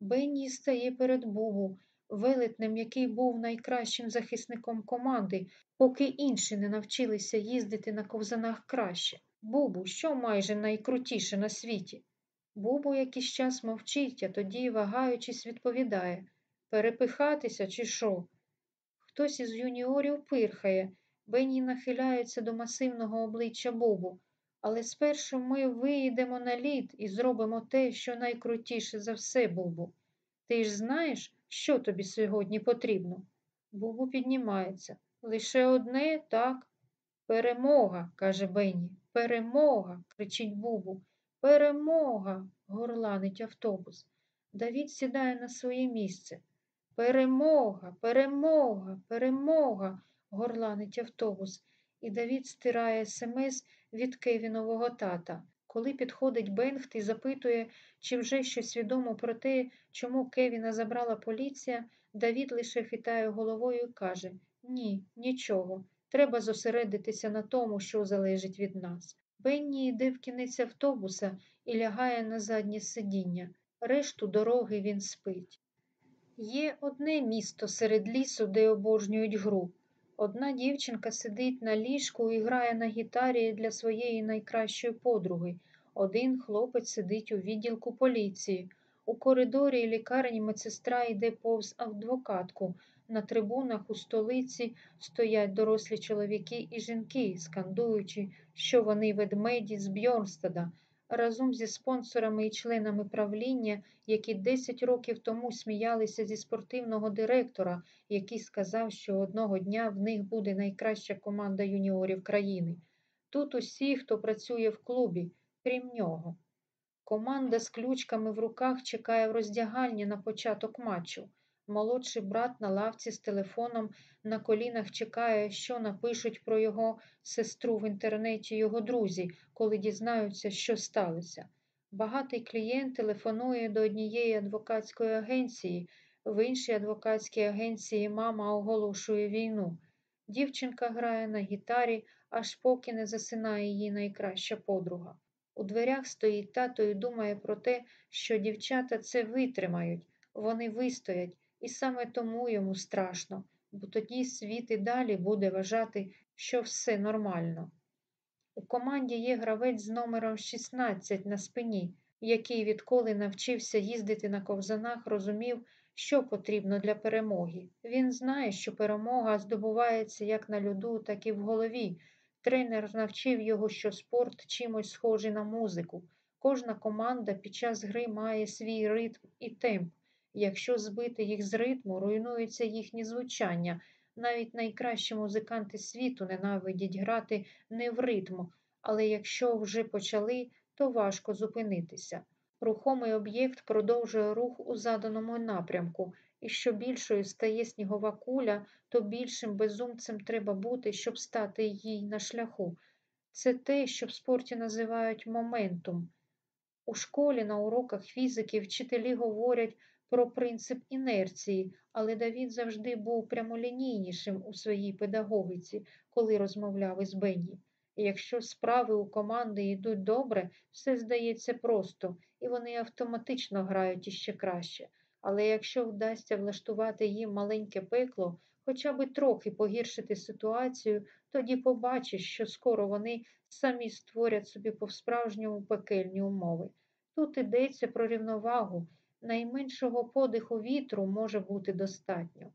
Бенні стає перед Бубу, велетнем, який був найкращим захисником команди, поки інші не навчилися їздити на ковзанах краще. Бубу, що майже найкрутіше на світі. Бубу якийсь час мовчить, а тоді, вагаючись, відповідає перепихатися, чи що? Хтось із юніорів пирхає, Бенні нахиляється до масивного обличчя Бубу. Але спершу ми виїдемо на лід і зробимо те, що найкрутіше за все, Бубу. Ти ж знаєш, що тобі сьогодні потрібно? Бубу піднімається. Лише одне, так? Перемога, каже Бенні. Перемога, кричить Бубу. Перемога, горланить автобус. Давід сідає на своє місце. Перемога, перемога, перемога, горланить автобус, і Давід стирає смс від Кевінового тата. Коли підходить Бенгт і запитує, чи вже щось відомо про те, чому Кевіна забрала поліція, Давід лише хитає головою і каже Ні, нічого. Треба зосередитися на тому, що залежить від нас. Бенні йде в кінець автобуса і лягає на заднє сидіння. Решту дороги він спить. Є одне місто серед лісу, де обожнюють гру. Одна дівчинка сидить на ліжку і грає на гітарі для своєї найкращої подруги. Один хлопець сидить у відділку поліції. У коридорі лікарні медсестра йде повз адвокатку. На трибунах у столиці стоять дорослі чоловіки і жінки, скандуючи, що вони ведмеді з Бьорнстада. Разом зі спонсорами і членами правління, які 10 років тому сміялися зі спортивного директора, який сказав, що одного дня в них буде найкраща команда юніорів країни. Тут усі, хто працює в клубі, крім нього. Команда з ключками в руках чекає в роздягальні на початок матчу. Молодший брат на лавці з телефоном на колінах чекає, що напишуть про його сестру в інтернеті його друзі, коли дізнаються, що сталося. Багатий клієнт телефонує до однієї адвокатської агенції, в іншій адвокатській агенції мама оголошує війну. Дівчинка грає на гітарі, аж поки не засинає її найкраща подруга. У дверях стоїть тато і думає про те, що дівчата це витримають, вони вистоять, і саме тому йому страшно, бо тоді світ і далі буде вважати, що все нормально. У команді є гравець з номером 16 на спині, який відколи навчився їздити на ковзанах, розумів, що потрібно для перемоги. Він знає, що перемога здобувається як на льоду, так і в голові. Тренер навчив його, що спорт чимось схожий на музику. Кожна команда під час гри має свій ритм і темп. Якщо збити їх з ритму, руйнується їхнє звучання. Навіть найкращі музиканти світу ненавидять грати не в ритму, але якщо вже почали, то важко зупинитися. Рухомий об'єкт продовжує рух у заданому напрямку, і що більшою стає снігова куля, то більшим безумцем треба бути, щоб стати їй на шляху. Це те, що в спорті називають моментум. У школі на уроках фізики вчителі говорять про принцип інерції, але Давід завжди був прямолінійнішим у своїй педагогіці, коли розмовляв із Бенні. Якщо справи у команди йдуть добре, все здається просто, і вони автоматично грають іще краще. Але якщо вдасться влаштувати їм маленьке пекло, хоча б трохи погіршити ситуацію, тоді побачиш, що скоро вони самі створять собі по-справжньому пекельні умови. Тут йдеться про рівновагу, найменшого подиху вітру може бути достатньо.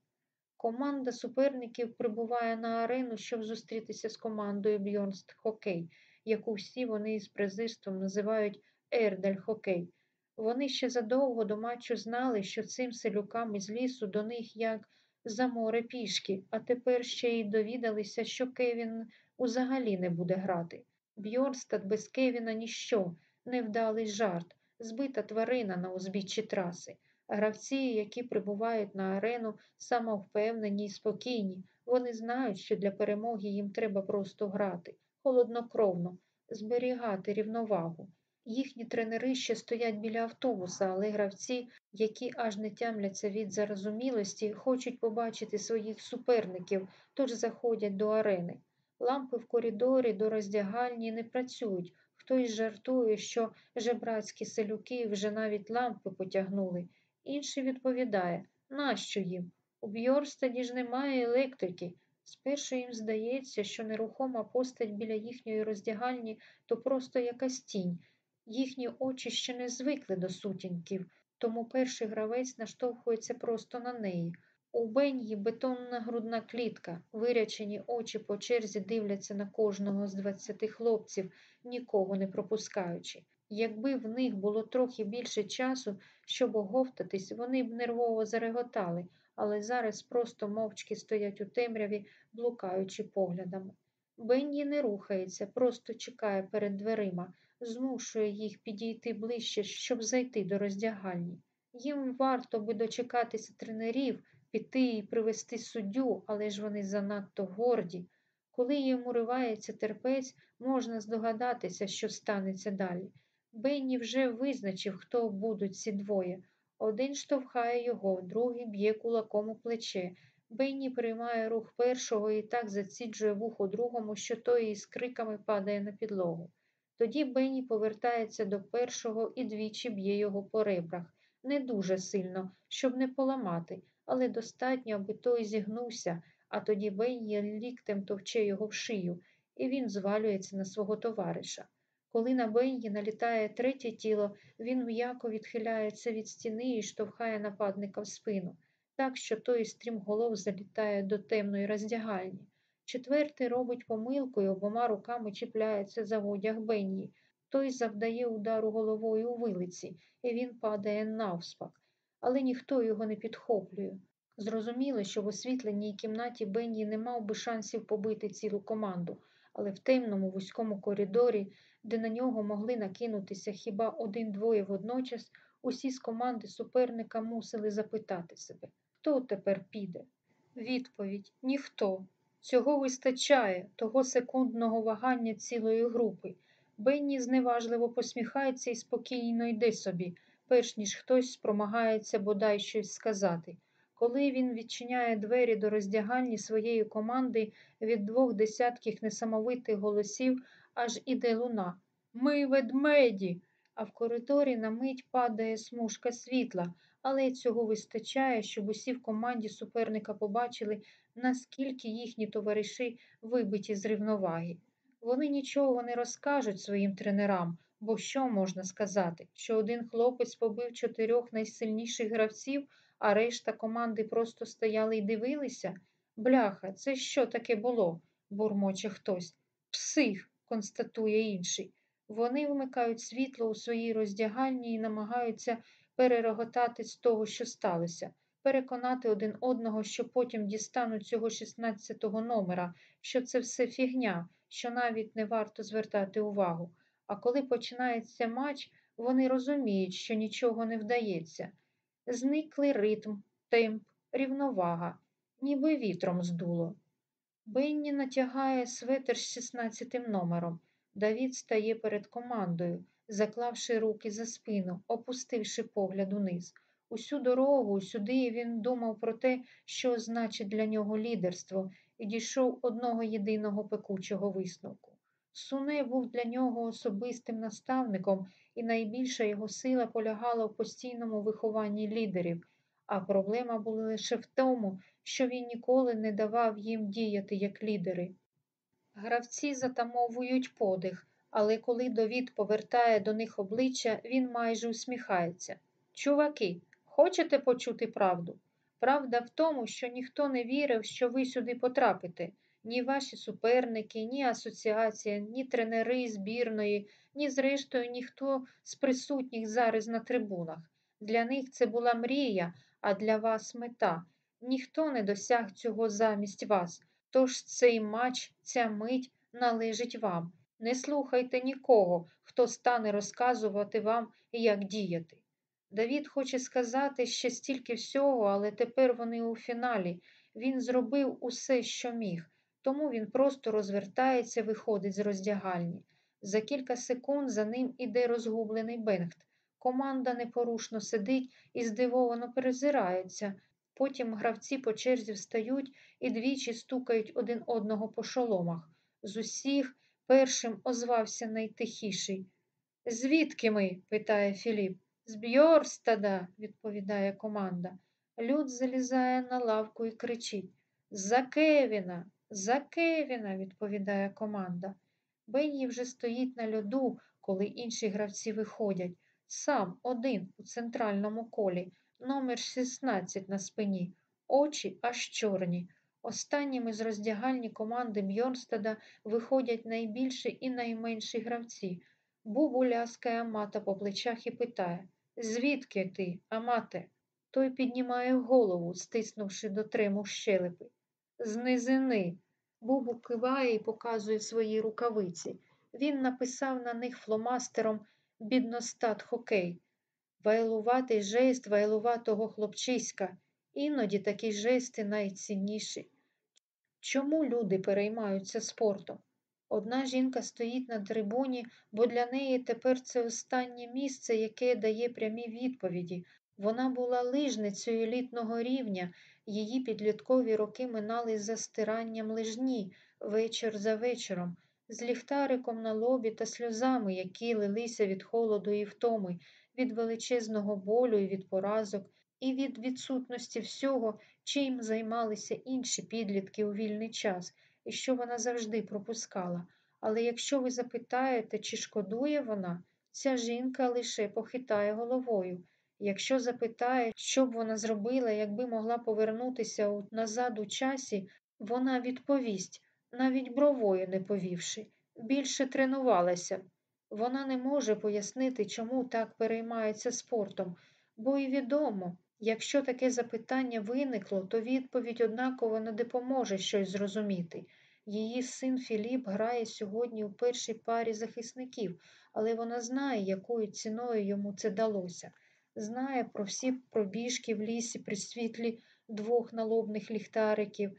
Команда суперників прибуває на арену, щоб зустрітися з командою Бьорнстад Хокей, яку всі вони із презирством називають Ердель Хокей. Вони ще задовго до матчу знали, що цим селюкам із лісу до них як за море пішки, а тепер ще й довідалися, що Кевін узагалі не буде грати. Бьорнстад без Кевіна ніщо, невдалий жарт, збита тварина на узбіччі траси. Гравці, які прибувають на арену, самовпевнені й спокійні, вони знають, що для перемоги їм треба просто грати, холоднокровно, зберігати рівновагу. Їхні тренери ще стоять біля автобуса, але гравці, які аж не тямляться від зарозумілості, хочуть побачити своїх суперників, тож заходять до арени. Лампи в коридорі до роздягальні не працюють. Хтось жартує, що жебрацькі селюки вже навіть лампи потягнули. Інший відповідає, нащо їм? У Бьорстаді ж немає електрики. Спершу їм здається, що нерухома постать біля їхньої роздягальні то просто якась тінь. Їхні очі ще не звикли до сутінків, тому перший гравець наштовхується просто на неї. У Беньї бетонна грудна клітка, вирячені очі по черзі дивляться на кожного з двадцяти хлопців, нікого не пропускаючи. Якби в них було трохи більше часу, щоб оговтатись, вони б нервово зареготали, але зараз просто мовчки стоять у темряві, блукаючи поглядами. Бенні не рухається, просто чекає перед дверима, змушує їх підійти ближче, щоб зайти до роздягальні. Їм варто би дочекатися тренерів, піти і привести суддю, але ж вони занадто горді. Коли їм уривається терпець, можна здогадатися, що станеться далі. Бенні вже визначив, хто будуть ці двоє. Один штовхає його, другий б'є кулаком у плече. Бенні приймає рух першого і так заціджує вухо другому, що той із криками падає на підлогу. Тоді Бенні повертається до першого і двічі б'є його по ребрах. Не дуже сильно, щоб не поламати, але достатньо, аби той зігнувся, а тоді Бенні ліктем товче його в шию, і він звалюється на свого товариша. Коли на Бенні налітає третє тіло, він м'яко відхиляється від стіни і штовхає нападника в спину, так що той стрімголов залітає до темної роздягальні. Четвертий робить помилку і обома руками чіпляється за одяг Бенні. Той завдає удару головою у вилиці, і він падає навспак, але ніхто його не підхоплює. Зрозуміло, що в освітленій кімнаті Бенні не мав би шансів побити цілу команду, але в темному вузькому коридорі, де на нього могли накинутися хіба один-двоє водночас, усі з команди суперника мусили запитати себе, хто тепер піде. Відповідь ніхто. Цього вистачає, того секундного вагання цілої групи. Бенні зневажливо посміхається і спокійно йде собі, перш ніж хтось спромагається бодай щось сказати. Коли він відчиняє двері до роздягальні своєї команди від двох десятків несамовитих голосів, аж іде луна. Ми ведмеді. А в коридорі на мить падає смужка світла, але цього вистачає, щоб усі в команді суперника побачили, наскільки їхні товариші вибиті з рівноваги. Вони нічого не розкажуть своїм тренерам, бо що можна сказати, що один хлопець побив чотирьох найсильніших гравців, а решта команди просто стояли і дивилися? Бляха, це що таке було? бурмоче хтось. Псих, констатує інший. Вони вмикають світло у своїй роздягальні і намагаються перероготати з того, що сталося, переконати один одного, що потім дістануть цього 16-го номера, що це все фігня, що навіть не варто звертати увагу. А коли починається матч, вони розуміють, що нічого не вдається. Зникли ритм, темп, рівновага, ніби вітром здуло. Бенні натягає светр з 16 номером. Давід стає перед командою, заклавши руки за спину, опустивши погляд униз. Усю дорогу сюди він думав про те, що значить для нього лідерство, і дійшов одного єдиного пекучого висновку. Суне був для нього особистим наставником, і найбільша його сила полягала в постійному вихованні лідерів, а проблема була лише в тому, що він ніколи не давав їм діяти як лідери. Гравці затамовують подих, але коли Довід повертає до них обличчя, він майже усміхається. Чуваки, хочете почути правду? Правда в тому, що ніхто не вірив, що ви сюди потрапите. Ні ваші суперники, ні асоціація, ні тренери збірної, ні, зрештою, ніхто з присутніх зараз на трибунах. Для них це була мрія, а для вас мета. Ніхто не досяг цього замість вас. Тож цей матч, ця мить належить вам. Не слухайте нікого, хто стане розказувати вам, як діяти. Давід хоче сказати ще стільки всього, але тепер вони у фіналі. Він зробив усе, що міг, тому він просто розвертається, виходить з роздягальні. За кілька секунд за ним іде розгублений Бенгт. Команда непорушно сидить і здивовано перезирається. Потім гравці по черзі встають і двічі стукають один одного по шоломах. З усіх першим озвався найтихіший. Звідки ми? питає Філіп. З Бьорстада, відповідає команда. Люд залізає на лавку і кричить. За Кевіна, за Кевіна, відповідає команда. Бенні вже стоїть на льоду, коли інші гравці виходять. Сам один у центральному колі, номер 16 на спині, очі аж чорні. Останніми з роздягальні команди Бьорнстада виходять найбільші і найменші гравці. Бубу ляскає Амата по плечах і питає Звідки ти, Амате? Той піднімає голову, стиснувши до трему щелепи. З низини. Бубу киває і показує свої рукавиці. Він написав на них фломастером бідностат хокей. Вайлуватий жест вайлуватого хлопчиська. Іноді такі жести найцінніші. Чому люди переймаються спортом? Одна жінка стоїть на трибуні, бо для неї тепер це останнє місце, яке дає прямі відповіді. Вона була лижницею елітного рівня, її підліткові роки минали за стиранням лижні вечір за вечором, з ліхтариком на лобі та сльозами, які лилися від холоду і втоми, від величезного болю і від поразок, і від відсутності всього, чим займалися інші підлітки у вільний час, і що вона завжди пропускала. Але якщо ви запитаєте, чи шкодує вона, ця жінка лише похитає головою. Якщо запитає, що б вона зробила, якби могла повернутися назад у часі, вона відповість, навіть бровою не повівши, більше тренувалася. Вона не може пояснити, чому так переймається спортом, бо і відомо, якщо таке запитання виникло, то відповідь однаково не допоможе щось зрозуміти. Її син Філіп грає сьогодні у першій парі захисників, але вона знає, якою ціною йому це далося. Знає про всі пробіжки в лісі при світлі двох налобних ліхтариків,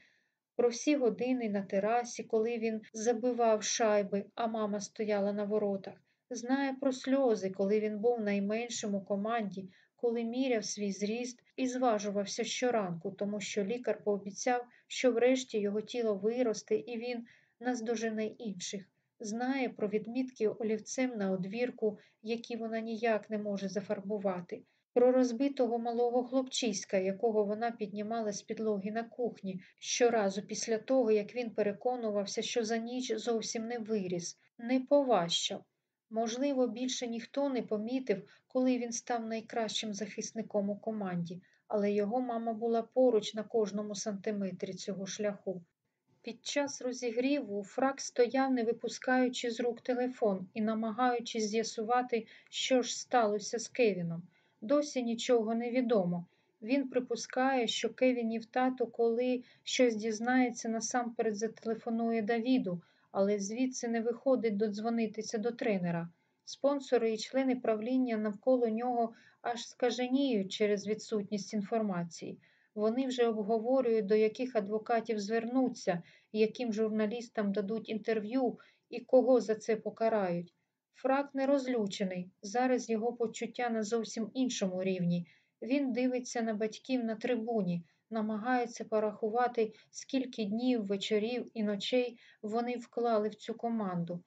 про всі години на терасі, коли він забивав шайби, а мама стояла на воротах. Знає про сльози, коли він був найменшим у команді, коли міряв свій зріст і зважувався щоранку, тому що лікар пообіцяв, що врешті його тіло виросте і він наздожене інших. Знає про відмітки олівцем на одвірку, які вона ніяк не може зафарбувати, про розбитого малого хлопчиська, якого вона піднімала з підлоги на кухні щоразу після того, як він переконувався, що за ніч зовсім не виріс, не поважчав. Можливо, більше ніхто не помітив, коли він став найкращим захисником у команді, але його мама була поруч на кожному сантиметрі цього шляху. Під час розігріву Фрак стояв, не випускаючи з рук телефон і намагаючись з'ясувати, що ж сталося з Кевіном. Досі нічого не відомо. Він припускає, що Кевінів тато, коли щось дізнається, насамперед зателефонує Давіду, але звідси не виходить додзвонитися до тренера. Спонсори і члени правління навколо нього аж скаженіють через відсутність інформації. Вони вже обговорюють, до яких адвокатів звернуться, яким журналістам дадуть інтерв'ю і кого за це покарають. Фрак не розлючений, зараз його почуття на зовсім іншому рівні. Він дивиться на батьків на трибуні, намагається порахувати, скільки днів, вечорів і ночей вони вклали в цю команду.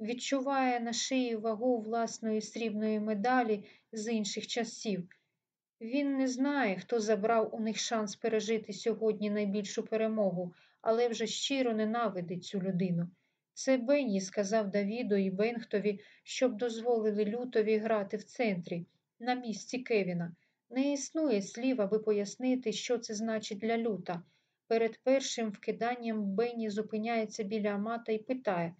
Відчуває на шиї вагу власної срібної медалі з інших часів. Він не знає, хто забрав у них шанс пережити сьогодні найбільшу перемогу, але вже щиро ненавидить цю людину. Це Бенні сказав Давіду і Бенхтові, щоб дозволили лютові грати в центрі, на місці Кевіна. Не існує слів, аби пояснити, що це значить для люта. Перед першим вкиданням Бенні зупиняється біля Амата і питає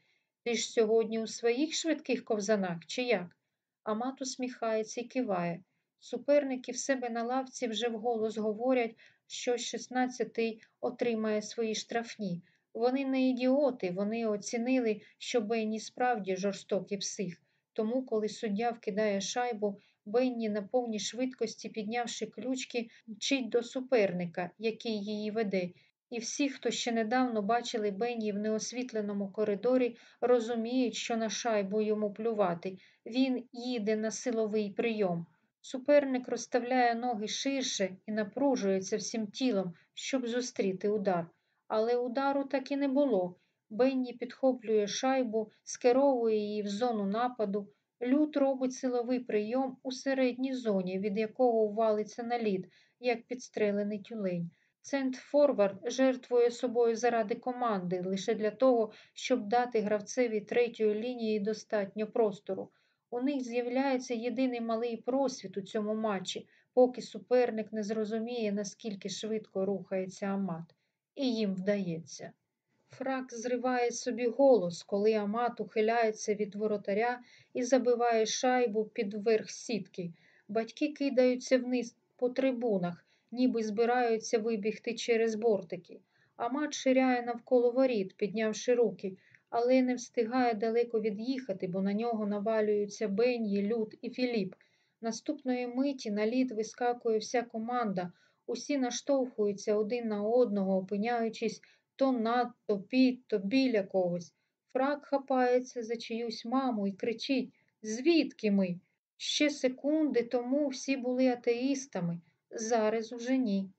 Ти ж сьогодні у своїх швидких ковзанах, чи як? Амат усміхається і киває. Суперники в себе на лавці вже вголос говорять, що 16-й отримає свої штрафні. Вони не ідіоти, вони оцінили, що Бенні справді жорстокий псих. Тому, коли суддя вкидає шайбу, Бенні на повній швидкості, піднявши ключки, мчить до суперника, який її веде. І всі, хто ще недавно бачили Бенні в неосвітленому коридорі, розуміють, що на шайбу йому плювати. Він їде на силовий прийом. Суперник розставляє ноги ширше і напружується всім тілом, щоб зустріти удар. Але удару так і не було. Бенні підхоплює шайбу, скеровує її в зону нападу. Лют робить силовий прийом у середній зоні, від якого валиться на лід, як підстрелений тюлень. Цент Форвард жертвує собою заради команди лише для того, щоб дати гравцеві третьої лінії достатньо простору. У них з'являється єдиний малий просвіт у цьому матчі, поки суперник не зрозуміє, наскільки швидко рухається Амат. І їм вдається. Фрак зриває собі голос, коли Амат ухиляється від воротаря і забиває шайбу під верх сітки. Батьки кидаються вниз по трибунах, ніби збираються вибігти через бортики. Амат ширяє навколо воріт, піднявши руки, але не встигає далеко від'їхати, бо на нього навалюються Бенні, Люд і Філіп. Наступної миті на лід вискакує вся команда, усі наштовхуються один на одного, опиняючись то над, то під, то біля когось. Фрак хапається за чиюсь маму і кричить Звідки ми? Ще секунди тому всі були атеїстами, зараз уже ні.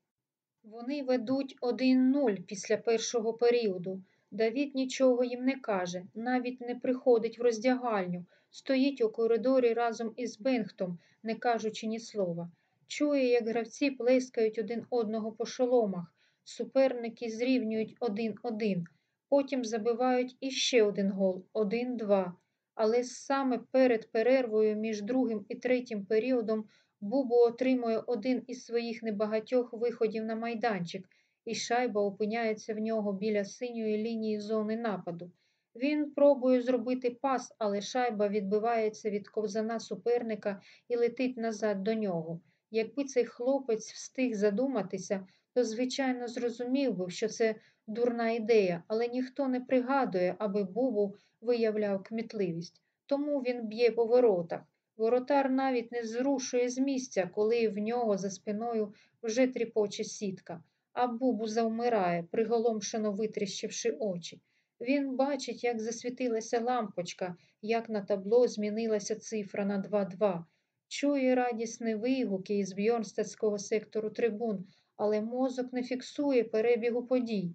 Вони ведуть 1-0 після першого періоду. Давід нічого їм не каже, навіть не приходить в роздягальню, стоїть у коридорі разом із Бенгтом, не кажучи ні слова. Чує, як гравці плескають один одного по шоломах, суперники зрівнюють 1-1, потім забивають іще один гол 1-2. Але саме перед перервою між другим і третім періодом Бубу отримує один із своїх небагатьох виходів на майданчик, і шайба опиняється в нього біля синьої лінії зони нападу. Він пробує зробити пас, але шайба відбивається від ковзана суперника і летить назад до нього. Якби цей хлопець встиг задуматися, то, звичайно, зрозумів би, що це дурна ідея, але ніхто не пригадує, аби Бубу виявляв кмітливість. Тому він б'є по воротах. Воротар навіть не зрушує з місця, коли в нього за спиною вже тріпоче сітка, а Бубу завмирає, приголомшено витріщивши очі. Він бачить, як засвітилася лампочка, як на табло змінилася цифра на 2-2. Чує радісні вигуки із бьорнстедського сектору трибун, але мозок не фіксує перебігу подій.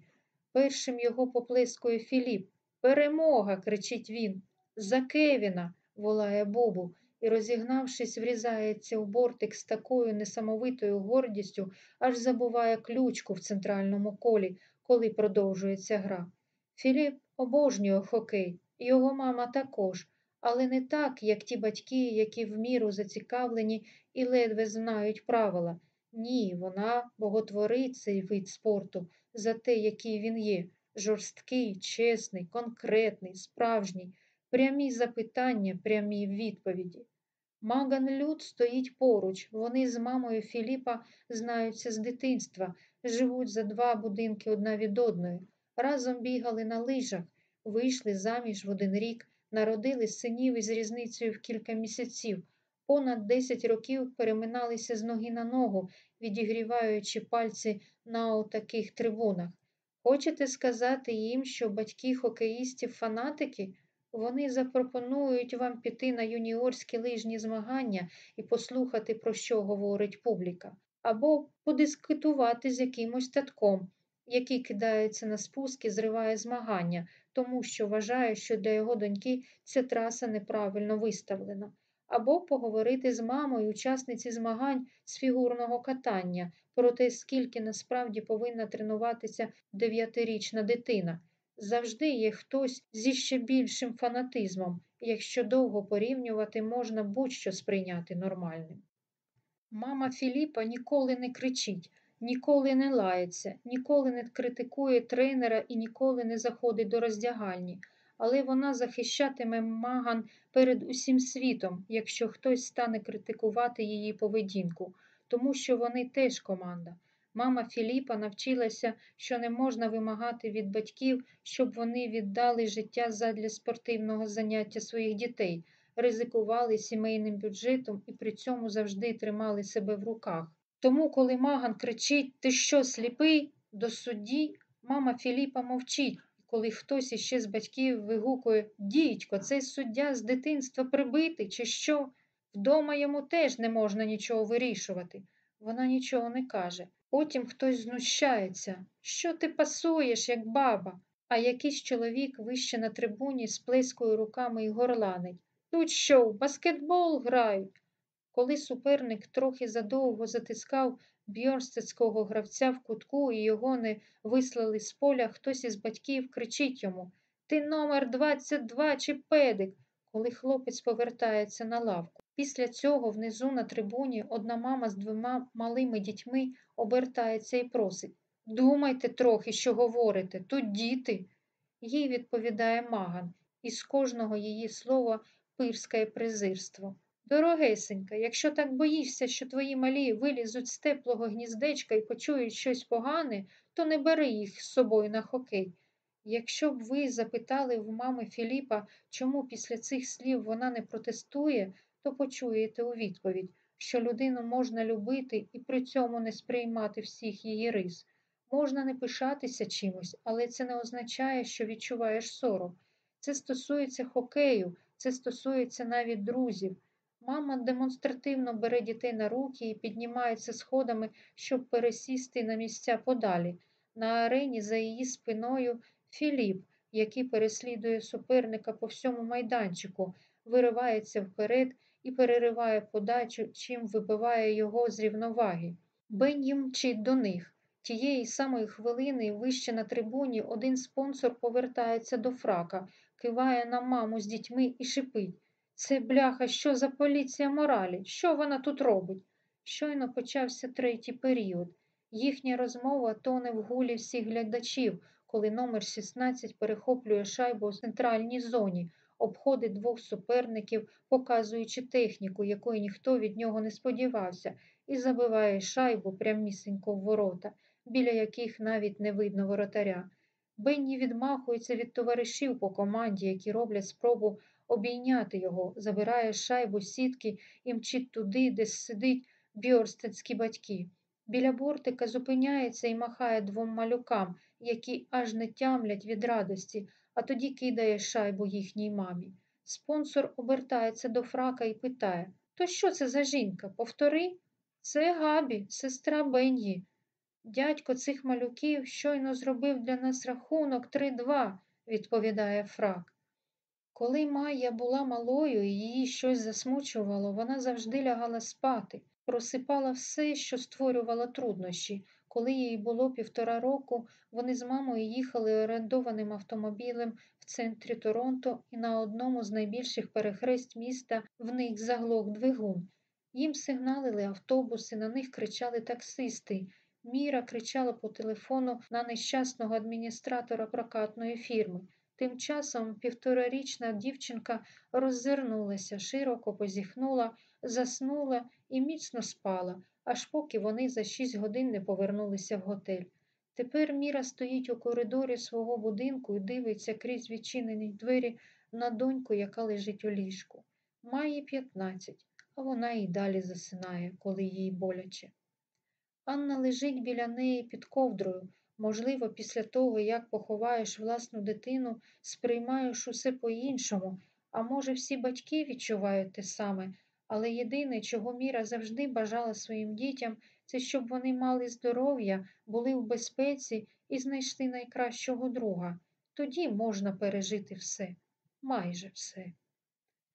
Першим його поплескує Філіп. Перемога! кричить він. За Кевіна! волає Бобу і, розігнавшись, врізається у бортик з такою несамовитою гордістю, аж забуває ключку в центральному колі, коли продовжується гра. Філіп обожнює хокей, його мама також, але не так, як ті батьки, які в міру зацікавлені і ледве знають правила. Ні, вона боготворить цей вид спорту за те, який він є жорсткий, чесний, конкретний, справжній, прямі запитання, прямі відповіді. Маган Люд стоїть поруч. Вони з мамою Філіпа знаються з дитинства, живуть за два будинки одна від одної. Разом бігали на лижах, вийшли заміж в один рік, народили синів із різницею в кілька місяців. Понад 10 років переминалися з ноги на ногу, відігріваючи пальці на отаких трибунах. Хочете сказати їм, що батьки хокеїстів фанатики? Вони запропонують вам піти на юніорські лижні змагання і послухати, про що говорить публіка, або подискутувати з якимось татком, який кидається на спуск і зриває змагання, тому що вважає, що для його доньки ця траса неправильно виставлена, або поговорити з мамою учасниці змагань з фігурного катання про те, скільки насправді повинна тренуватися дев'ятирічна дитина. Завжди є хтось зі ще більшим фанатизмом, якщо довго порівнювати, можна будь-що сприйняти нормальним. Мама Філіпа ніколи не кричить, ніколи не лається, ніколи не критикує тренера і ніколи не заходить до роздягальні, але вона захищатиме Маган перед усім світом, якщо хтось стане критикувати її поведінку, тому що вони теж команда. Мама Філіпа навчилася, що не можна вимагати від батьків, щоб вони віддали життя задля спортивного заняття своїх дітей, ризикували сімейним бюджетом і при цьому завжди тримали себе в руках. Тому, коли Маган кричить Ти що, сліпий? до судді, мама Філіпа мовчить, коли хтось іще з батьків вигукує Дідько, цей суддя з дитинства прибитий, чи що? Вдома йому теж не можна нічого вирішувати. Вона нічого не каже. Потім хтось знущається. Що ти пасуєш, як баба? А якийсь чоловік вище на трибуні сплескує руками і горланить. Тут що, баскетбол грають? Коли суперник трохи задовго затискав бьорстецького гравця в кутку і його не вислали з поля, хтось із батьків кричить йому Ти номер 22 чи педик, коли хлопець повертається на лавку. Після цього внизу на трибуні одна мама з двома малими дітьми обертається і просить Думайте трохи, що говорите, тут діти. Їй відповідає Маган, і з кожного її слова пирскає презирство. Дорогесенька, якщо так боїшся, що твої малі вилізуть з теплого гніздечка і почують щось погане, то не бери їх з собою на хокей. Якщо б ви запитали в мами Філіпа, чому після цих слів вона не протестує, то почуєте у відповідь що людину можна любити і при цьому не сприймати всіх її рис. Можна не пишатися чимось, але це не означає, що відчуваєш сором. Це стосується хокею, це стосується навіть друзів. Мама демонстративно бере дітей на руки і піднімається сходами, щоб пересісти на місця подалі. На арені за її спиною Філіп, який переслідує суперника по всьому майданчику, виривається вперед і перериває подачу, чим вибиває його з рівноваги. Бенні мчить до них. Тієї самої хвилини вище на трибуні один спонсор повертається до фрака, киває на маму з дітьми і шипить. Це бляха, що за поліція моралі? Що вона тут робить? Щойно почався третій період. Їхня розмова тоне в гулі всіх глядачів, коли номер 16 перехоплює шайбу у центральній зоні, обходить двох суперників, показуючи техніку, якої ніхто від нього не сподівався, і забиває шайбу прямісінько в ворота, біля яких навіть не видно воротаря. Бенні відмахується від товаришів по команді, які роблять спробу обійняти його, забирає шайбу сітки і мчить туди, де сидить бьорстецькі батьки. Біля бортика зупиняється і махає двом малюкам, які аж не тямлять від радості, а тоді кидає шайбу їхній мамі. Спонсор обертається до фрака і питає То що це за жінка? Повтори? Це Габі, сестра Бенї. Дядько цих малюків щойно зробив для нас рахунок 3-2, відповідає фрак. Коли Майя була малою і її щось засмучувало, вона завжди лягала спати, просипала все, що створювало труднощі. Коли їй було півтора року, вони з мамою їхали орендованим автомобілем в центрі Торонто і на одному з найбільших перехресть міста в них заглох двигун. Їм сигналили автобуси, на них кричали таксисти. Міра кричала по телефону на нещасного адміністратора прокатної фірми. Тим часом півторарічна дівчинка роззирнулася, широко позіхнула, заснула і міцно спала, аж поки вони за шість годин не повернулися в готель. Тепер Міра стоїть у коридорі свого будинку і дивиться крізь відчинені двері на доньку, яка лежить у ліжку. Має п'ятнадцять, а вона і далі засинає, коли їй боляче. Анна лежить біля неї під ковдрою. Можливо, після того, як поховаєш власну дитину, сприймаєш усе по-іншому, а може, всі батьки відчувають те саме, але єдине, чого Міра завжди бажала своїм дітям, це щоб вони мали здоров'я, були в безпеці і знайшли найкращого друга. Тоді можна пережити все, майже все.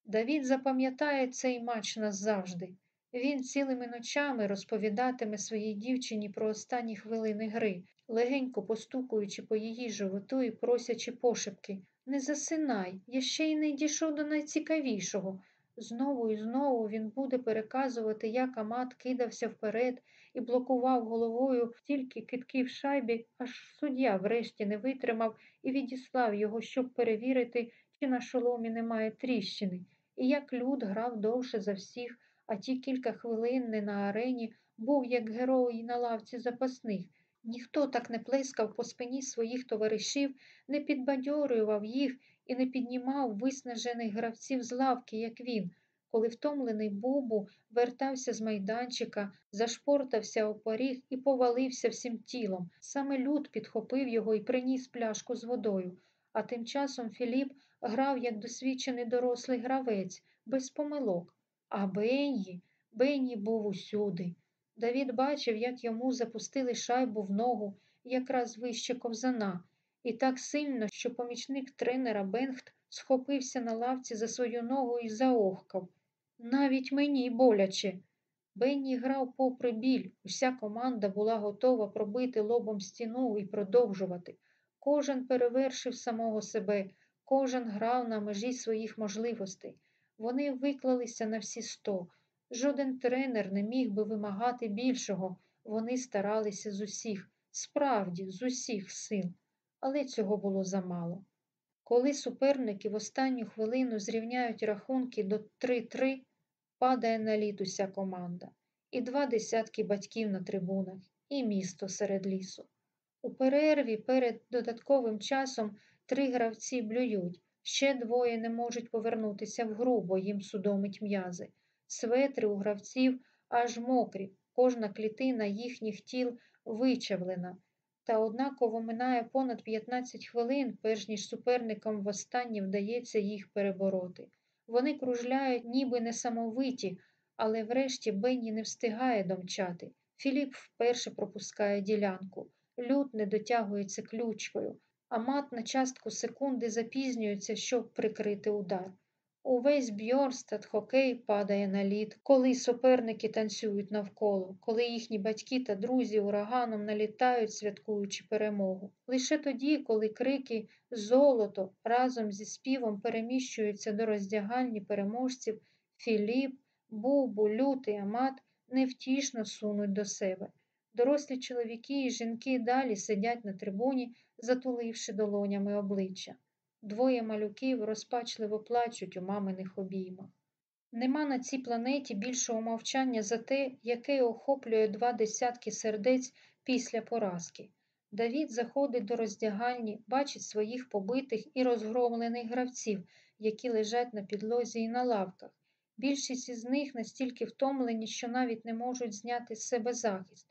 Давід запам'ятає цей матч назавжди. Він цілими ночами розповідатиме своїй дівчині про останні хвилини гри, легенько постукуючи по її животу і просячи пошепки Не засинай, я ще й не дійшов до найцікавішого. Знову і знову він буде переказувати, як Амат кидався вперед і блокував головою тільки китки в шайбі, аж суддя врешті не витримав і відіслав його, щоб перевірити, чи на шоломі немає тріщини, і як люд грав довше за всіх, а ті кілька хвилин не на арені був як герой на лавці запасних. Ніхто так не плескав по спині своїх товаришів, не підбадьорював їх і не піднімав виснажених гравців з лавки, як він. Коли втомлений Бубу вертався з майданчика, зашпортався у поріг і повалився всім тілом. Саме люд підхопив його і приніс пляшку з водою. А тим часом Філіп грав як досвідчений дорослий гравець, без помилок. А Бенні, Бенні був усюди. Давід бачив, як йому запустили шайбу в ногу якраз вище ковзана, і так сильно, що помічник тренера Бенгт схопився на лавці за свою ногу і заохкав. Навіть мені боляче. Бенні грав попри біль, уся команда була готова пробити лобом стіну і продовжувати. Кожен перевершив самого себе, кожен грав на межі своїх можливостей. Вони виклалися на всі сто. Жоден тренер не міг би вимагати більшого. Вони старалися з усіх, справді, з усіх сил, але цього було замало. Коли суперники в останню хвилину зрівняють рахунки до 3-3, падає на лід уся команда, і два десятки батьків на трибунах, і місто серед лісу. У перерві перед додатковим часом три гравці блюють, ще двоє не можуть повернутися в гру, бо їм судомить м'язи. Светри у гравців аж мокрі, кожна клітина їхніх тіл вичавлена. Та однаково минає понад 15 хвилин, перш ніж суперникам востаннє вдається їх перебороти. Вони кружляють, ніби несамовиті, але врешті Бенні не встигає домчати. Філіп вперше пропускає ділянку. Люд не дотягується ключкою, а мат на частку секунди запізнюється, щоб прикрити удар. Увесь Бьорстад хокей падає на лід, коли суперники танцюють навколо, коли їхні батьки та друзі ураганом налітають, святкуючи перемогу. Лише тоді, коли крики Золото разом зі співом переміщуються до роздягальні переможців, Філіп, Бубу, Лютий, Амат невтішно сунуть до себе. Дорослі чоловіки і жінки далі сидять на трибуні, затуливши долонями обличчя. Двоє малюків розпачливо плачуть у маминих обіймах. Нема на цій планеті більшого мовчання за те, яке охоплює два десятки сердець після поразки. Давід заходить до роздягальні, бачить своїх побитих і розгромлених гравців, які лежать на підлозі і на лавках. Більшість із них настільки втомлені, що навіть не можуть зняти з себе захист.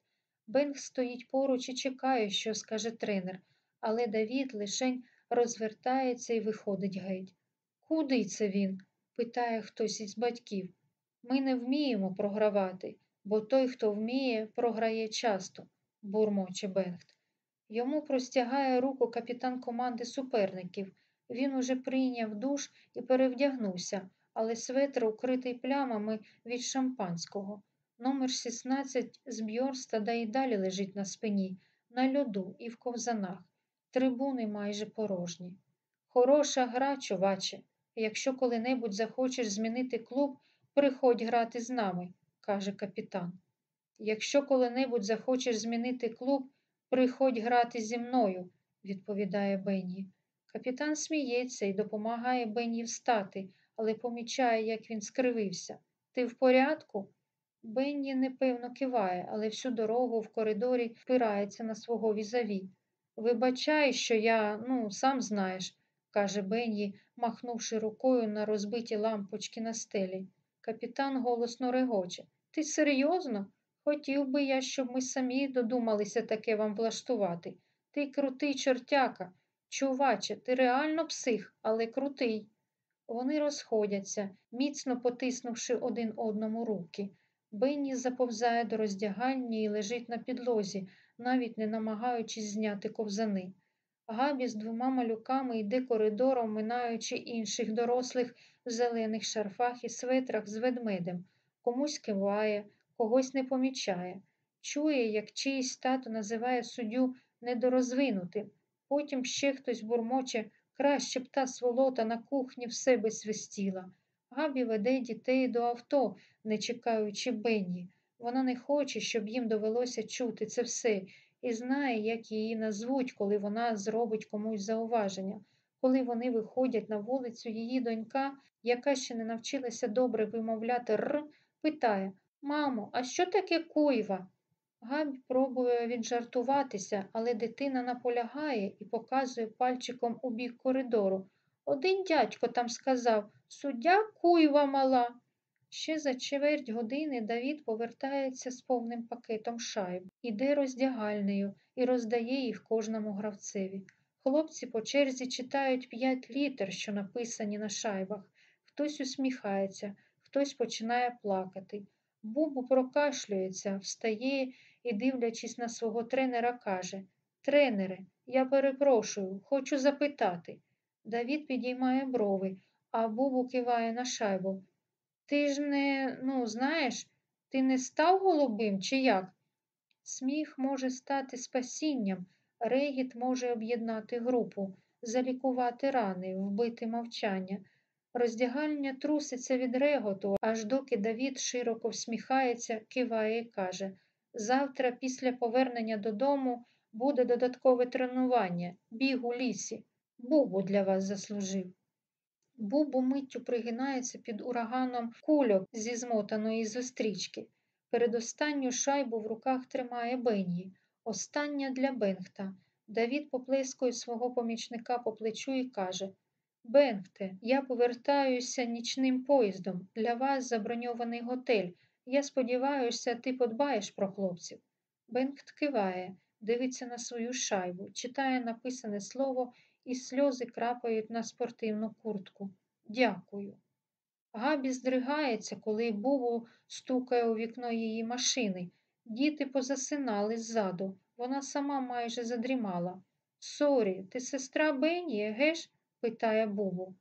Бенг стоїть поруч і чекає, що скаже тренер, але Давід лишень розвертається і виходить геть. Куди це він? питає хтось із батьків. Ми не вміємо програвати, бо той, хто вміє, програє часто, бурмоче Бенгт. Йому простягає руку капітан команди суперників. Він уже прийняв душ і перевдягнувся, але светр укритий плямами від шампанського. Номер 16 з Бьорстада і далі лежить на спині, на льоду і в ковзанах. Трибуни майже порожні. Хороша гра, чуваче. Якщо коли-небудь захочеш змінити клуб, приходь грати з нами, каже капітан. Якщо коли-небудь захочеш змінити клуб, приходь грати зі мною, відповідає Бенні. Капітан сміється і допомагає Бенні встати, але помічає, як він скривився. Ти в порядку? Бенні непевно киває, але всю дорогу в коридорі впирається на свого візаві. Вибачай, що я, ну, сам знаєш, каже Бенні, махнувши рукою на розбиті лампочки на стелі. Капітан голосно регоче. Ти серйозно? Хотів би я, щоб ми самі додумалися таке вам влаштувати. Ти крутий чортяка. Чуваче, ти реально псих, але крутий. Вони розходяться, міцно потиснувши один одному руки. Бенні заповзає до роздягальні і лежить на підлозі, навіть не намагаючись зняти ковзани. Габі з двома малюками йде коридором, минаючи інших дорослих в зелених шарфах і светрах з ведмедем, комусь киває, когось не помічає. Чує, як чиїсь тато називає суддю недорозвинутим. Потім ще хтось бурмоче, краще б та сволота на кухні в себе свистіла. Габі веде дітей до авто, не чекаючи Бенні. Вона не хоче, щоб їм довелося чути це все, і знає, як її назвуть, коли вона зробить комусь зауваження. Коли вони виходять на вулицю, її донька, яка ще не навчилася добре вимовляти р, питає Мамо, а що таке куйва? Габі пробує віджартуватися, але дитина наполягає і показує пальчиком у бік коридору. Один дядько там сказав Суддя куйва мала. Ще за чверть години Давід повертається з повним пакетом шайб, іде роздягальнею і роздає їх кожному гравцеві. Хлопці по черзі читають п'ять літер, що написані на шайбах. Хтось усміхається, хтось починає плакати. Бубу прокашлюється, встає і, дивлячись на свого тренера, каже Тренере, я перепрошую, хочу запитати. Давід підіймає брови, а Бубу киває на шайбу. Ти ж не, ну, знаєш, ти не став голубим, чи як? Сміх може стати спасінням, регіт може об'єднати групу, залікувати рани, вбити мовчання. Роздягальня труситься від реготу, аж доки Давід широко всміхається, киває і каже Завтра, після повернення додому, буде додаткове тренування, біг у лісі. Бубу для вас заслужив. Бубу миттю пригинається під ураганом кульок зі змотаної зустрічки. Передостанню шайбу в руках тримає Бенні. Остання для Бенгта. Давід поплескує свого помічника по плечу і каже Бенгте, я повертаюся нічним поїздом. Для вас заброньований готель. Я сподіваюся, ти подбаєш про хлопців. Бенгт киває, дивиться на свою шайбу, читає написане слово, і сльози крапають на спортивну куртку. Дякую. Габі здригається, коли Бубу стукає у вікно її машини. Діти позасинали ззаду. Вона сама майже задрімала. Сорі, ти сестра Бенні, еге ж? питає Бубу.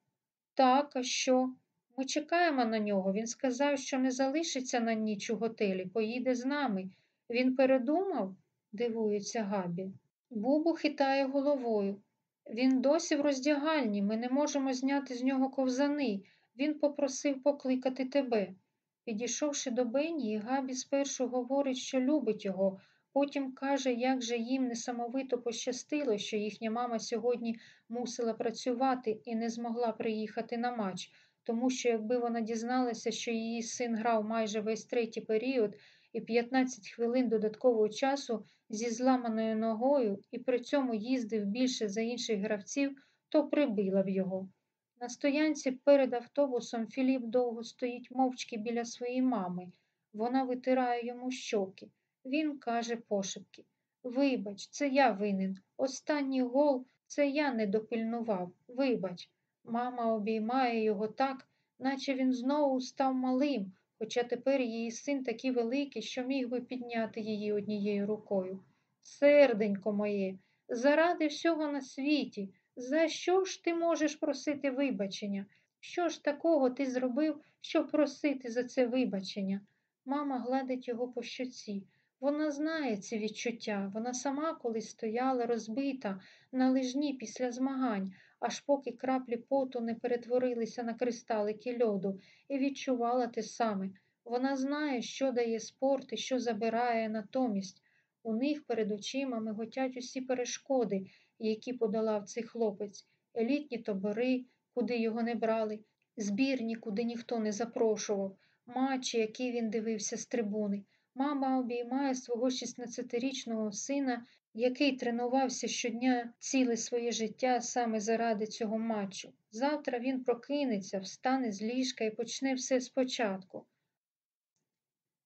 Так, а що? Ми чекаємо на нього. Він сказав, що не залишиться на ніч у готелі, поїде з нами. Він передумав? дивується Габі. Бубу хитає головою. Він досі в роздягальні, ми не можемо зняти з нього ковзани. Він попросив покликати тебе. Підійшовши до Бенні, Габі спершу говорить, що любить його, потім каже, як же їм несамовито пощастило, що їхня мама сьогодні мусила працювати і не змогла приїхати на матч, тому що якби вона дізналася, що її син грав майже весь третій період і 15 хвилин додаткового часу зі зламаною ногою і при цьому їздив більше за інших гравців, то прибила б його. На стоянці перед автобусом Філіп довго стоїть мовчки біля своєї мами. Вона витирає йому щоки. Він каже пошепки Вибач, це я винен. Останній гол це я не допильнував. Вибач. Мама обіймає його так, наче він знову став малим, хоча тепер її син такий великий, що міг би підняти її однією рукою. Серденько моє, заради всього на світі. За що ж ти можеш просити вибачення? Що ж такого ти зробив, щоб просити за це вибачення? Мама гладить його по щоці. Вона знає ці відчуття. Вона сама колись стояла розбита на лижні після змагань, аж поки краплі поту не перетворилися на кристалики льоду, і відчувала те саме. Вона знає, що дає спорт і що забирає натомість. У них перед очима миготять усі перешкоди, які подолав цей хлопець, елітні табори, куди його не брали, збірні, куди ніхто не запрошував, матчі, які він дивився з трибуни. Мама обіймає свого 16-річного сина, який тренувався щодня ціле своє життя саме заради цього матчу. Завтра він прокинеться, встане з ліжка і почне все спочатку.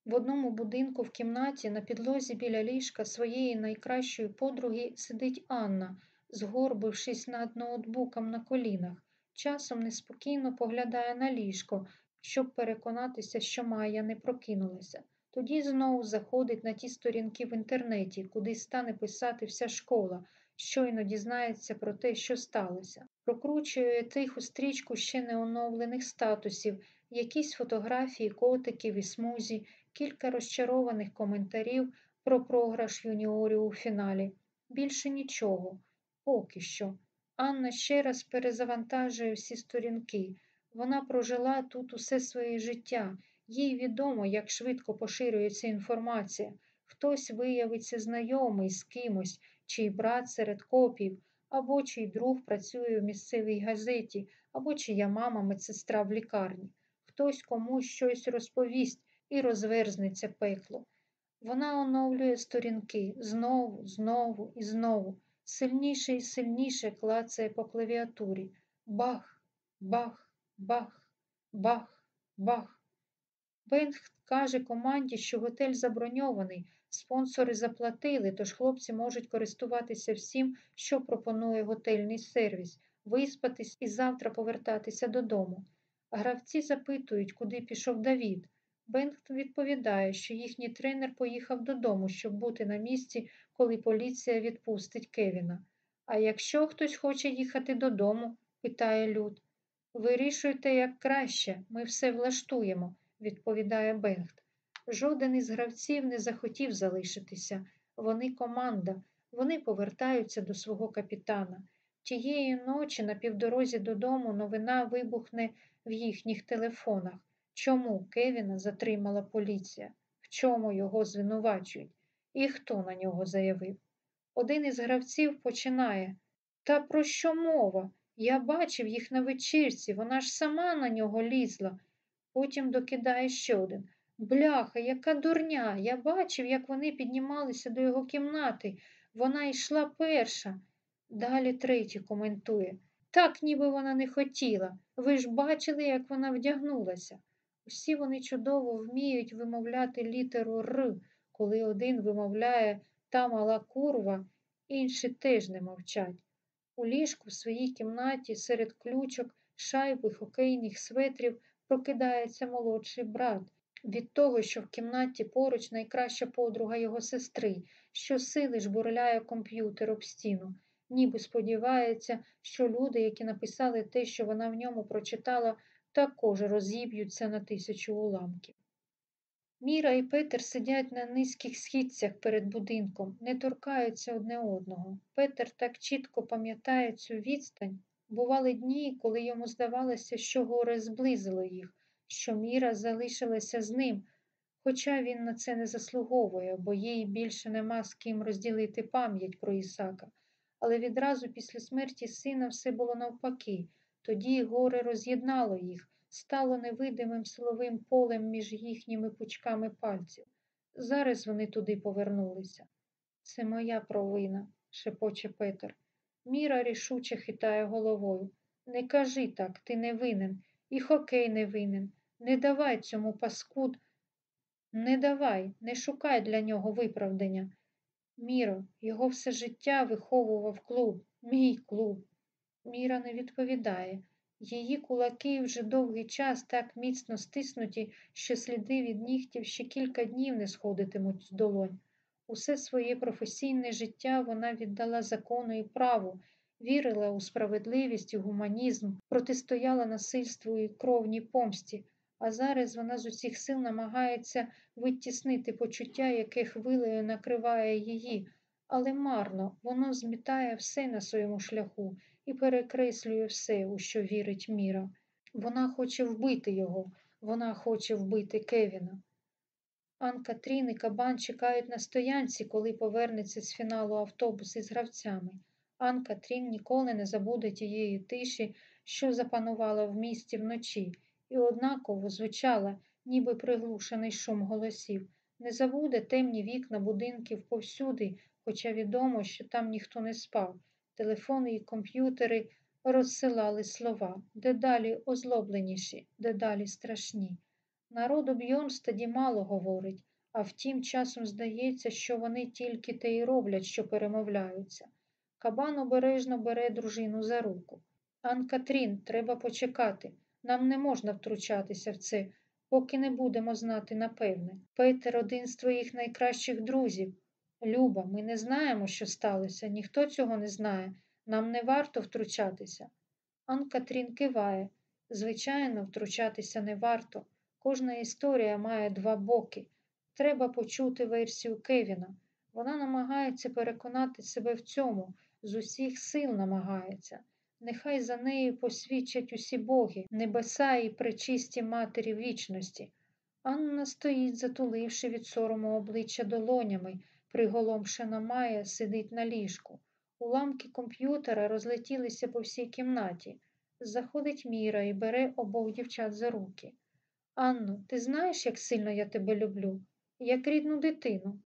В одному будинку в кімнаті на підлозі біля ліжка своєї найкращої подруги сидить Анна, згорбившись над ноутбуком на колінах. Часом неспокійно поглядає на ліжко, щоб переконатися, що Майя не прокинулася. Тоді знову заходить на ті сторінки в інтернеті, куди стане писати вся школа, щойно дізнається про те, що сталося. Прокручує тиху стрічку ще неоновлених статусів, якісь фотографії котиків і смузі, кілька розчарованих коментарів про програш юніорів у фіналі. Більше нічого. Поки що. Анна ще раз перезавантажує всі сторінки. Вона прожила тут усе своє життя. Їй відомо, як швидко поширюється інформація. Хтось виявиться знайомий з кимось, чий брат серед копів, або чий друг працює в місцевій газеті, або чия мама медсестра в лікарні. Хтось комусь щось розповість і розверзнеться пекло. Вона оновлює сторінки знову, знову і знову. Сильніше і сильніше клацає по клавіатурі. Бах, бах, бах, бах, бах. Бенгт каже команді, що готель заброньований, спонсори заплатили, тож хлопці можуть користуватися всім, що пропонує готельний сервіс, виспатись і завтра повертатися додому. Гравці запитують, куди пішов Давід. Бенгт відповідає, що їхній тренер поїхав додому, щоб бути на місці, коли поліція відпустить Кевіна. А якщо хтось хоче їхати додому, питає Люд. Вирішуйте як краще, ми все влаштуємо відповідає Бенгт. Жоден із гравців не захотів залишитися. Вони команда, вони повертаються до свого капітана. Тієї ночі на півдорозі додому новина вибухне в їхніх телефонах. Чому Кевіна затримала поліція? В чому його звинувачують? І хто на нього заявив? Один із гравців починає. Та про що мова? Я бачив їх на вечірці, вона ж сама на нього лізла. Потім докидає ще один. Бляха, яка дурня. Я бачив, як вони піднімалися до його кімнати. Вона йшла перша. Далі третій коментує. Так, ніби вона не хотіла. Ви ж бачили, як вона вдягнулася. Усі вони чудово вміють вимовляти літеру Р, коли один вимовляє та мала курва, інші теж не мовчать. У ліжку в своїй кімнаті серед ключок, шайби, хокейних светрів прокидається молодший брат. Від того, що в кімнаті поруч найкраща подруга його сестри, що сили жбурляє комп'ютер об стіну, ніби сподівається, що люди, які написали те, що вона в ньому прочитала, також розіб'ються на тисячу уламків. Міра і Петер сидять на низьких східцях перед будинком, не торкаються одне одного. Петер так чітко пам'ятає цю відстань. Бували дні, коли йому здавалося, що горе зблизило їх, що Міра залишилася з ним, хоча він на це не заслуговує, бо їй більше нема з ким розділити пам'ять про Ісака. Але відразу після смерті сина все було навпаки. Тоді горе роз'єднало їх, стало невидимим силовим полем між їхніми пучками пальців. Зараз вони туди повернулися. Це моя провина, шепоче Петер. Міра рішуче хитає головою. Не кажи так, ти не винен, і хокей не винен. Не давай цьому паскуд. Не давай, не шукай для нього виправдання. Міро, його все життя виховував клуб, мій клуб. Міра не відповідає. Її кулаки вже довгий час так міцно стиснуті, що сліди від нігтів ще кілька днів не сходитимуть з долонь. Усе своє професійне життя вона віддала закону і праву, вірила у справедливість і гуманізм, протистояла насильству і кровній помсті, а зараз вона з усіх сил намагається витіснити почуття, яке хвилею накриває її, але марно воно змітає все на своєму шляху і перекреслює все, у що вірить Міра. Вона хоче вбити його, вона хоче вбити Кевіна. Анка Трін і Кабан чекають на стоянці, коли повернеться з фіналу автобус із гравцями. Анка Трін ніколи не забуде тієї тиші, що запанувала в місті вночі, і однаково звучала, ніби приглушений шум голосів. Не забуде темні вікна будинків повсюди, хоча відомо, що там ніхто не спав. Телефони і комп'ютери розсилали слова, дедалі озлобленіші, дедалі страшні. Народу тоді мало говорить, а втім, часом здається, що вони тільки те й роблять, що перемовляються. Кабан обережно бере дружину за руку. Анкатрін, треба почекати. Нам не можна втручатися в це, поки не будемо знати напевне. Петер один з твоїх найкращих друзів. Люба, ми не знаємо, що сталося, ніхто цього не знає. Нам не варто втручатися. Анкатрін киває. Звичайно, втручатися не варто. Кожна історія має два боки. Треба почути версію Кевіна. Вона намагається переконати себе в цьому, з усіх сил намагається. Нехай за нею посвідчать усі боги, небеса і пречисті матері вічності. Анна стоїть, затуливши від сорому обличчя долонями, приголомшена Майя сидить на ліжку. Уламки комп'ютера розлетілися по всій кімнаті. Заходить Міра і бере обох дівчат за руки. Анно, ти знаєш, як сильно я тебе люблю, як рідну дитину.